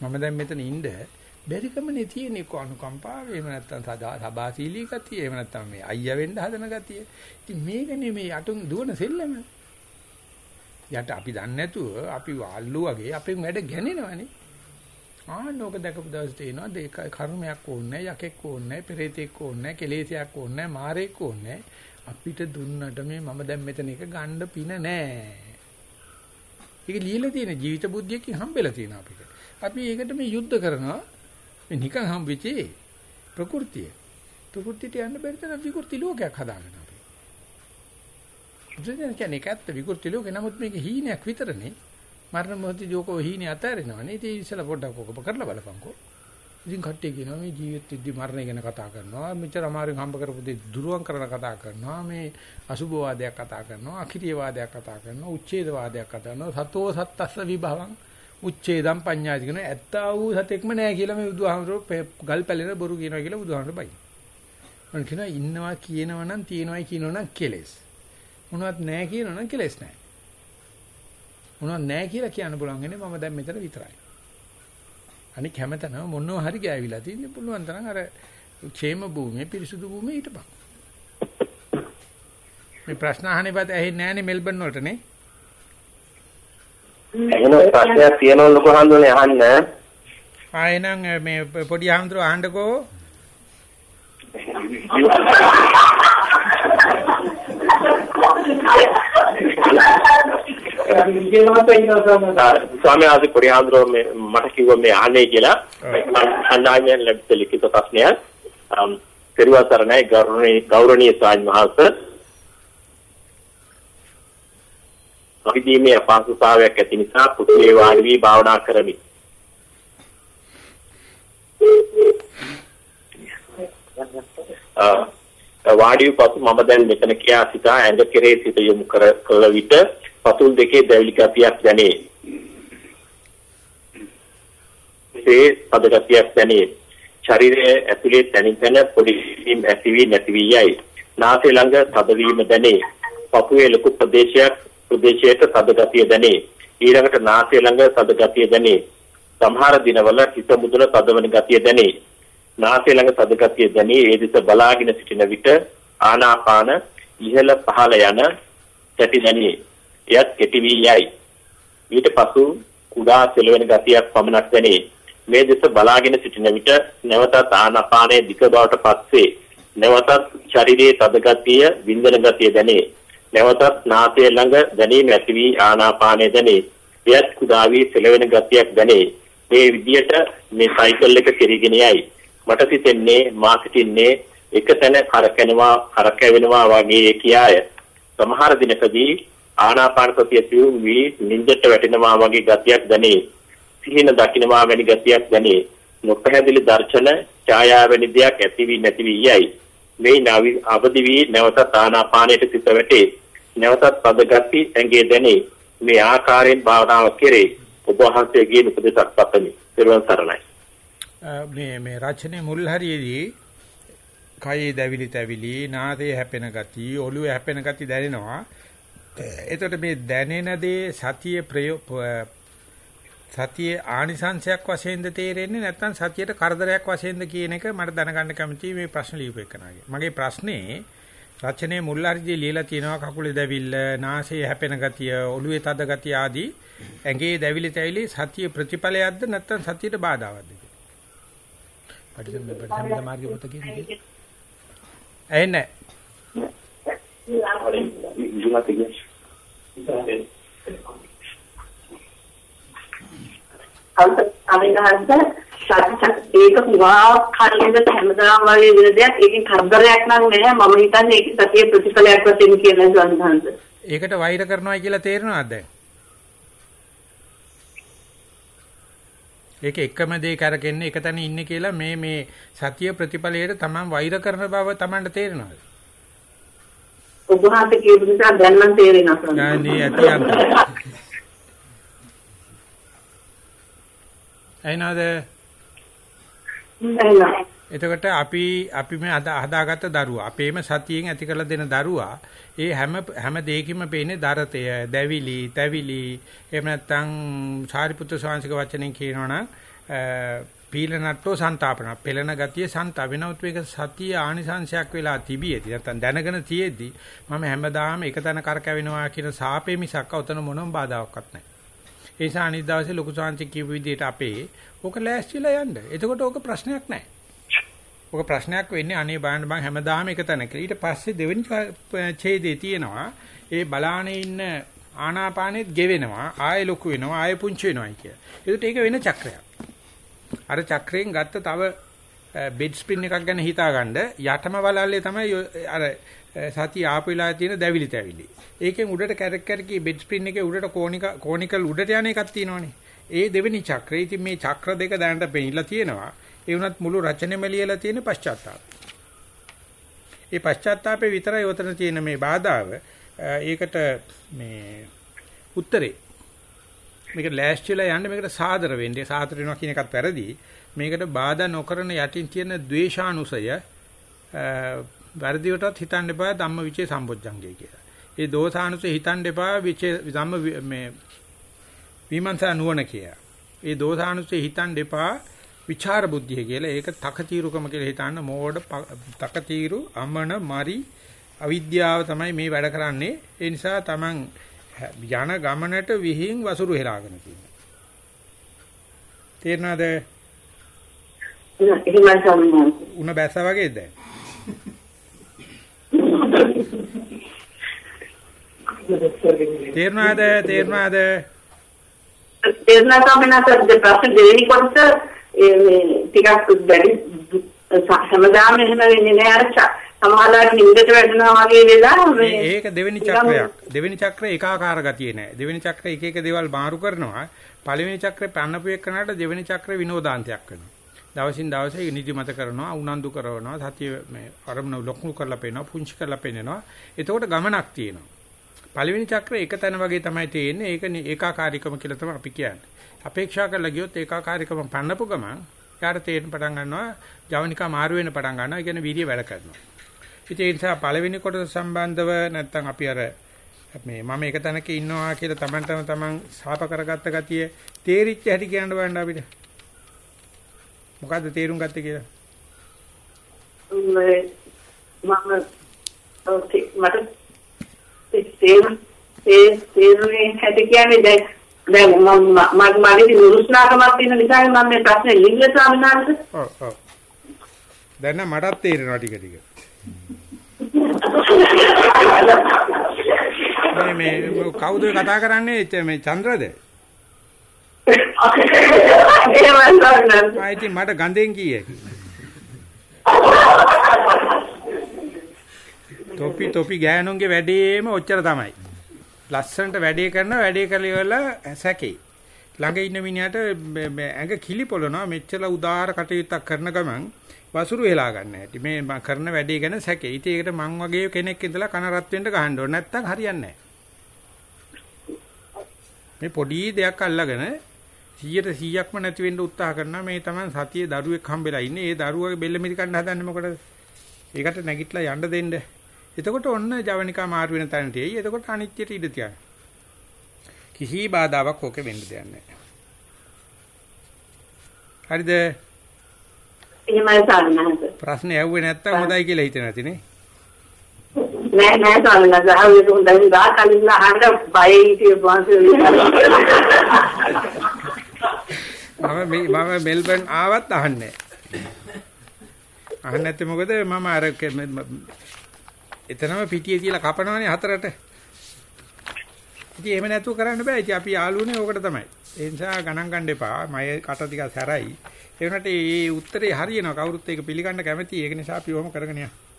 මම දැන් මෙතන ඉන්න බැරිකමනේ තියෙන්නේ අනුකම්පාව එහෙම නැත්නම් සබාශීලී ගතිය එහෙම නැත්නම් මේ අයියා වෙන්න හදන ගතිය. ඉතින් මේකනේ මේ යටුන් දුවන සෙල්ලම. යට අපි දන්නේ නැතුව අපි වාල්ලු වගේ අපෙන් වැඩ ගැනෙනවනේ. ආනෝක දැකපු දවස් තේනවා දෙක කර්මයක් ඕනේ යකෙක් ඕනේ පෙරේතෙක් ඕනේ කෙලෙසයක් ඕනේ මාරෙක් ඕනේ අපිට දුන්නට මේ මම දැන් මෙතන එක ගන්න පින නෑ. ඒක ලියලා තියෙන ජීවිත බුද්ධියකින් හම්බෙලා තියෙන අපිට. අපි ඒකට මේ යුද්ධ කරනවා මේ නිකන් හම්බෙච්චේ ප්‍රകൃතිය. ප්‍රകൃතියට යන්න බැරි තරම් විකෘති ලෝකයක් හදාගෙන අපි. බුදුන් කියන්නේ ඒකත් විකෘති ලෝකේ නමුත් මේක හීනයක් විතරනේ. මරණ මොහොතදී යෝකෝ හීනේ අතාරිනවනේ. ඉතින් ඉස්සලා පොඩ්ඩක් ඔක කරලා බලපන්කෝ. ඉතින් කට්ටිය කියනවා මේ ජීවිත ඉදි මරණය ගැන කතා කරනවා. මෙච්චර අමාරුවෙන් හම්බ කරපු දේ දුරුවන් කරන කතා කරනවා. මේ අසුභ වාදයක් කතා කරනවා. අකිරිය වාදයක් කතා කරනවා. උච්ඡේද වාදයක් කතා කරනවා. සතෝ සත්තස්ස විභවං උච්ඡේදම් පඤ්ඤාති කියන ඇත්තා වූ සතෙක්ම නැහැ කියලා මේ බුදුහාමුදුරුවෝ ගල් පැලෙන බොරු කියනවා කියලා බුදුහාමුදුරුවෝ බයි. මම කියනවා ඉන්නවා කියනවා නම් තියෙනවයි කියනවා නම් කෙලෙස්. මොනවත් නැහැ කියනවා නම් කෙලෙස් නැහැ. මොනවත් නැහැ කියලා කියන්න පුළුවන් ඉන්නේ මම දැන් මෙතන විතරයි. අනික හැමතැනම මොනවා හරි ගෑවිලා තින්නේ පුළුවන් තරම් අර ക്ഷേම භූමියේ පිරිසුදු භූමියේ හිටපන්. මේ ප්‍රශ්න අහන්නේ බත් ඇහෙන්නේ නැහනේ මෙල්බන් වලට නේ. එහෙනම් ප්‍රශ්නයක් තියෙනවා ලොකු හඳුනේ අහන්න. ආයෙනම් මේ පොඩි ආම්ද්‍රෝ අහන්නකෝ. (laughs) ස්වාමී ආදී පරිහාන්දරෝ මේ මට කිව්වා මේ අහන්නේ කියලා අන්නායන් ලැබිච්ච ලිඛිත ප්‍රශ්නයක්. පෙරවසරණයි ගෞරවනීය ගෞරවනීය ස්වාමීන් වහන්සේ අපිදීමේ අපහසුතාවයක් ඇති නිසා පුතේ වාඩි වී භාවනා කරමි. වාඩි වූ පසු මම දැන් මෙතන කියා සිතා ඇඟ කෙරේ සිත යොමු කර කළ විට පතුල් දෙකේ දැවිලි ගතියක් දැනේ. ඒ පද ගතියක් දැනේ. ශරීරයේ ඇතුලේ තනින් තන පොඩි හිම් ඇති වී නැති වී යයි. නාසය ළඟ තදවීම දැනේ. පපුවේ ලොකු ප්‍රදේශයක් ප්‍රදේශයට තද ගතිය දැනේ. ඊළඟට නාසය ළඟ තද ගතිය දැනේ. සමහර දිනවල හිත මුදුන තදවන ගතිය දැනේ. නාසය ළඟ තද ගතිය දැනේ. ඒ දෙස බලාගෙන සිටින විට ආනාපාන ඉහළ පහළ යන සැටි දැනේ. එයත් කෙටි වී යයි. ඊට පසු කුඩා සෙලවෙන ගතියක් පමණක් දැනේ. මේ දෙස බලාගෙන සිටින විට නැවතත් ආනාපානයේ දික බවට පස්සේ නැවතත් ශරීරයේ තද ගතිය, වින්දන ගතිය දැනේ. නැවතත් නාසය ළඟ දැනීම ඇති වී ආනාපානය දැනේ. එයත් කුඩා වී සෙලවෙන ගතියක් දැනේ. මේ විදියට මේ සයිකල් එක කෙරීගෙන යයි. මට සිතෙන්නේ මා සිටින්නේ එක තැන කරකැවෙනවා කරකැවෙනවා වගේ කියාය. සමහර දිනකදී ආනාපාන සතිය සියුම් වී නිින්දට වැටෙනවා වගේ ගතියක් දැනේ. සිහින දකින්නවා වැනි ගතියක් දැනේ. නොපැහැදිලි දර්ශන ඡායා වැනි දෙයක් ඇති වී නැති වී යයි. මේ නවි අවදි වී නැවත ආනාපානයට සිත වැටේ. නැවතත් පද ගති ඇඟේ දැනේ. මේ ආකාරයෙන් භාවනාව කෙරේ. ඔබ වහන්සේගේ උපදේශක් පතමි. පෙරවන් සරණයි. මේ මේ රචනයේ මුල් හරියේදී කයේ දැවිලි තැවිලි නාසයේ හැපෙන ගති ඔළුවේ හැපෙන ගති දැනෙනවා. එතකොට මේ දැනෙන දේ සතිය සතියේ ආනිසංශයක් වශයෙන්ද තේරෙන්නේ නැත්නම් සතියට කරදරයක් වශයෙන්ද කියන එක මට දැනගන්න කැමතියි මේ ප්‍රශ්න ලියපු එකනාගේ. මගේ ප්‍රශ්නේ රචනයේ මුල් හරිදී ලියලා තියෙනවා කකුලේ දැවිල්ල, නාසයේ හැපෙන ගතිය, ඔළුවේ තද ගතිය ආදී ඇඟේ දැවිලි තැවිලි සතිය ප්‍රතිඵලයක්ද නැත්නම් සතියට බාධාවත්ද කියලා. පටිසම් පටිසම් මාර්ගය පොත කියන්නේ. ඇහෙන්නේ අවිනාශ සත්‍ය ඒක පුරා කලින්ද හැමදාම වගේ වෙන දෙයක් ඒකෙන් කරදරයක් නම් නෑ මම හිතන්නේ ඒක සතිය ප්‍රතිඵලයක් වශයෙන් කියන සංහංශ. ඒකට වෛර කරනවායි කියලා තේරෙනවද දැන්? ඒක එකම දේ කරගෙන එක තැන ඉන්නේ කියලා මේ මේ සතිය ප්‍රතිඵලයට තමන් වෛර කරන බව තමන්ට තේරෙනවද? ඔබ වහන්සේ කියපු නිසා දැන් නම් තේරෙනවා. නෑ ඇති අන්ත. එනවාද? එතකොට අපි අපි මේ හදාගත්ත දරුවා අපේම සතියෙන් ඇති කරලා දෙන දරුවා ඒ හැම හැම දෙයකින්ම පේන්නේ දරතය, දැවිලි, තැවිලි එහෙම නැත්නම් සාරිපුත්‍ර ස්වාමීන්ගේ වචනෙන් කියනවනම් පීලනට්ටෝ සන්තාපන පෙළන ගතිය සන්තා වෙනවුත් මේක සතිය ආනිසංශයක් වෙලා තිබියදී නැත්නම් දැනගෙන තියේදී මම හැමදාම එක තැන කරකැවෙනවා කියන සාපේ මිසක් උතන මොනම බාධාවක්වත් නැහැ ඒ නිසා අනිත් දවසේ ලොකු සාංශි කියපු විදිහට අපේ ඕක ලෑස්තිලා යන්න. එතකොට ඕක ප්‍රශ්නයක් නැහැ. ඕක ප්‍රශ්නයක් වෙන්නේ අනේ බලන්න මම හැමදාම එක තැනක. ඊට පස්සේ දෙවෙනි ඡේදයේ තියෙනවා ඒ බලානේ ඉන්න ආනාපානෙත් ගෙවෙනවා ආයෙ ලොකු වෙනවා ආයෙ පුංචි වෙනවා කිය. ඒකට ඒක වෙන චක්‍රයක්. අර චක්‍රයෙන් ගත්ත තව බෙඩ් ස්පින් එකක් ගැන හිතාගන්න යටම වලල්ලේ තමයි අර සතිය ආපු වෙලාවේ තියෙන දැවිලි තැවිලි. ඒකෙන් උඩට කැරක් කැරකී බෙඩ් ස්ප්‍රින් එකේ උඩට කෝනික කෝනිකල් උඩට යන එකක් තියෙනවනේ. ඒ දෙවෙනි චක්‍රය. ඉතින් මේ චක්‍ර දෙක දැනට පෙනිලා තියෙනවා. ඒ වුණත් මුළු රචනෙම ලියලා තියෙන පශ්චාත්තාපය. ඒ පශ්චාත්තාපේ විතරයි උතන තියෙන මේ බාධාව. ඒකට මේ උත්තරේ මේක ලෑස්තිලා යන්න මේකට සාදර වෙන්නේ සාදර වෙනවා කියන එකත් වැරදි මේකට බාධා නොකරන යටින් තියෙන ද්වේෂානුසය වැරදිවටත් හිතන්න එපා ධම්මවිචේ සම්බොජ්ජංගය කියලා. ඒ දෝසානුසය හිතන්න එපා විචේ ධම්ම මේ විමර්ශන නුවණ කියලා. ඒ දෝසානුසය හිතන්න එපා විචාර බුද්ධිය කියලා. ඒක තකතිරුකම කියලා හිතන්න මෝඩ තකතිරු අමන මරි අවිද්‍යාව තමයි මේ වැඩ කරන්නේ. ඒ නිසා Taman යන ගමනට විහිං වසුරු හෙලාගෙන තියෙනවා. තේරෙනවද? උණ බැස්සා වගේද දැන්? තේරුණාද? තේරුණාද? තේරුණා තමයි ප්‍රශ්න දෙවෙනි කොටස මේ ටිකක් බැරි හැමදාම එහෙම වෙන්නේ නෑ අර සමහරවිට නිින්දට වැටෙනවා වගේ වෙලා මේ ඒක දෙවෙනි චක්‍රයක්. දෙවෙනි චක්‍රේ ඒකාකාර ගතිය නෑ. දෙවෙනි චක්‍රේ එක එක දේවල් මාරු කරනවා. පළවෙනි චක්‍රේ පන්නපු එකනට දෙවෙනි චක්‍රේ විනෝදාන්තයක් වෙනවා. දවසින් දවස නිදිමත කරනවා, උනන්දු කරනවා, සතිය මේ අරමුණ ලොකු කරලා පේනවා, පුංචි කරලා පේනවා. එතකොට ගමනක් තියෙනවා. පළවෙනි චක්‍රේ එක තැන වගේ තමයි තියෙන්නේ. ඒක ඒකාකාරීකම කියලා තමයි අපි කියන්නේ. අපේක්ෂා කරලා ගියොත් ඒකාකාරීකම පන්නපු ගමන් යාට තේරෙන්න පටන් ගන්නවා ජවනිකා මාරු වෙන්න පටන් ගන්නවා. ඒ කියන්නේ වීර්ය වැඩ කරනවා. ඉතින් ඒ නිසා පළවෙනි කොටස සම්බන්ධව නැත්තම් අපි අර මේ මම එක තැනක ඉන්නවා කියලා Tamanටම Taman සාප කරගත්ත ගතිය තේරිච්ච හැටි කියන්න බලන්න අපිට. මොකද්ද තේරුම් ගත්තේ කියලා? මම මට තේරුම් තේරුනේ හැටි කියන්නේ දැන් දැන් මම මගේ නුරුස්නාකමක් තියෙන නිසා මම මේ ප්‍රශ්නේ ලිංග ස්වාමීන් වහන්සේ ඔව් ඔව් දැන් මටත් තේරෙනවා ටික ටික මේ මේ කවුද කතා කරන්නේ මේ චන්ද්‍රද? ආයිති මට ගඳෙන් කීයේ. තොපි තොපි ගෑනුන්ගේ වැඩේම ඔච්චර තමයි. ලස්සනට වැඩේ කරන වැඩේ කරලා ඉවරලා සැකේ. ළඟ ඉන්න මිනිහට ඇඟ කිලිපොළනවා මෙච්චර උදාාර කටයුත්තක් කරන ගමන් වසුරු වෙලා ගන්න හැටි. මේ මම කරන වැඩේ ගැන සැකේ. ඉතින් ඒකට මං වගේ කෙනෙක් ඉඳලා කන රත් වෙන්න ගහන්න ඕනේ. නැත්තම් හරියන්නේ මේ පොඩි දෙයක් අල්ලගෙන 100ට 100ක්ම නැති වෙන්න උත්සාහ කරනවා. මේ තමයි සතියේ දරුවෙක් හම්බෙලා ඉන්නේ. ඒ දරුවගේ බෙල්ල මිරි කන්න හදන්නේ මොකටද? ඒකට නැගිටලා යන්න දෙන්න. එතකොට ඔන්න ජවනිකා මාරු වෙන තැනට එයි. එතකොට අනිත්‍යයට ඉඩ තියන්න. කිසි බාධාවක් ඕකේ වෙන්න දෙයක් නැහැ. හරිද? එහෙමයි සාරණහස. ප්‍රශ්නේ ඇහුවේ නැත්තම් හොඳයි කියලා හිතේ නැතිනේ. නෑ නෑ සාරණහස. ආවේ හොඳයි ගා කලින් අහන්න බය හිටිය බාන්සේ. මම මම මෙල්බන් ආවත් අහන්නේ අහන්නේ නැත්තේ මොකද මම අර එතනම පිටියේ තියලා කපනවනේ හතරට. ඉතින් එහෙම නැතුව කරන්න බෑ. ඉතින් අපි යාළුවනේ ඕකට තමයි. ඒ නිසා ගණන් ගන්න එපා. මම කට ටිකක් සැරයි. ඒ වුණාට මේ උත්තරේ හරියනවා. කවුරුත් ඒක පිළිගන්න කැමතියි. ඒක නිසා අපි ඔහොම කරගෙන යමු.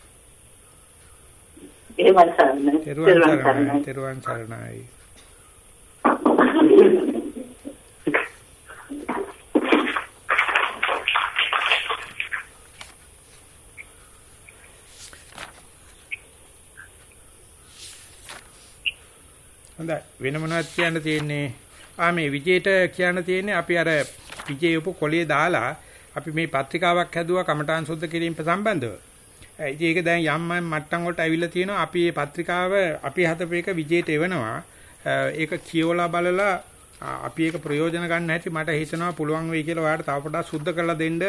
එහෙමයි සරණයි. තෙරුවන් සරණයි. හොඳයි වෙන මොනවද කියන්න තියෙන්නේ ආ මේ විජේට කියන්න තියෙන්නේ අපි අර විජේ උප කොලිය දාලා අපි මේ පත්‍රිකාවක් හැදුවා කමඨාන් සුද්ධ කිරීම සම්බන්ධව ඉතින් ඒක දැන් යම් මට්ටම් වලට ඇවිල්ලා තියෙනවා. අපි මේ පත්‍රිකාව අපි හදපු එක විජේට එවනවා. ඒක කියවලා බලලා අපි ඒක ප්‍රයෝජන ගන්න හැටි මට හිතෙනවා පුළුවන් වෙයි කියලා ඔයාලට තව පොඩ්ඩක් සුද්ධ කරලා දෙන්න.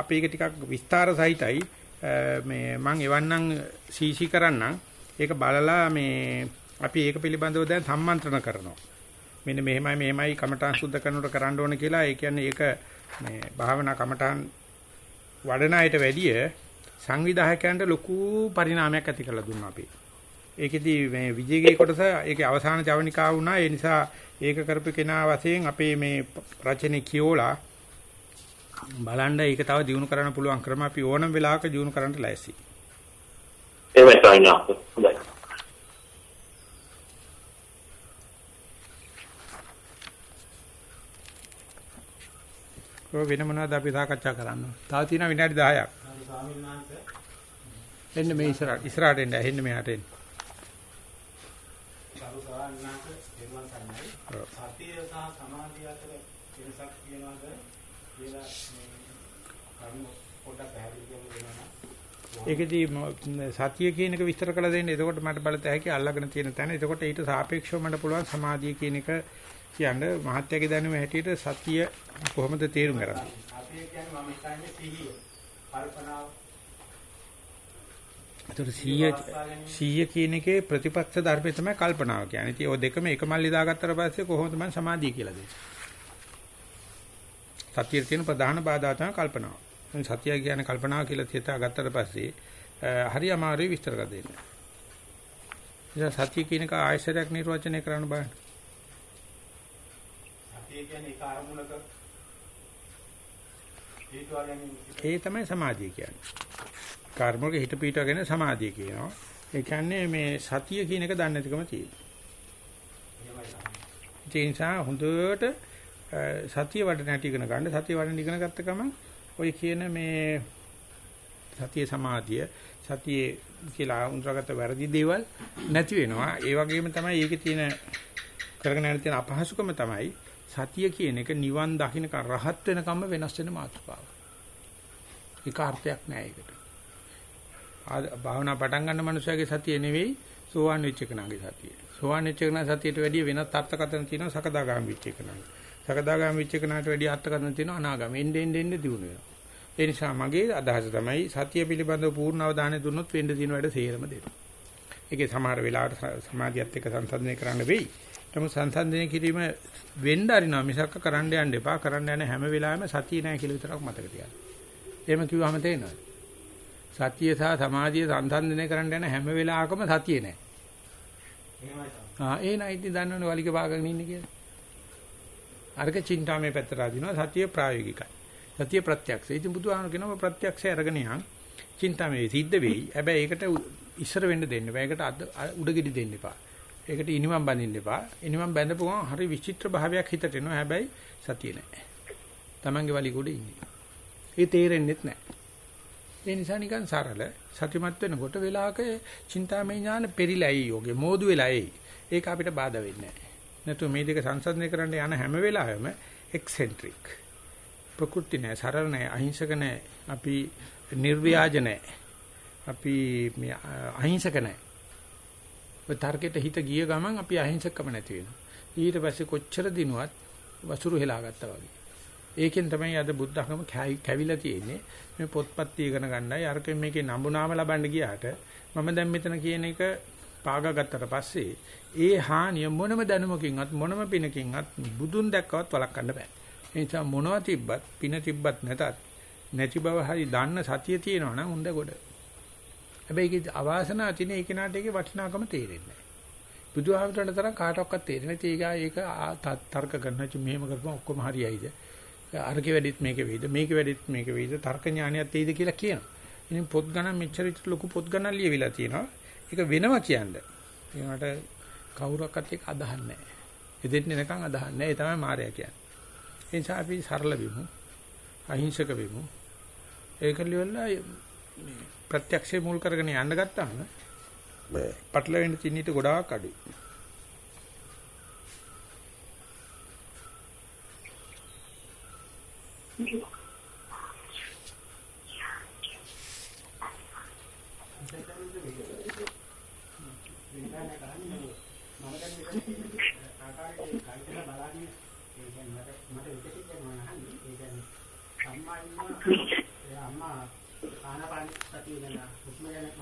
අපි ඒක ටිකක් විස්තර සහිතයි. මේ මම එවන්නම් සීසී කරන්නම්. ඒක බලලා මේ අපි ඒක පිළිබඳව දැන් සම්මන්ත්‍රණ කරනවා. මෙන්න මෙහෙමයි මෙහෙමයි කමඨාන් සුද්ධ කරනකොට කරන්න ඕන කියලා. ඒ කියන්නේ ඒක මේ භාවනා කමඨාන් වඩන අයට වැඩිය සංවිධායකයන්ට ලොකු පරිණාමයක් ඇති කරලා දුන්නා අපි. ඒකෙදි මේ විජේගේ කොටස ඒකේ අවසාන ජවනිකාව වුණා. ඒ නිසා ඒක කරපු කෙනා වශයෙන් අපේ මේ රචනයේ කියෝලා බලන්න ඒක තව දියුණු කරන්න පුළුවන් ක්‍රම අපි ඕනම වෙලාවක දියුණු කරන්න ලෑස්ති. එහෙමයි සායනා. හොඳයි. ඔය වෙන මොනවද අපි සාකච්ඡා කරන්න? තව තියෙනවා විනාඩි 10ක්. ස්වාමීන් වහන්සේ එන්න මේ ඉස්සරහට ඉස්සරහට එන්න එන්න මෙහාට එන්න. සරු ස්වාමීන් වහන්සේ දෙවන් සන්නයි. ඔව්. සතිය සහ සමාධිය අතර වෙනසක් කියනවාද කියලා කරුණු පොඩ්ඩක් පැහැදිලි නම් ඒකෙදී සතිය කියන එක විස්තර කරලා දෙන්න. එතකොට මට බලත හැකි අල්ලගෙන තියෙන තැන. එතකොට ඊට සාපේක්ෂව මට පුළුවන් සමාධිය කියන එක කියන්න මහත්යගේ දැනුම හැටියට සතිය කොහොමද තේරුම් ගන්නේ? අපි කියන්නේ මම හිතන්නේ සිහිය කල්පනාව එතකොට 100 100 කියන එකේ ප්‍රතිපක්ෂ ධර්මය තමයි කල්පනාව කියන්නේ. ඉතින් ඔය දෙකම එක මල්ලි දාගත්තට පස්සේ කොහොමද මම සමාධිය කියලා දෙන්නේ? සතියේ තියෙන ප්‍රධාන බාධා තමයි කල්පනාව. දැන් සතිය කියන්නේ කල්පනාව කියලා තියතා ගත්තට පස්සේ අ, හරි අමාරුයි විස්තර කර දෙන්න. ඉතින් සතිය කියන එක ආයශරයක් නිර්වචනය කරන්න බෑ. සතිය කියන්නේ ඒක අරමුණක හේතුවා ගැනීම ඒ තමයි සමාධිය කියන්නේ. කර්මවල හිත පීඨවගෙන සමාධිය කියනවා. ඒ කියන්නේ මේ සතිය කියන එක දන්නේ නැතිකම තියෙනවා. ඒ නිසා හොඳට අ, සතිය වඩ නැටි ඉගෙන ගන්න සතිය වඩන ඉගෙන ගත්ත ගමන් ඔය කියන මේ සතිය සමාධිය සතියේ කියලා උන්තරගත වැරදි දේවල් නැති වෙනවා. ඒ වගේම තමයි ඒකේ තියෙන කරගෙන යන තියෙන අපහසුකම තමයි සතිය කියන එක නිවන් දකින්න රහත් වෙනකම්ම වෙනස් වෙන මාතෘකාව. ඒක අර්ථයක් නෑ ඒකට. ආ භාවනා පටන් ගන්න මනුස්සයගේ සතිය නෙවෙයි සෝවාන් වෙච්ච කෙනාගේ සතිය. සෝවාන් වෙච්ච කෙනා සතියට වැඩිය වෙනත් අර්ථකථන තියෙනවා සකදාගාමී වෙච්ච කෙනාගේ. සකදාගාමී වෙච්ච කෙනාට වැඩිය අර්ථකථන තියෙනවා අනාගාමී. එන්න එන්න එන්න දිනු වෙනවා. ඒ නිසා මගේ අදහස තමයි සතිය පිළිබඳව පූර්ණ අවධානය දුන්නොත් වෙන්න තියෙන වැඩ සේරම දෙනවා. ඒකේ සමහර වෙලාවට ස- සමාධියත් එක්ක සංසන්දනය කරන්න වෙයි. නමුත් සංසන්දනය කිරීම වෙන්න අරිනවා මිසක් කරන්න යන්න එපා. කරන්න යන හැම වෙලාවෙම සතිය නැහැ කියලා විතරක් මතක තියාගන්න. එහෙම කිව්වම තේරෙනවද? සතිය සහ සමාධිය සංසන්දනය කරන්න යන හැම වෙලාවකම සතිය නැහැ. එහෙමයි. ආ ඒ නයි ඉතින් දන්නවනේ වලිග පාගගෙන ඉන්නේ කියලා. අර්ග චින්තාමේ පැත්තට ආදිනවා සතිය ප්‍රායෝගිකයි. සතිය ප්‍රත්‍යක්ෂයි. ඉතින් බුදුහාම කියනවා ප්‍රත්‍යක්ෂය අරගෙන යන් චින්තාමේ සිද්ධ වෙයි. හැබැයි ඒකට ඉස්සර වෙන්න දෙන්න එපා. ඒකට උඩගෙඩි දෙන්න එපා. ඒකට ඉනිමම් බඳින්න එපා. ඉනිමම් බැඳපු ගමන් හරි විචිත්‍ර භාවයක් හිතට එනවා. හැබැයි සතිය නැහැ. Tamange වලිග උඩ ඉන්නේ. ඒ තේරෙන්නෙත් නැහැ. ඒ නිසා නිකන් සරල සතිමත් වෙනකොට වෙලාවක චින්තාමය ඥාන පෙරිලායි යෝගේ මෝදු වෙලායි. ඒක අපිට බාධා වෙන්නේ නැහැ. නැතු මේ දෙක සංසන්දනය කරන්න යන හැම වෙලාවෙම එක්සෙන්ට්‍රික්. ප්‍රකෘති නැහැ, සරල නැහැ, අහිංසක නැහැ. අපි නිර්ව්‍යාජ නැහැ. අපි මේ අ- අහිංසක නැහැ. ඔය තර්කයට හිත ගිය ගමන් අපි අහිංසකම නැති වෙනවා. ඊට පස්සේ කොච්චර දිනුවත් වසුරු හෙලා ගත්තා වගේ. ඒකෙන් තමයි අද බුද්ධ ධර්ම කැවිලා තියෙන්නේ. මේ පොත්පත් ඉගෙන ගන්නයි අරකින් මේකේ නම්බුනාම ලබන්න ගියාට මම දැන් මෙතන කියන එක පාගා ගත්තට පස්සේ ඒ හානිය මොනම දැනුමකින්වත් මොනම පිනකින්වත් බුදුන් දැක්කවත් වළක්වන්න බෑ. ඒ නිසා මොනවා තිබ්බත් පින තිබ්බත් නැතත් නැති බව හරි දන්න සතිය තියෙනවා නම් හොඳ කොට. හැබැයි ඒකේ අවාසනාව තියෙන ඒ කෙනාට ඒකේ වටිනාකම තේරෙන්නේ නැහැ. බුදුහාමරණ තරම් කාටවත් තේරෙන්නේ නැති ඒක ඒක ආ- ත- තර්ක කරනවා චි මෙහෙම කරපුවම ඔක්කොම හරියයිද? අරකේ වැඩිත් මේකේ වෙයිද? මේකේ වැඩිත් මේකේ වෙයිද? තර්ක ඥානියක් තියෙයිද කියලා කියනවා. ඉතින් පොත් ගණන් මෙච්චර විතර ලොකු පොත් ගණන් ලියවිලා තියෙනවා. ඒක වෙනවා කියන්නේ. ඒකට කවුරක්වත් ඒක අදහන්නේ නැහැ. එදෙන්නේ නැකන් අදහන්නේ නැහැ. ඒ තමයි මායя කියන්නේ. ඒ නිසා අපි සරල වෙමු. අහිංසක වෙමු. ඒක ලියවලා මේ ප්‍රත්‍යක්ෂේ මුල් කරගෙන යන්න ගත්තාම පටලවෙන්න තියෙන ඊට ගොඩාක් අඩුයි.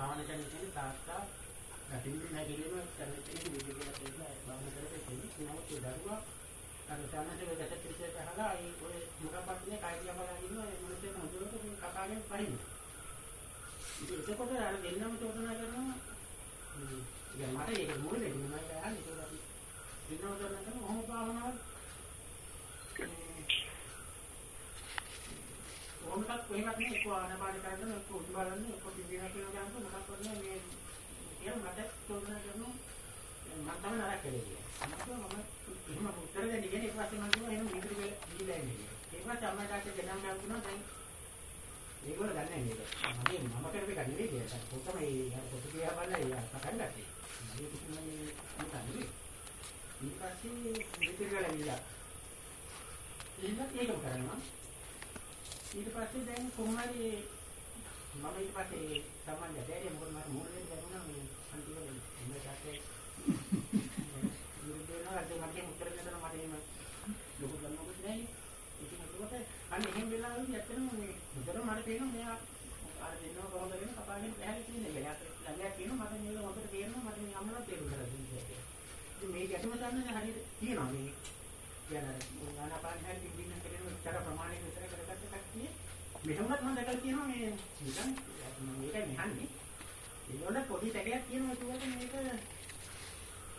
භාවනා කරන කෙනෙක් තාත්තා ගැටිලි නැගිලිම කරන කෙනෙක් විදිහට කියලා භාවනා කරලා තියෙනවා. නමුත් ඒ දරුවා අර සාමාන්‍ය වෙකට පිටේ ගහලා ඒ ඔය මුරපත්නේ කායිය බලලා ඉන්නවා. ඒ මිනිස්සේ හොඳට මේ කකාගෙන් පයින්. ඉතින් එතකොට අර දෙන්නම චෝදනා කරනවා. ඉතින් මට ඒක මොලේ මම යන්නේ ඒක අපි දෙන්නම චෝදනා කරනවා. කොහොම භාවනාවක් මොනකක් කොහෙවත් නේ එක්ක ආනපාන කරගෙන එක්ක උඩ බලන්න එක්ක පිළිවෙල කියලා ගන්න මොකක් කරන්නේ මේ කියන මට චෝදනා කරනවා මම තමයි නරක කෙරේ කියලා. මම මම එහෙම උත්තර දෙන්නේ කියන්නේ ඊට පස්සේ මම කියනවා එහෙනම් ඉදිරි වෙලා දීලා ඉන්නේ කියලා. ඒක පස්සේ අම්මා තාත්තා ගෙනම් ගන්නවා දැන් ඒගොල්ලෝ ගන්නෑ මේක. මගේ මම කරපු එක නෙවෙයි ඒක. පොතම ඒ පොත කියලා බලලා ඒ පටන් ගත්තේ. මගේ කිසිම මේ හිතන්නේ. ඊට පස්සේ විතර ගලවිලා. එහෙනම් ඒකම කරනවා. ඊට පස්සේ දැන් කොහොම හරි මම ඊට පස්සේ සම්බන්ධ දෙයක් මොකද මට මූලික දැනුණා මේ අන්තිමට මේ තාත්තේ විරුද්ධ වෙනවා අද මගේ උත්තර දෙන්න මට එහෙම ලොකු ගන්නකොත් නැහැ. ඉතින් ඒකට අන්න එහෙම වෙලාවෙදි ඇත්තටම මේ මුදල මට පේනවා මෙයා අර දෙන්නව කොහොමද වෙන කපාගෙන පැහැදිලි තියෙන එක. යාත් ළඟයක් කියනවා මට මේක හොඳට තේරෙනවා මට මේ අම්මලා තේරුම් ගන්න දෙන්නේ. ඉතින් මේ ගැටුම ගන්න හරියට තියෙනවා මේ කියන ආනාපාන හැටි පිටින් කරන විතර ප්‍රමාණය විතර කරගත්ත කට්ටිය මෙහෙමත් මම දැකලා තියෙනවා මේ නිකන් මේකයි මෙහන්නේ ඒගොල්ලෝ පොඩි සැකයක් තියෙනවා ඒකට මේක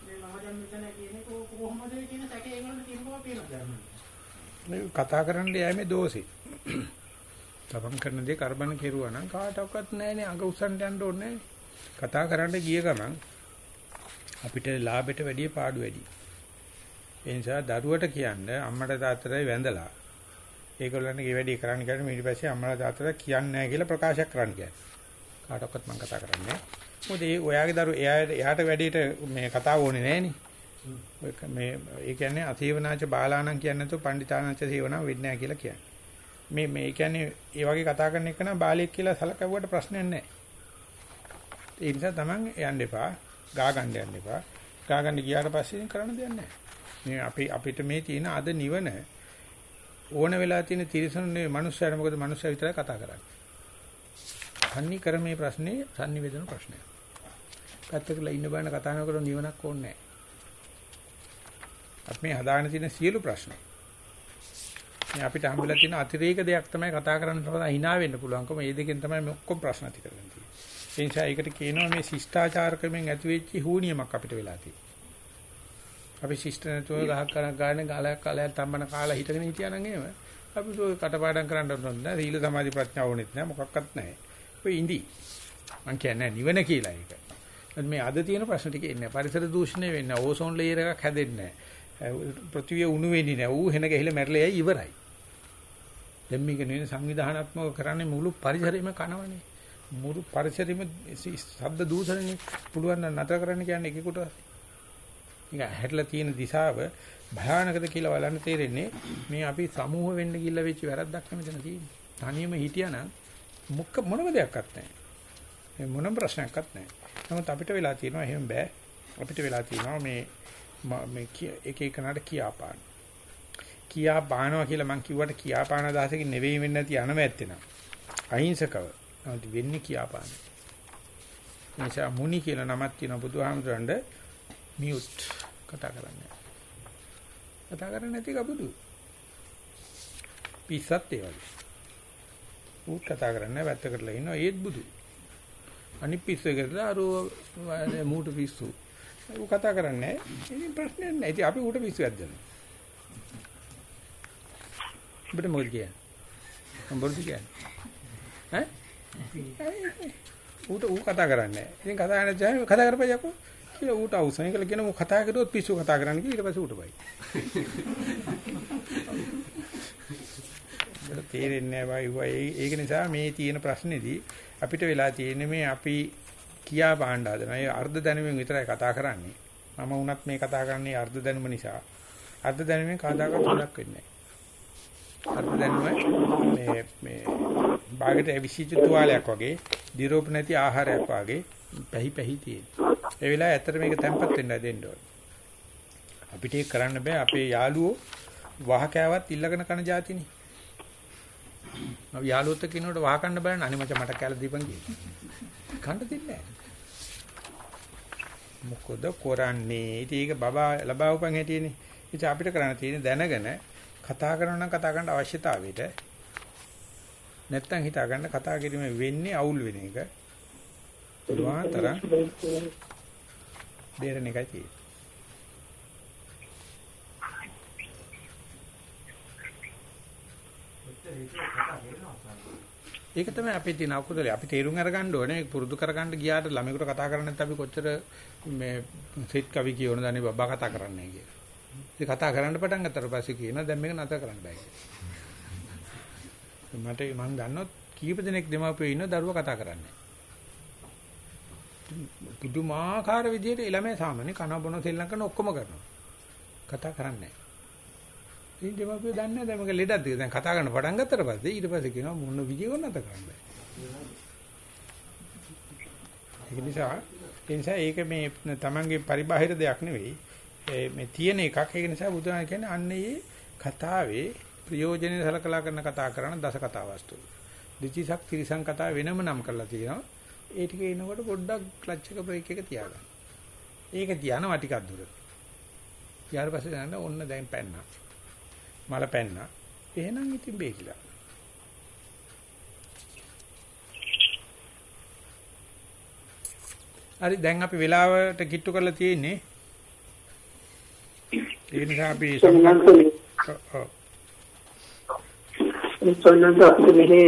මේ මම දැන් මෙතන කියන්නේ කොහොමද කියන සැකේ ඒගොල්ලෝ තියෙනවා පේනවා මේ කතා කරන්න යෑමේ දෝෂේ. තමන් කරන දේ කරබන කෙරුවා නම් කාටවත් නැහැනේ අඟ උස්සන්න යන්න ඕනේ කතා කරන්න ගිය ගමන් අපිට ලාභෙට වැඩිය පාඩු වැඩි. ඒ නිසා දරුවට කියන්නේ අම්මට තාත්තටයි වැඳලා ඒගොල්ලන්ගේ වැඩි කරන්න කියන්නේ ඊට පස්සේ අම්මලා තාත්තලා කියන්නේ නැහැ කියලා ප්‍රකාශයක් කරන්න කියන්නේ. කාටවත් මම කතා කරන්නේ මොකද ඒ ඔයාගේ දරුවෝ එයාට එයාට වැඩියට මේ කතාව ඕනේ නැහනේ. මේ ඒ කියන්නේ අසීවනාච බාලාණන් කියන්නේ නැතුව පණ්ඩිතානාච සේවනා වෙන්නේ නැහැ කියලා කියන්නේ. මේ මේ කියන්නේ ඒ වගේ කතා කරන එක නම් බාලයෙක් කියලා සලකවුවට ප්‍රශ්නයක් නැහැ. ඒ නිසා Taman යන්න එපා, ගා ගන්න යන්න එපා. ගා ගන්න ගියාට පස්සේ කරන්න දෙයක් නැහැ. මේ අපි අපිට මේ තියෙන අද නිවන ඕන වෙලා තියෙන තිරසන නෙවෙයි මනුස්සයර මොකද මනුස්සය විතරයි කතා කරන්නේ. සන්නි ක්‍රමේ ප්‍රශ්නේ sannivedana ප්‍රශ්නයක්. පැත්තකලා ඉන්න බෑන කතා නොකර නිවනක් ඕනේ නැහැ. අපි මේ හදාගෙන තියෙන සියලු ප්‍රශ්න. මේ අපිට හම්බෙලා තියෙන අතිරේක දෙයක් තමයි කතා කරන්න තමයි hina වෙන්න පුළුවන්කම. මේ දෙකෙන් තමයි මේ ඔක්කොම ප්‍රශ්න ඇති කරගන්න තියෙන්නේ. ඒ නිසා ඒකට කියනවා මේ ශිෂ්ටාචාර ක්‍රමෙන් ඇති වෙච්ච හුනියමක් අපිට වෙලා තියෙන්නේ. අපි ශිෂ්ට නැතුව ගහක් කරක් ගන්න ගාලයක් කාලයක් තම්බන කාලා හිටගෙන හිටියා නම් එහෙම අපි ඔය කටපාඩම් කරන්න ඕන නෑ. සීල සමාධි ප්‍රඥා ඕනෙත් නෑ. මොකක්වත් නෑ. ඔය ඉඳි. මං කියන්නේ නිවන කියලා ඒක. මේ අද තියෙන ප්‍රශ්න ටික එන්නේ පරිසර දූෂණය වෙන්නේ ඕසෝන් ලේයර් එකක් හැදෙන්නේ නැහැ. පෘථිවිය උණු වෙන්නේ නැහැ. ඌ හෙන ගහලා මැරලා යයි ඉවරයි. දැන් මේක නෙවෙයි සංවිධානාත්මක කරන්නේ මුළු පරිසරෙම කනවනේ. මුළු පරිසරෙම ශබ්ද දූෂණනේ පුළුවන් නම් නතර කරන්න කියන්නේ එකෙකුට. නිකන් හැట్లా තියෙන දිශාව භයානකද කියලා බලන්න තේරෙන්නේ මේ අපි සමූහ වෙන්න ගිල්ල වෙච්ච වැරද්දක් මෙතන තියෙන්නේ. තනියම හිටියානම් මොක මොනම දෙයක්වත් නැහැ. මේ මොනම ප්‍රශ්නයක්වත් නැහැ. නමුත් අපිට වෙලා තියෙනවා එහෙම බෑ. අපිට වෙලා තියෙනවා මේ මේ එක එකනට කියාපාන. කියාපානවා කියලා මං කිව්වට කියාපාන දහසකින් නෙවෙයි වෙන්නේ නැති අනම ඇත්තේ අහිංසකව. නමුත් වෙන්නේ කියාපාන. නිසා මුනි කියලා නමක් තියෙන බුදුහාමුදුරන්ට මියුට් කතා කරන්නේ. කතා කරන්නේ නැති කබුදු. පිස්සත් ඒ වගේ. ඌත් කතා කරන්නේ වැත්ත කරලා ඉන්නවා ඒත් බුදු. අනිත් පිස්සු කරලා අර මූට පිස්සු. ඌ කතා කරන්නේ නැහැ. ඉතින් ප්‍රශ්නයක් නැහැ. ඉතින් අපි ඌට පිස්සුවක් දෙනවා. ඔබට මොකද කියන්නේ? මොකද කියන්නේ? ඈ? ඌට ඌ කතා කරන්නේ නැහැ. ඉතින් කතා කරන්නේ නැහැ. කතා කරපයියකෝ. කියලා ඌට අවසන් කියලා කියන මොක කතා කරුවොත් පිස්සු කතා කරන්න කියලා ඊට පස්සේ ඌට බයි. (laughs) ඒක තේරෙන්නේ නැහැ ඒක නිසා මේ තියෙන ප්‍රශ්නේදී අපිට වෙලා තියෙන්නේ මේ අපි කියා පාණ්ඩ හදන. ඒ අර්ධ දැනුමින් විතරයි කතා කරන්නේ. මම වුණත් මේ කතා කරන්නේ අර්ධ දැනුම නිසා. අර්ධ දැනුමින් කවදාකවත් හොදක් වෙන්නේ නැහැ. අර්ධ දැනුම මේ මේ බාගට විසිච්ච තුවාලයක් වගේ, දිරෝප නැති ආහාරයක් වගේ පැහි පැහි තියෙන. ඒ වෙලාවේ ඇත්තට මේක තැම්පත් වෙන්න දෙන්න ඕනේ. අපිට ඒක කරන්න බෑ. අපේ යාළුවෝ වහකෑවත් ඉල්ලගෙන කන જાතිනේ. අපි යාළුවොත් එක්ක ඉන්නකොට වහ කන්න බලන්න අනේ මචං මට කැල දීපන් කියලා. කන්න දෙන්නේ නැහැ. මොකද කරන්නේ? ඉතින් ඒක බබා ලබා උපන් හැටියනේ. ඉතින් අපිට කරන්න තියෙන්නේ දැනගෙන කතා කරනවා නම් කතා කරන්න අවශ්‍යතාවයට නැත්තම් හිතා ගන්න කතා කිරීම වෙන්නේ අවුල් වෙන එක. පුළුවන්තර බේරණ එකයි තියෙන්නේ. ඒක තමයි අපේ තියෙන අකුසලයි. අපි තේරුම් අරගන්න ඕනේ පුරුදු කරගන්න ගියාට ළමයෙකුට කතා කරන්නේ නැත්නම් අපි කොච්චර මේ සෙත් කවි කියවන දන්නේ බබා කතා කරන්නේ කියලා. ඉතින් කතා කරන්න පටන් ගත්තට පස්සේ කියනවා දැන් මේක නතර කරන්න බෑ කියලා. මට මම දන්නොත් කීප දෙනෙක් දෙමාපියෝ ඉන්න දරුවා කතා කරන්නේ. පුදුමාකාර විදිහට ළමයි සාමාන්‍ය කන බොන සෙල්ලම් කරන ඔක්කොම කරනවා. කතා කරන්නේ නැහැ. ඉතින් දෙමාපියෝ දන්නේ නැහැ දැන් මගේ ලෙඩක්ද කියලා. දැන් කතා කරන්න පටන් ගත්තට පස්සේ ඊට පස්සේ කියනවා මොන විදියක නැත කරන්නේ. ඒක නිසා ඒ නිසා ඒක මේ තමන්ගේ පරිබාහිර දෙයක් නෙවෙයි. මේ තියෙන එකක්. ඒක නිසා බුදුහාම කියන්නේ අන්න ඒ කතාවේ ප්‍රයෝජනෙ සලකලා කරන කතා කරන දස කතා වස්තු. දිචිසක් තිරිසං කතා වෙනම නම් කරලා තියෙනවා. ඒ ටික එනකොට පොඩ්ඩක් ක්ලච් එක බ්‍රේක් එක තියාගන්න. ඒක තියනවා ටිකක් දුර. ඊට පස්සේ දැනන ඔන්න දැන් පැන්නා. මල පැන්නා. එහෙනම් ඉතින් බේකිලා. හරි දැන් අපි වෙලාවට කිට්ටු කරලා තියෙන්නේ. ඒ නිසා අපි සොල්ලන්ත අපිට මෙහි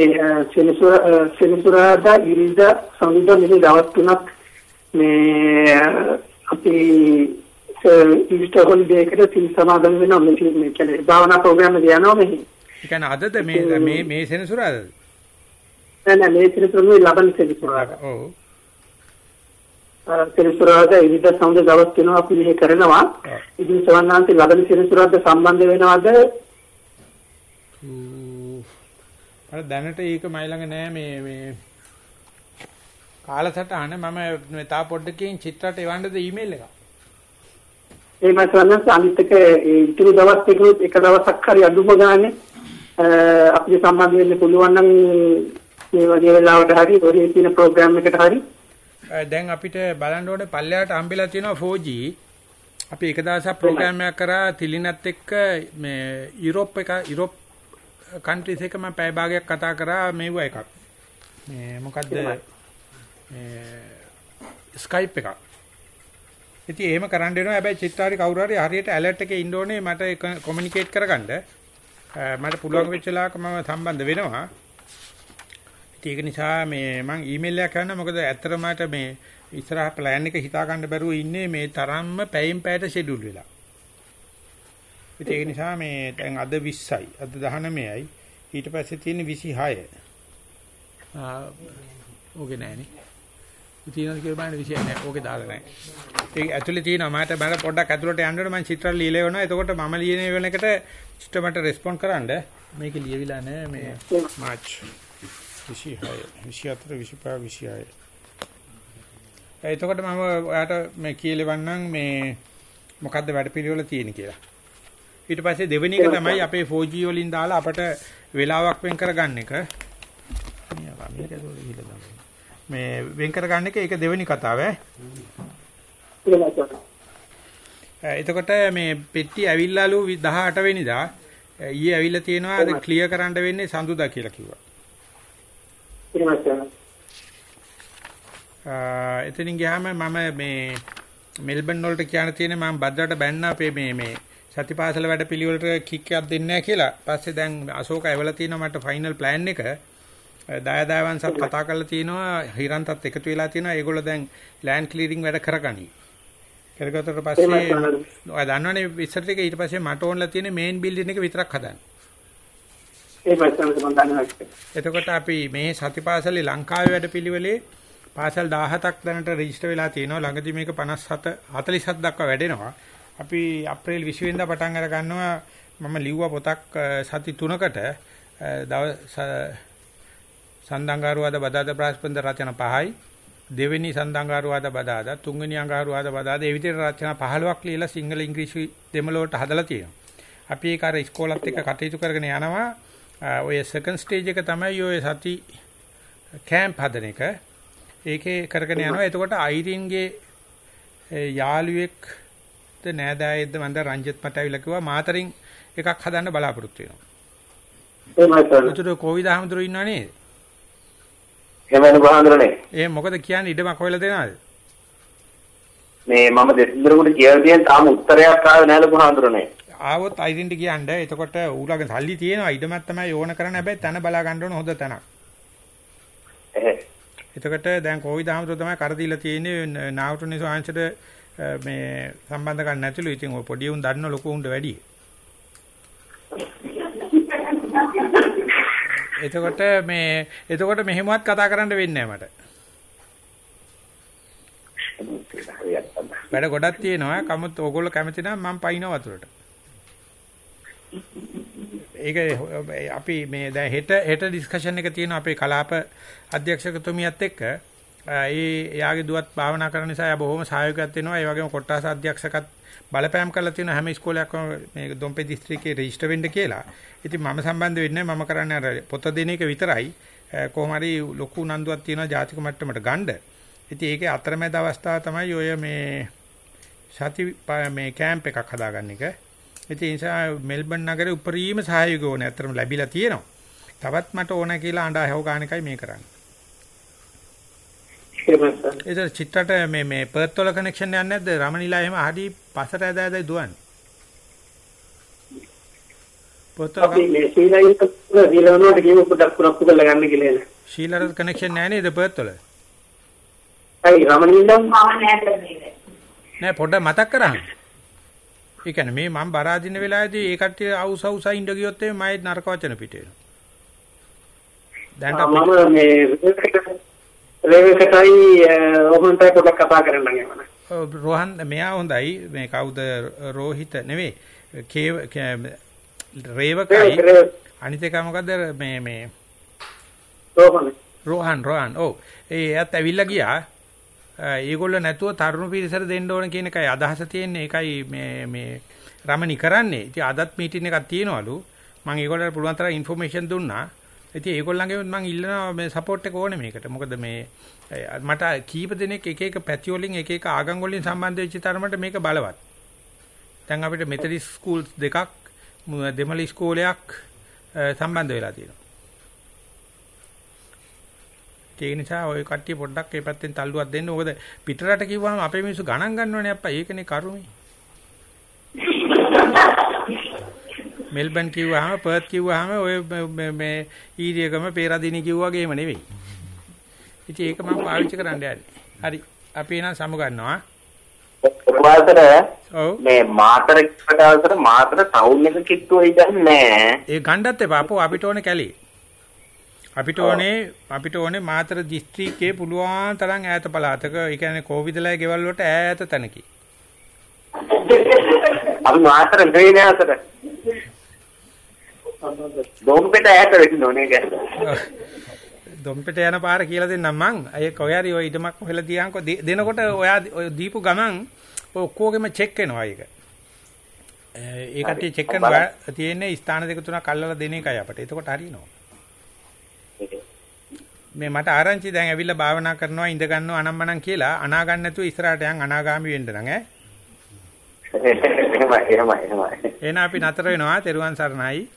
සෙනසුර සෙනසුරාදා ඉරිදා සඳුදා මෙහි දවස් තුනක් මේ අපි ඉස්ට හොලිඩේ එකට තින් සමාදන් වෙනවා මේ මේ කියන්නේ භාවනා ප්‍රෝග්‍රෑම් එක යනවා මෙහි. ඒ කියන්නේ අදද මේ මේ මේ සෙනසුරාදද? නෑ නෑ මේ සෙනසුරාදා ලබන සෙනසුරාදා. ඔව්. සෙනසුරාදා ඉරිදා සඳුදා දවස් තුනක් අපි මෙහි කරනවා. ඉතින් සවන්නාන්ති ලබන සෙනසුරාදා සම්බන්ධ වෙනවද? අර දැනට ඒක මයි ළඟ නෑ මේ මේ කාලසටහන මම මේ තා පොඩ්ඩකින් චිත්‍රයට එවන්නද ඊමේල් එක. ඒ මම සවන්නාන්ති අනිත් එක ඒ ඉතුරු දවස් ටිකේ එක දවසක් හරි අඩුම ගානේ අපිට සම්බන්ධ වෙන්න පුළුවන් නම් මේ වගේ වෙලාවට හරි ඔය තියෙන ප්‍රෝග්‍රෑම් එකට හරි දැන් අපිට බලන්න ඕනේ පල්ලෙහාට හම්බෙලා තියෙනවා 4G. අපි එක දවසක් ප්‍රෝග්‍රෑම් එකක් කරා තිලිනත් එක්ක මේ යුරෝප් එක යුරෝප් කන්ට්‍රීස් එක මම පැය භාගයක් කතා කරා මේව එකක්. මේ මොකද්ද මේ ස්කයිප් එකක්. ඉතින් එහෙම කරන්න වෙනවා. හැබැයි චිත්තාරි කවුරු හරි හරියට ඇලර්ට් එකේ ඉන්න ඕනේ මට කොමියුනිකේට් කරගන්න. මට පුළුවන් වෙච්ච ලාක මම සම්බන්ධ වෙනවා. ඒක නිසා මේ මම ඊමේල් එකක් කරනවා මොකද ඇත්තටම මේ ඉස්සරහ ප්ලෑන් එක හිතා ගන්න බැරුව ඉන්නේ මේ තරම්ම පැයෙන් පැයට ෂෙඩියුල් වෙලා. ඒක නිසා මේ දැන් අද 20යි අද 19යි ඊට පස්සේ තියෙන 26. ආ ඕකේ නෑනේ. තියෙනවද කියලා බලන්න 26 නෑ. ඕකේ දාලා නෑ. ඒක ඇතුලේ තියෙනවා මට මට පොඩ්ඩක් ඇතුලට යන්න ඕනේ මම චිත්‍ර ලියලා වෙනවා. එතකොට මම ලියන වෙන එකට චිත්‍ර මට රෙස්පොන්ඩ් කරන්න. මේක ලියවිලා නෑ මේ මාච් 26 24 25 26. එතකොට මම ඔයාට මේ කියලවන්නම් මේ මොකද්ද වැඩපිළිවෙල තියෙන්නේ කියලා. ඊට පස්සේ දෙවෙනි එක තමයි අපේ 4G වලින් දාලා අපට වෙලාවක් වෙන් කරගන්න එක. මේ වෙන් කරගන්න එක ඒක දෙවෙනි කතාව ඈ. එතකොට මේ පෙට්ටි ඇවිල්ලාලු 18 වෙනිදා ඊයේ ඇවිල්ලා තියෙනවා අද ක්ලියර් කරන්න වෙන්නේ සඳුදා කියලා කිව්වා. එතනින් ගියාම මම මේ මෙල්බන් වලට කියන්න තියෙන්නේ මම බද්දට බැන්න අපේ මේ මේ සතිපාසල වැඩ පිළිවෙලට කික් එකක් දෙන්නේ නැහැ කියලා. පස්සේ දැන් අශෝක ඇවලා තිනවා මට ෆයිනල් ප්ලෑන් එක. දායදාවන්සත් කතා කරලා තිනවා හිරන්තත් එකතු වෙලා තිනවා. ඒගොල්ලෝ දැන් ලෑන්ඩ් ක්ලියරින් වැඩ කරගනි. කරගත්තට පස්සේ ඔය දන්නවනේ ඉස්සර ටික ඊට පස්සේ මට ඕනලා තියෙන මේන් බිල්ඩින් එක විතරක් හදන්න. එතකොට අපි මේ සතිපාසලේ ලංකාවේ වැඩ පිළිවෙලේ පාසල් 17ක් දැනට රෙජිස්ටර් වෙලා තියෙනවා. ළඟදී මේක 57 47 දක්වා වැඩෙනවා. අපි අප්‍රේල් 20 වෙනිදා පටන් අර ගන්නවා මම ලිව්වා පොතක් සති 3කට දවස් සන්දංගාරුවාද බදාද ප්‍රාස්පන්ද රචන 5යි දෙවෙනි සන්දංගාරුවාද බදාද තුන්වෙනි අඟහරුවාද බදාද ඒ විදිහට රචන 15ක් ලියලා සිංහල ඉංග්‍රීසි දෙමළ වලට හදලා තියෙනවා. අපි ඒක අර ඉස්කෝලත් එක්ක කටයුතු කරගෙන යනවා. ඔය සෙකන්ඩ් ස්ටේජ් එක තමයි ඔය සති කැම්ප් හදන එක. ඒකේ කරගෙන යනවා. එතකොට අයිරින්ගේ යාළුවෙක් ද නෑදෑයෙක්ද මන්ද රංජිත් මට ඇවිල්ලා කිව්වා මාතරින් එකක් හදන්න බලාපොරොත්තු වෙනවා. එහෙමයි සර්. උතුර කොවිද අහමතුරු ඉන්නව නේද? එහෙමයි බහඳුරනේ. ඒ මොකද කියන්නේ ඉඩමක් හොයලා දෙනවද? මේ මම දෙසින්දරකට කියලා තියෙන තාම උත්තරයක් ආවේ නැහැ ලොකු හඳුරනේ. ආවොත් අයිඩෙන්ටි කියන්න. එතකොට ඌලගේ සල්ලි තියෙනවා. ඉඩමක් තමයි ඕන කරන්න. හැබැයි තන බලා ගන්න ඕන හොඳ තැනක්. එහෙ. එතකොට දැන් කොවිද අහමතුරු තමයි කර දීලා තියෙන්නේ නාවුතුනේ සෝංශට මේ සම්බන්ධ කරන්න නැතිලු. ඉතින් ඔය පොඩි උන් දන්න ලොකු උන්ට වැඩි. එතකොට මේ එතකොට මෙහෙමවත් කතා කරන්න වෙන්නේ නැහැ මට. වැඩ ගොඩක් තියෙනවා. කමුත් ඕගොල්ලෝ කැමති නම් මම පයින්නවා වතුරට. ඒක අපි මේ දැන් හෙට හෙට ඩිස්කෂන් එක තියෙනවා අපේ කලාප අධ්‍යක්ෂකතුමියත් එක්ක. ඒ යාගේ දුවත් භාවනා කරන නිසා යා බොහොම සහයෝගයක් දෙනවා. ඒ වගේම කොට්ටාස අධ්‍යක්ෂකත් බලපෑම් කරලා තියෙනවා හැම ඉස්කෝලයක්ම මේ දොම්පේ දිස්ත්‍රික්කේ රෙජිස්ටර් වෙන්න කියලා. ඉතින් මම සම්බන්ධ වෙන්නේ මම කරන්නේ අර පොත දෙන එක විතරයි. කොහොම හරි ලොකු උනන්දුවක් තියෙනවා ජාතික මට්ටමට ගන්න. ඉතින් ඒකේ අතරමැද අවස්ථාව තමයි ඔය මේ සති මේ කැම්ප් එකක් හදාගන්න එක. ඉතින් ඒ නිසා මෙල්බන් නගරේ උපරිම සහයෝගය ඕනේ. අතරම ලැබිලා තියෙනවා. තවත් මට ඕන කියලා අඬා හැව ගන්න එකයි මේ කරන්නේ. ඒක චිත්‍රට මේ මේ පර්ත් වල කනෙක්ෂන් එකක් නැද්ද? රමණිලා එහෙම හරි පස්සට ඇද ඇදයි දුවන්නේ. පර්ත් වල අපි මේ ශ්‍රීලංකාවේ දිලවනට කියමු පොඩක් කුණක්කු කරලා ගන්න කියලා. ශීලරත් කනෙක්ෂන් නැහැ නේද පර්ත් වල? අයි රමණීන්දම් නෑ පොඩ්ඩක් මතක් කරාම. ඒ කියන්නේ මේ මම බරාදින වෙලාවේදී ඒ කට්ටිය අවුස අවුස ඉඳ ගියොත් එමේ මම නරක වචන පිට වෙනවා. දැන් මම මේ ලේවකටයි ඔහුන්ටයි පොඩ්ඩක් කතා කරන්න යනවා. රෝහන් මෙයා හොඳයි. මේ කවුද? රෝහිත නෙවෙයි. කේව රේවකයි. අනිත් එක මොකද මේ මේ රෝහන්. රෝහන් රෝහන්. ඔව්. ඒත් ඇවිල්ලා ගියා. ඒගොල්ල නැතුව තරුණ පිරිසට දෙන්න ඕන කියන එකයි අදහස තියෙන්නේ. ඒකයි මේ මේ රමණි කරන්නේ. ඉතින් අදත් මීටින් එකක් තියෙනවලු. මම ඒගොල්ලන්ට පුළුවන් තරම් ඉන්ෆෝමේෂන් දුන්නා. ඉතින් ඒගොල්ලන්ගෙන් මම ඉල්ලනවා මේ සපෝට් එක ඕනේ මේකට. මොකද මේ මට කීප දෙනෙක් එක එක පැති වලින් එක එක ආගම් වලින් සම්බන්ධ වෙච්ච තරමට මේක බලවත්. දැන් අපිට මෙතඩිස් ස්කූල්ස් දෙකක් දෙමළ ඉස්කෝලයක් සම්බන්ධ වෙලා තියෙනවා. ඒ නිසා ওই කට්ටිය පොඩ්ඩක් ඒ පැත්තෙන් තල්ලුවක් දෙන්න. මොකද පිටරට කිව්වම අපේ මිනිස්සු ගණන් ගන්නවනේ අප්පා. ඒකනේ කරුමේ. මෙල්බන් කිව්වහම පර්ත් කිව්වහම ඔය මේ ඊරියකම පේරදිනි කිව්වාගේම නෙවෙයි. ඉතින් ඒක මම පාවිච්චි කරන්න යන්නේ. හරි. අපි එන සමු ගන්නවා. ඔව්. මේ මාතර කතාවතර මාතර ටවුන් එක කිට්ටුව ඉදන්නේ නැහැ. ඒ ගණ්ඩත් එපා. අපෝ අපිට ඕනේ කැලේ. අපිට ඕනේ අපිට ඕනේ මාතර දිස්ත්‍රික්කයේ පුළුවන් තරම් ඈත පළාතක, ඒ කියන්නේ කෝවිදලයි ගෙවල් වලට ඈත තැනකි. අපි මාතර නෙවෙයි නෑ අතට. දොම්පෙට ඈත වෙන්න ඕනේ ඒක. දොම්පෙට යන පාර කියලා දෙන්නම් මං. අය කොහේ ඔය ඉදමක් හොයලා තියාංකෝ දෙනකොට ඔයා ඔය දීපු ගමන් ඔක්කොගෙම චෙක් වෙනවා ඒක. ඒ කට්ටිය චෙක් කරනවා තියෙන්නේ ස්ථාන දෙක තුනක් අල්ලලා දෙන එකයි අපිට. එතකොට හරියනවා. මේ මට ආරංචි දැන් ඇවිල්ලා භාවනා කරනවා ඉඳ ගන්නවා අනම්මනම් කියලා අනා ගන්න නැතුව ඉස්සරහට යන් අනාගාමි වෙන්න නම් ඈ. (laughs) එහෙමයි එහෙමයි එහෙමයි. එහෙනම් අපි නතර වෙනවා. තෙරුවන් සරණයි.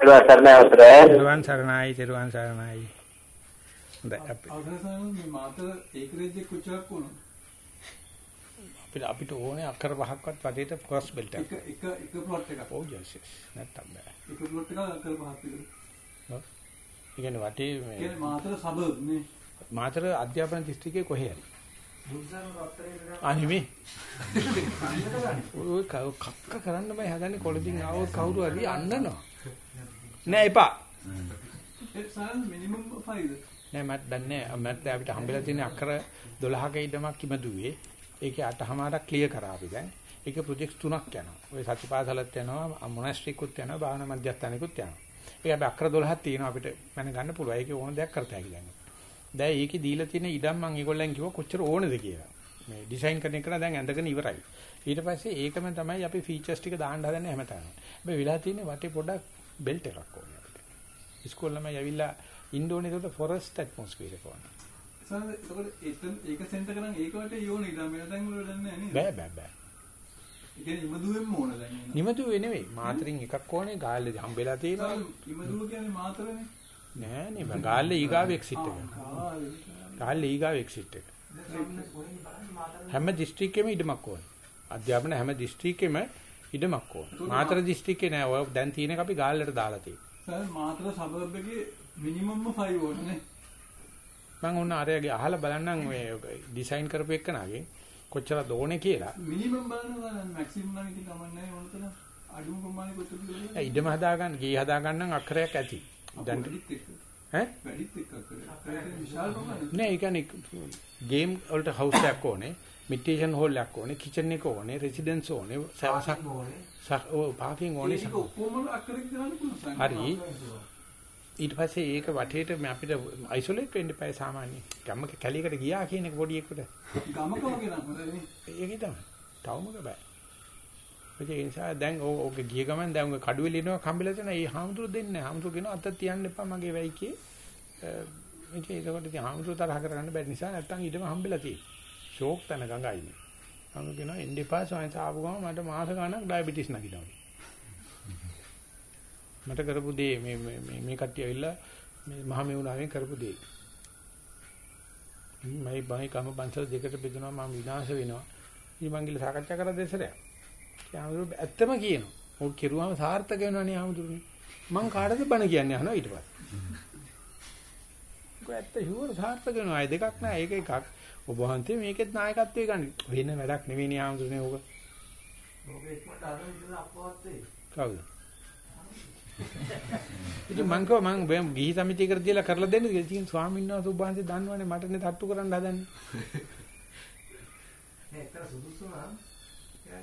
ඒක සරණයි අවසර. තෙරුවන් සරණයි. තෙරුවන් සරණයි. හොඳයි අපි අවසරසන මේ මාතර ඒකරේජ් එක කොච්චරක් වුණා? අපිට අපිට ඕනේ අක්කර පහක්වත් වටේට ක්‍රොස් බෙල්ට් එක. එක එක ප්ලොට් එකක්. ඔව් යස් යස්. නැත්තම් බෑ. එක ප්ලොට් එකක් අකල් පහක් විතර. ඒ කියන්නේ වටේ මේ කියන්නේ මාතර සබබ් නේ. මාතර අධ්‍යාපන දිස්ත්‍රික්කයේ කොහේ හරි. අනිමේ. ඔය කක්ක කරන්න බෑ හදන්නේ කොළදින් ආවොත් කවුරු හරි අන්නනවා. නෑ එපා. ඒ සාන මිනිමම් 5ද? නෑ මට දන්නේ නෑ. මට අපිට හම්බෙලා තියෙන අක්කර 12ක ඉදමක් ඉමදුවේ. ඒකේ අටහමාරක් ක්ලියර් කරා අපි දැන්. ඒක ප්‍රොජෙක්ට් තුනක් යනවා. ඔය සතිපාසලත් යනවා, මොනස්ට්‍රිකුත් යනවා, භාවනා මධ්‍යස්ථානිකුත් යනවා. ඒක අපි අක්කර 12ක් තියෙනවා අපිට මම ගන්න පුළුවන්. ඒකේ ඕන දෙයක් කරත හැකි දැන්. දැන් ඒකේ දීලා තියෙන ඉඩම් මම ඒගොල්ලන් කිව්වා කොච්චර ඕනද කියලා. මේ ඩිසයින් කරන එක දැන් ඇඳගෙන ඉවරයි. ඊට පස්සේ ඒකම තමයි අපි ෆීචර්ස් ටික දාන්න හදන්නේ හැමතැනම. හැබැයි වෙලා තියෙන්නේ වටේ පොඩක් බෙල්ට් එකක් ඕනේ අපිට. ඉස්කෝලේ ළමයි ඇවිල්ලා ඉන්න ඕනේ ඒකට ෆොරස්ට් ඇට්මොස්ෆියර් එක ඕනේ. සාන ඒකට එතන ඒක සෙන්ටර් කරන් ඒක වලට යෝන ඉඳන් වෙන තැන් වල දන්නේ නැහැ නේද? බෑ බෑ බෑ. නිමදුවේ නෙවෙයි. මාතරින් එකක් ඕනේ ගාල්ලේ හම්බෙලා තියෙනවා. සාන ඉමදුව කියන්නේ මාතරනේ. නෑ නේ. ගාල්ලේ ඊගාව එක්සිට් එක. ගාල්ලේ ඊගාව එක්සිට් එක. හැම දිස්ත්‍රික්කෙම ඉඩමක් ඕනේ. අධ්‍යාපන හැම දිස්ත්‍රික්කෙම ඉඩමක් ඕනේ. මාතර දිස්ත්‍රික්කේ නෑ. ඔය දැන් තියෙන එක අපි ගාල්ලට දාලා තියෙනවා. සාන මාතර සබබ් එකේ මිනිමම්ම 5 ඕනනේ. මම ඔන්න අරයාගේ අහලා බලන්නම් ඔය ඩිසයින් කරපු එකනාගේ කොච්චරද ඕනේ කියලා. මිනිමම් බලනවා නම් මැක්සිමම් නම් ඉතින් කමන්නේ ඕනතන අඩුම ප්‍රමාණය කොච්චරද කියලා. ඉඩම හදාගන්න, ගේ හදාගන්න අක්ෂරයක් ඇති. දැන් වැඩිත් එක්ක. ඈ වැඩිත් එක්ක කරේ. ඒක විශාල ප්‍රමාණයක්. නෑ ඒ කියන්නේ ගේම් වලට හවුස් එකක් ඕනේ මිටේෂන් හෝල් එකක් ඕනේ කිචන් එක ඕනේ රෙසිඩන්ස් ඕනේ සක් ඔව් පාකින් ඕනේ ඒක ඔක්කොම අක්කරේ කරන්න පුළුවන්. හරි. ඊට පස්සේ ඒක වටේට අපිට අයිසොලේට් වෙන්න එපා සාමාන්‍ය. ගම්මක කැලියකට ගියා කියන එක පොඩි එකට. ගමක වගේ නම් හොඳයි. ඒකේ තමයි. තවමක බෑ ඒ නිසා දැන් ඕක ගිය ගමන් දැන් ඔය කඩුවෙල එනවා කම්බිලා තියෙන ඒ හාමුදුරු දෙන්නේ හාමුදුරු කියනවා අත තියන්න එපා මගේ වෙයි කී මේක ඒකට ඉතින් හාමුදුරු තරහ කරගන්න බැරි නිසා නැත්තම් ඊටම හම්බෙලා තියෙන්නේ ෂෝක් තන ගඟයිනේ හාමුදුරු කියනවා එන්න එපා සෝයන්ස ආපු ගමන් මට මාස ගණනක් ඩයබටිස් නැගිනවා මට කරපු දේ මේ මේ මේ කට්ටිය ඇවිල්ලා මේ මහ මෙවුනාවෙන් කරපු දේ මයි බයි කම පන්සල් දෙකට බෙදනවා මම විනාශ වෙනවා ඉතින් මං ගිහලා සාකච්ඡා කරලා දෙසරයක් ආමුදුරු ඇත්තම කියනවා. ඕක කෙරුවාම සාර්ථක වෙනවනේ ආමුදුරුනේ. මං කාටද බණ කියන්නේ අහනවා ඊට පස්සේ. (laughs) ඒක ඇත්ත හිවර සාර්ථක වෙනවා. ඒ දෙකක් නෑ. ඒක එකක්. ඔබ වහන්සේ මේකෙත් නායකත්වයේ ගන්න. වෙන වැඩක් නෙවෙයිනේ ආමුදුරුනේ ඕක. කවුද? ඉතින් මං කව මං බෑම් ගිහි සමිතියකට දීලා කරලා දෙන්න කියලා. ඉතින් ස්වාමීන් වහන්සේ ඔබ වහන්සේ දන්නවනේ මටනේ තට්ටු කරන්න හදන්නේ. නේ එතන සුදුසු නම්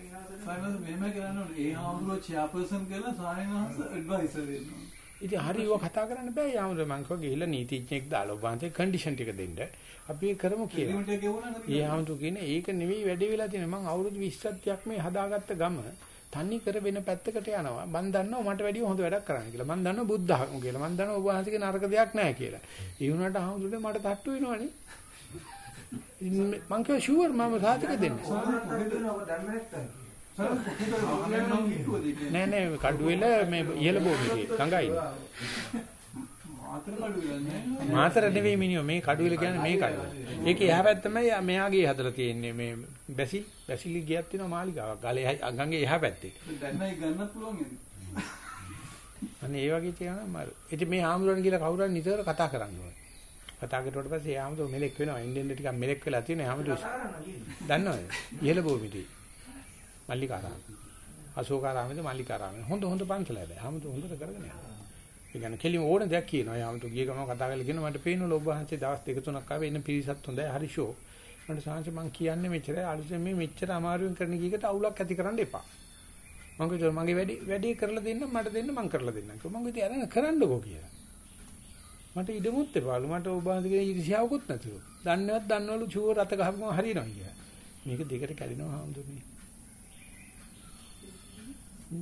ගිහාද සායනස් මෙහෙම කරන්න ඕනේ. ඒ හාමුදුරුවෝ චෙයාපර්සන් කරලා සායනස් ඇඩ්වයිසර් වෙනවා. ඉතින් හරි ඒව කතා කරන්න බෑ යාමුදුර මං කව ගිහිල්ලා නීතිඥයෙක් දාලා ඔබ වහන්සේ කන්ඩිෂන් ටික දෙන්න. අපි කරමු කියලා. හාමුදුරු කියන්නේ ඒක නෙවෙයි වැඩේ වෙලා තියෙන්නේ. මං අවුරුදු 20ක් මේ හදාගත්ත ගම තනි කර වෙන පැත්තකට යනවා. මං දන්නවා මට වැඩිය හොඳ වැඩක් කරන්න කියලා. මං දන්නවා බුද්ධ ධර්ම කියලා. මං දන්නවා ඔබ වහන්සේගේ නරක දෙයක් නැහැ කියලා. ඒ වුණාට හාමුදුරනේ මට තට්ටු වෙනවනේ. මං කිව්වා ෂුවර් මම සාතික දෙන්න. ඔබ දන්නේ නැත්තම් නෑ නෑ කඩුවෙල මේ ඉහළ භූමියේ ගඟයි. මාතර කඩු වෙන්නේ මාතර නෙවෙයි මිනිහෝ මේ කඩුවෙල කියන්නේ මේ කඩුව. ඒකේ එහා පැත්ත තමයි මෙයාගේ හදලා තියෙන්නේ මේ බැසිල් බැසිල් ගියක් තියෙනවා මාලිගාවක්. ගලේ ගඟේ එහා පැත්තේ. දැන්නයි ගන්නත් පුළුවන් නේද? අනේ ඒ වගේ තියෙනවා මර. ඉතින් මේ ආම්දුරන් කියලා කවුරුහරි නිතර කතා කරන්න ඕනේ. කතා කරුවට පස්සේ ඒ ආම්දුර මෙලෙක් වෙනවා. ඉන්දියන් ටිකක් මෙලෙක් වෙලා තියෙන ආම්දුර. දන්නවද? ඉහළ භූමිතේ. මල්ලිකාරාම. අශෝකාරාමේද මල්ලිකාරාමේ. හොඳ හොඳ පන්සල හැබැයි. ආම්දුර හොඳට කරගෙන යනවා. ඒ කියන්නේ කෙලිම ඕන දෙයක් කියනවා. යාමතු ගිය ගමන් කතා කරලා කියනවා මට පේනවා ඔබ වහන්සේ දවස් දෙක තුනක් ආවේ එන්න පිරිසත් හොඳයි. හරි ෂෝ. මට සාංශ මං කියන්නේ මෙච්චරයි අලුතෙන් මේ මෙච්චර අමාරුවෙන් කරන කීකට අවුලක් ඇති කරන්න එපා. මං කිව්වා මගේ වැඩි වැඩි කරලා දෙන්න මට දෙන්න මං කරලා දෙන්නම් කිව්වා. මං කිව්වා අරන් කරන්නකෝ කියලා. මට ඉඩමුත් එපාලු මට ඔබ වහන්සේගේ ඉරිසියාවකුත් නැතුව. දන්නේවත් දන්නවලු චුව රත ගහපුවම හරියනවා කියලා. මේක දෙකට කැඩෙනවා හාමුදුරනේ.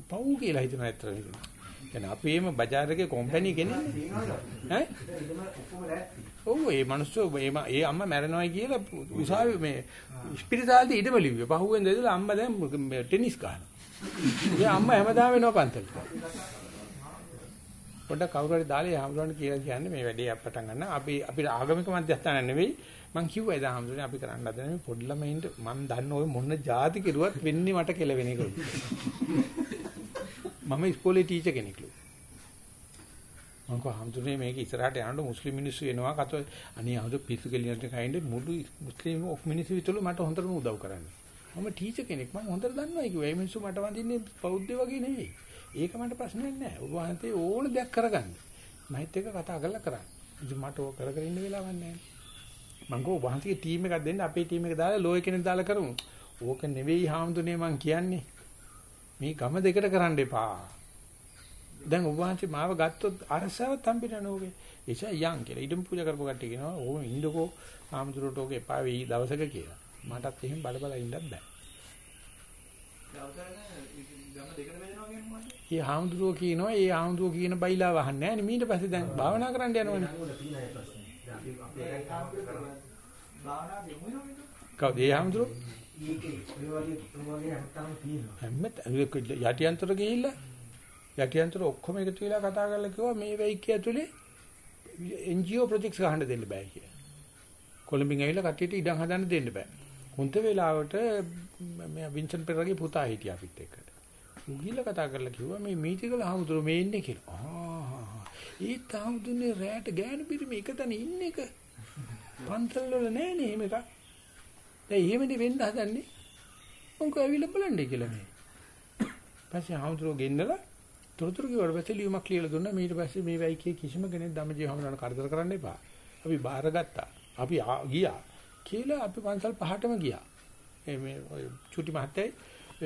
පව් කියලා හිතන ඇත්තට නිකුණා. يعني අපේම බજાર එකේ කම්පැනි කෙනෙක්නේ. ඈ? ඔව් ඒ මිනිස්සු ඒ ඒ අම්මා මැරෙනවා කියලා උසාවි මේ ස්පිරිතාලේ ඉඩම ලිව්වේ. පහුවෙන් දෙදලා අම්මා දැන් ටෙනිස් ගහනවා. ඒ අම්මා හැමදාම එනවා පන්සලට. පොඩ්ඩක් කවුරු හරි දාලා හම්බුනට කියලා කියන්නේ මේ වැඩේ අපට ගන්න. අපි අපිට ආගමික මධ්‍යස්ථාන නෙවෙයි. මං කිව්වා එදා හම්බුනේ අපි කරන්න හදන මේ පොඩි ළමයින්ට මං දන්න ඔය මොන જાති කෙරුවත් වෙන්නේ මට කෙලවෙන එක. මම ඉස්කෝලේ ටීචර් කෙනෙක්ලු. මම කව හම්දුනේ මේක ඉස්සරහට යනකොට මුස්ලිම් මිනිස්සු එනවා කත අනේ ආවද පිස්සු කෙලියට කයින්ද මුළු මුස්ලිම් ඔෆ් මිනිස්සු විතර මට හොඳටම උදව් කරන්නේ. මම ටීචර් කෙනෙක් මම හොඳට දන්නවා කිව්වා. මේ මිනිස්සු මට වඳින්නේ බෞද්ධ වගේ නෙවෙයි. ඒක මට ප්‍රශ්නයක් නෑ. ඔබ වහන්සේ ඕන දෙයක් කරගන්න. මහිත් එක්ක කතා කරලා කරන්න. ඉතින් මට ඕක කර කර ඉන්න වෙලාවක් නෑ. මං කෝ වහන්සේගේ ටීම් එකක් දෙන්න අපේ ටීම් එක දාලා ලෝය කෙනෙක් දාලා කරමු. ඕක නෙවෙයි හාමුදුරනේ මං කියන්නේ. මේ ගම දෙකට කරන්න එපා. දැන් ඔබ වහන්සේ මාව ගත්තොත් අරසාවත් හම්බෙන්නේ නෝගේ. එචා යන් කියලා. ඊටම පූජා කරපු කට්ටිය කියනවා ඕම ඉන්නකෝ හාමුදුරට ඕක එපා වෙයි දවසක කියලා. මටත් එහෙම බල බල ඉන්නත් බෑ. ගම දෙකට බෙදෙනවා කියන්නේ මොකද? ඒ හාමුදුරුවෝ කියනවා ඒ හාමුදුරුවෝ කියන බයිලා වහන්නේ නැහැ නේ. ඊට පස්සේ දැන් භාවනා කරන්න යනවනේ. කවුද ඒ හාමුදුරුවෝ? ඒකේ ඔය වගේ ඔය වගේ හැමතැනම තියෙනවා. හැම යටියන්තර ගිහිල්ලා යටියන්තර ඔක්කොම එකතු වෙලා කතා කරලා කිව්වා මේ වෙයිකිය ඇතුලේ NGO ප්‍රොජෙක්ට්ස් ගහන්න දෙන්න බෑ කියලා. කොළඹින් ඇවිල්ලා කට්ටියට ඉඩම් හදන්න දෙන්න බෑ. හොන්ත වෙලාවට මේ වින්සන් පෙරගේ පුතා හිටියා අපිත් එක්ක. උගිල්ල කතා කරලා කිව්වා මේ මීටිකල හමුදුර මේ ඉන්නේ කියලා. ආ ඒ තාමුදුනේ රැට ගෑනු පිරිමි එක තැන ඉන්න එක. පන්සල් වල නෑනේ එහෙම එකක්. දැන් එහෙමනේ වෙන්න හදන්නේ. මොකද ඇවිල්ලා බලන්නේ කියලා මේ. පස්සේ හමුදුරෝ ගෙන්නලා තොරතුරු කිව්වට පස්සේ ලියුමක් ලියලා දුන්නා. ඊට පස්සේ මේ වයිකේ කිසිම කෙනෙක් ධම්මජීව හමුදාන කරදර කරන්න එපා. අපි බාරගත්තා. අපි ගියා. කියලා අපි පන්සල් පහටම ගියා. මේ ඔය චුටි මහත්තයයි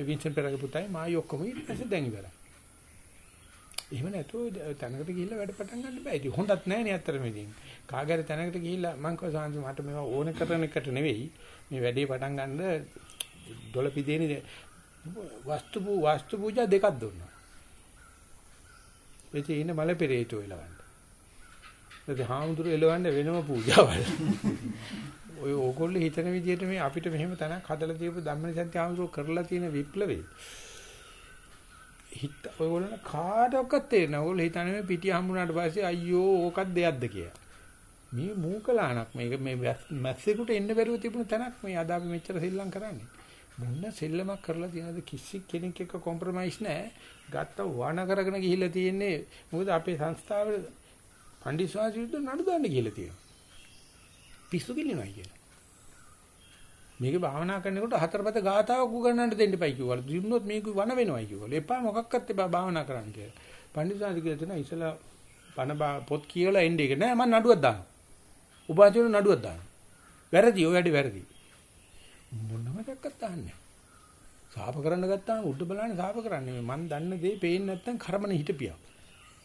වින්සන් පෙරගේ පුතයි මායි ඔක්කොම ඊට පස්සේ දැන් ඉවරයි. එහෙම නැතුව තැනකට ගිහිල්ලා වැඩ පටන් ගන්න බෑ. ඉතින් හොඳත් නැහැ නේ අත්‍තරම ඉතින්. කාගෑරි තැනකට ගිහිල්ලා මං කව සාන්ති මට මේවා ඕන කරන එකට නෙවෙයි. මේ වැඩේ පටන් ගන්න දොළ පිදේනේ වස්තු වස්තු පූජා දෙකක් දුන්නා. එතේ ඉන්න මල පෙරේතෝ එලවන්න. ඒත් හාමුදුරු එලවන්න වෙනම පූජාවල්. (laughs) ඔය ඕගොල්ලෝ හිතන විදිහට මේ අපිට මෙහෙම තැනක් හදලා දීපු ධම්මනිසන්ති හාමුදුරු කරලා තියෙන විප්ලවේ හිත ඔයගොල්ලෝ කාටවත් තේරෙන්නේ නැහැ. ඔයගොල්ලෝ හිතන්නේ මේ පිටිය හම්බුනාට පස්සේ අයියෝ ඕකක් දෙයක්ද කියලා. මේ මූකලාණක් මේක මේ මැස්සෙකුට එන්න බැරුව තිබුණ තැනක් මේ අද අපි මෙච්චර සෙල්ලම් කරන්නේ. මොන්න සෙල්ලමක් කරලා තියනද කිසි කෙනෙක් එක්ක කොම්ප්‍රොමයිස් නැහැ. ගත්ත වණ කරගෙන ගිහිල්ලා තියෙන්නේ මොකද අපේ සංස්ථාවේ පඬිස්වාසී විරුද්ධ නඩු දාන්න ගිහිල්ලා තියෙනවා. පිස්සු කිලිනවා කියලා. මේක භාවනා කරනකොට හතරපත ගාතාවක් උගන්වන්න දෙන්න එපයි කිව්වලු. දුන්නොත් මේක වන වෙනවයි කිව්වලු. එපා මොකක්වත් එපා භාවනා කරන්න කියලා. පඬිස්වාසී කියලා තියෙනවා ඉතලා පණ පොත් කියලා එන්නේ ඒක නෑ මම නඩුවක් දානවා. උපාධියන නඩුවක් දානවා. වැරදි ඔය වැඩි වැරදි. මොනම දෙයක් දාන්නේ සාප කරන්න ගත්තාම උඩ බලන්නේ සාප කරන්නේ මම දන්න දේ පේන්නේ නැත්තම් කර්මන හිටපියා.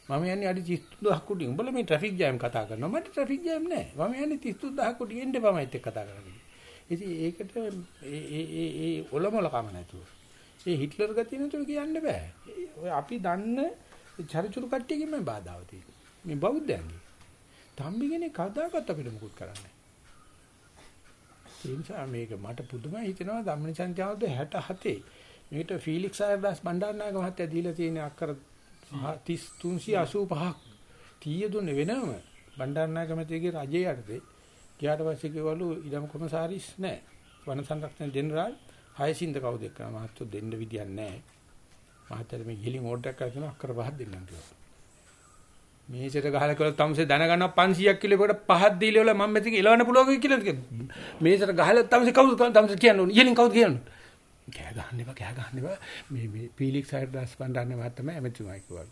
මම යන්නේ අඩි 33000 කුටි. උඹලා මේ ට්‍රැෆික් ජෑම් කතා කරනවා. මට ට්‍රැෆික් ජෑම් නෑ. මම යන්නේ 33000 කුටි එන්න බමයිත් එක්ක කතා කරන්නේ. ඉතින් ඒකට ඒ ඒ ඒ ඒ ඔලොමල කම නැතුව. ඒ හිට්ලර් ගතිය නැතුව කියන්න බෑ. ඔය අපි දන්න චරිචුරු කට්ටියකින් මේ බාධාව තියෙන්නේ. මේ බෞද්ධයන්ගේ. තම්බි කෙනෙක් කවදාකවත් අපිට මුකුත් කරන්නේ ඒ නිසා මේක මට පුදුමයි හිතෙනවා ධම්මනිසංඛ්‍යාවද 67 මේකට ෆීලික්ස් ආයර්දාස් බණ්ඩාරනායක මහත්තයා දීලා තියෙන අක්කර 385ක් 100 දුන්නේ වෙනම බණ්ඩාරනායක මහත්තයාගේ රජයේ යටතේ ගියාට පස්සේ කිව්වලු ඉඩම් කොමසාරිස් නැහැ වන සංරක්ෂණ ජෙනරාල් හයසින්ද කවුද එක්කන මහත්තයෝ දෙන්න විදියක් නැහැ මහත්තයා මේ ගිලින් ඕඩර් එකක් කරන අක්කර පහක් දෙන්නම් කිව්වා මේසෙට ගහලා කියලා තමසේ දැනගන්නවා 500ක් කිලෝ එකට පහක් දීලා වල මම මෙතන එලවන්න පුළුවන් කියලා මේසෙට ගහලා තමසේ කවුද තමසේ කියන්නේ ඉහලින් කවුද කියන්නේ කෑ ගහන්න එපා කෑ ගහන්න එපා. මේ මේ පීලික් සයිඩ් දාස් බණ්ඩාරනේ මහත්තයා ඇමතිතුමා කිව්වා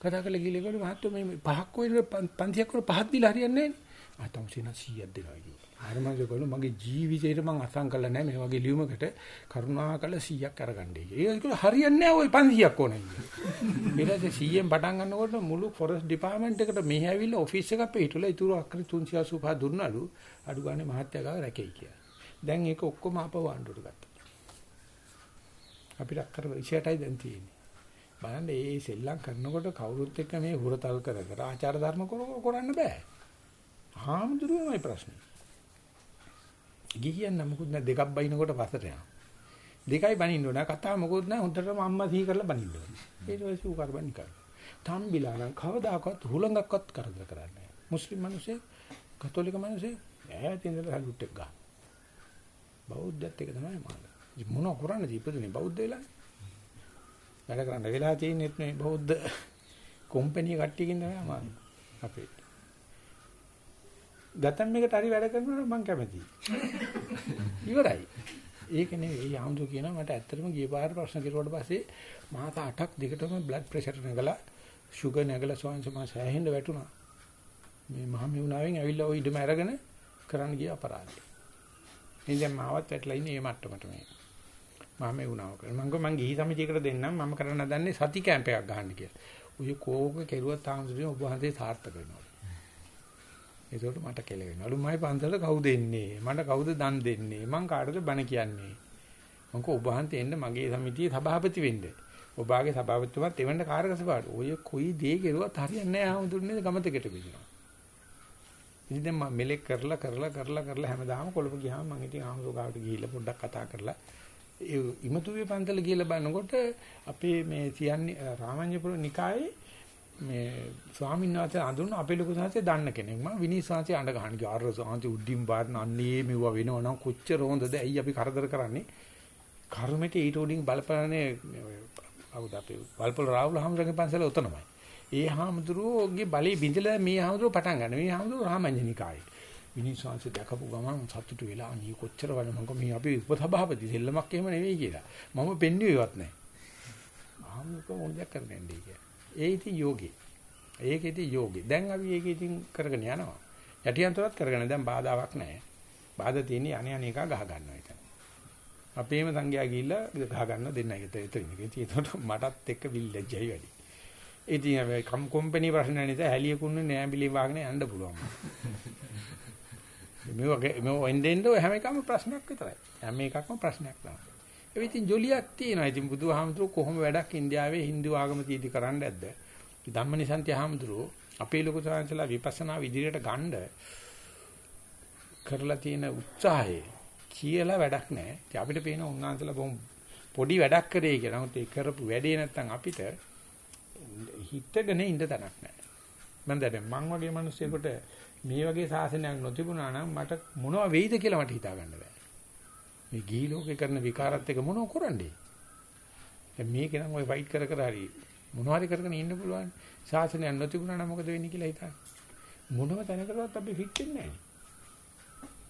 කතා කරලා ගිහලා කිව්වා මහත්තයා මේ පහක් කොයිද 500ක් වල පහක් දීලා හරියන්නේ නැහැ ආ තමසේ නම් 100ක් දෙනවා කිව්වා ආරමංගකලු මගේ ජීවිතේට මං අසං කළා නැහැ මේ වගේ ලියුමකට කරුණාකර 100ක් අරගන්නයි. ඒක කිව්වා හරියන්නේ නැහැ ওই 500ක් ඕනේ. ඊට පස්සේ 100ෙන් පටන් ගන්නකොට මුළු ෆොරස්ට් ඩිපාර්ට්මන්ට් එකට මෙහි ඇවිල්ලා ඔෆිස් එකක් පිටුලා ඉතුරු අක්කර 385 දුන්නලු අඩු ගානේ මහත්තයා ගාව රැකෙයි කියලා. දැන් ඒක ඔක්කොම අපව ආණ්ඩුවට ගත්තා. අපිට අක්කර 28යි දැන් තියෙන්නේ. බලන්න මේ සෙල්ලම් කරනකොට කවුරුත් එක්ක මේ හුරතල් කර කර ආචාර ධර්ම කරන්න බෑ. හාමුදුරුවෝමයි ප්‍රශ්නේ. ගිහියන් නම් මොකුත් නැහැ දෙකක් බයිනකොට පස්සට යනවා. දෙකයි බනින්න ඕන. කතාව මොකුත් නැහැ. හොඳටම අම්මා සිහි කරලා බනින්න ඕන. ඊට පස්සේ ඌ කරබන් කර. තම්බිලා නම් කවදාකවත් හුලඟක්වත් කරදර කරන්නේ නැහැ. මුස්ලිම් මිනිස්සේ කතෝලික මිනිස්සේ ඈත ඉඳලා සල්ුට් එක ගන්න. බෞද්ධත් එක තමයි මාන. මොන කරන්නේ ඉපදුනේ බෞද්ධ වෙලා. වැඩ කරන්න වෙලා තියෙන්නේ මේ බෞද්ධ කම්පැනි කට්ටියකින් තමයි මාන. අපේ ගතම් මේකට හරි වැඩ කරනවා මම කැමතියි. ඉවරයි. ඒක නෙවෙයි යාම්දු කියනවා මට ඇත්තටම ගිය පාර ප්‍රශ්න කෙරුවට පස්සේ මාස 8ක් දිගටම බ්ලඩ් ප්‍රෙෂර් නැගලා ෂුගර් නැගලා සෝන්ස මාස හැහෙන්න වැටුණා. මේ මහා මෙුණාවෙන් ඇවිල්ලා ওই ඉඩම අරගෙන කරන්න ගිය අපරාධය. ඉතින් දැන් මාවත් වැටලා ඉන්නේ මේ මට්ටමට මේ. මහා මෙුණාව කරා. මම මං ගිහි සමිතියකට දෙන්නම් මම කරන්න හදන්නේ සති කැම්ප් එකක් ගන්න කියලා. ඔය කෝක කෙරුවත් තාම සුදුනේ ඔබ වහන්සේ සාර්ථක වෙනවා. ඒකට මට කෙලවෙනවලු මයි පන්සල කවුද එන්නේ? මට කවුද දන් දෙන්නේ? මං කාටද බණ කියන්නේ? මං කෝ ඔබ හන්තේ එන්න මගේ සමිතියේ සභාපති වෙන්න. ඔබගේ සභාපතිතුමත් එවන්න කාර්ක සභාවට. ඔය කොයි දේ කෙරුවත් හරියන්නේ නැහැ ආමුදුන්නේ ගමතකට බිනවා. ඉතින් දැන් මම මෙලෙක් කරලා කරලා කරලා කරලා හැමදාම කොළඹ ගියාම මම ඉතින් ආමුදු ගාවට ගිහිල්ලා පොඩ්ඩක් කතා කරලා ඒ ඉමතුවේ පන්සල ගිහලා බලනකොට අපේ මේ කියන්නේ රාමඤ්ඤපුර නිකායේ මේ ස්වාමීන් වහන්සේ අඳුන අපේ ලොකු සංහසේ දන්න කෙනෙක්. මම විනීත් සංහසේ අඬ ගහන ගියා. අර සංහසේ උඩින් බාරන අන්නේ මෙව වෙනව නම් කොච්චර හොඳද? ඇයි අපි කරදර කරන්නේ? කර්මෙට ඊට උඩින් බලපෑනේ අවුද අපේ වල්පොල රාහුල හාමුදුරන්ගේ පන්සල උතනමයි. ඒ හාමුදුරුවෝගේ බලේ බින්දලා මේ හාමුදුරුවෝ පටන් ගන්න. මේ හාමුදුරුවෝ රාමඤ්ඤනිකායේ. විනීත් සංහසේ දැකපු ගමන් සතුටු වෙලා අනේ කොච්චර වල මම මේ අපි උපසභාපති දෙල්ලමක් එහෙම නෙවෙයි කියලා. මම පෙන්වුවේවත් නැහැ. ආමුක මොන දෙයක් කරන්නේ නැහැ ඒ ඉතින් යෝගේ. ඒක ඉතින් යෝගේ. දැන් අපි ඒක ඉතින් කරගෙන යනවා. යටියන්තරත් කරගෙන දැන් බාධාවක් නැහැ. බාධා තියෙන්නේ අනේ අනේ එක ගහ ගන්නවා ඒක. අපේම සංඝයා ගිහිල්ලා ගහ ගන්න දෙන්නයි ඒතර එතන. ඒකට මටත් එක්ක විල්ලෙජ්ජයි වැඩි. ඉතින් අපි කම් කම්පැනි ප්‍රශ්න නැහැ හැලිය කුන්නේ නෑ බිලි වාගෙන යන්න පුළුවන්. මේ වගේ මේ වෙන්දෙන්ද හැම එකම ප්‍රශ්නයක් විතරයි. හැම එකක්ම ප්‍රශ්නයක් තමයි. ඒ ඉතින් ජොලියක් තියෙනවා. ඉතින් බුදුහාමුදුරුවෝ කොහොම වැඩක් ඉන්දියාවේ Hindu ආගම තීටි කරන්න ඇද්ද? ධම්මනිසන්ති හාමුදුරුවෝ අපේ ලොකු සාංශලා විපස්සනා විදිහට ගන්න කරලා තියෙන උත්සාහය කියලා වැඩක් නැහැ. ඉතින් අපිට පේන උන්වහන්සේලා බොහොම පොඩි වැඩක් කරේ කියලා. නමුත් ඒ කරපු වැඩේ නැත්තම් අපිට හිතගෙන ඉන්න තැනක් නැහැ. මම දැන් මං වගේ මිනිස්සුෙකුට මේ වගේ සාසනයක් නොතිබුණා නම් මට මොනව වෙයිද කියලා මට හිතා ගන්න බෑ. මේ ගිහි ලෝකේ කරන විකාරات එක මොනව කරන්නේ? දැන් මේක නම් ඔය ෆයිට් කර කර හරි මොනවාරි කරගෙන ඉන්න පුළුවන්. සාසනය නැතිුණා නම් මොකද වෙන්නේ කියලා හිතන්න. මොනව දැනකටවත් අපි ෆිට වෙන්නේ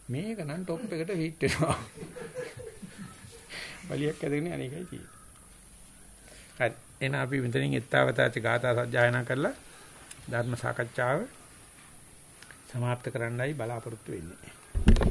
මේක නම් টොප් එකට ෆිට වෙනවා. බලියක් ඇදගෙන අනේකයි තියෙන්නේ. හරි එහෙනම් අපි මෙතනින් ඊත්තාවතාච ගාථා සජ්ජායනා කරලා ධර්ම සාකච්ඡාව સમાપ્ત කරන්නයි බලාපොරොත්තු වෙන්නේ.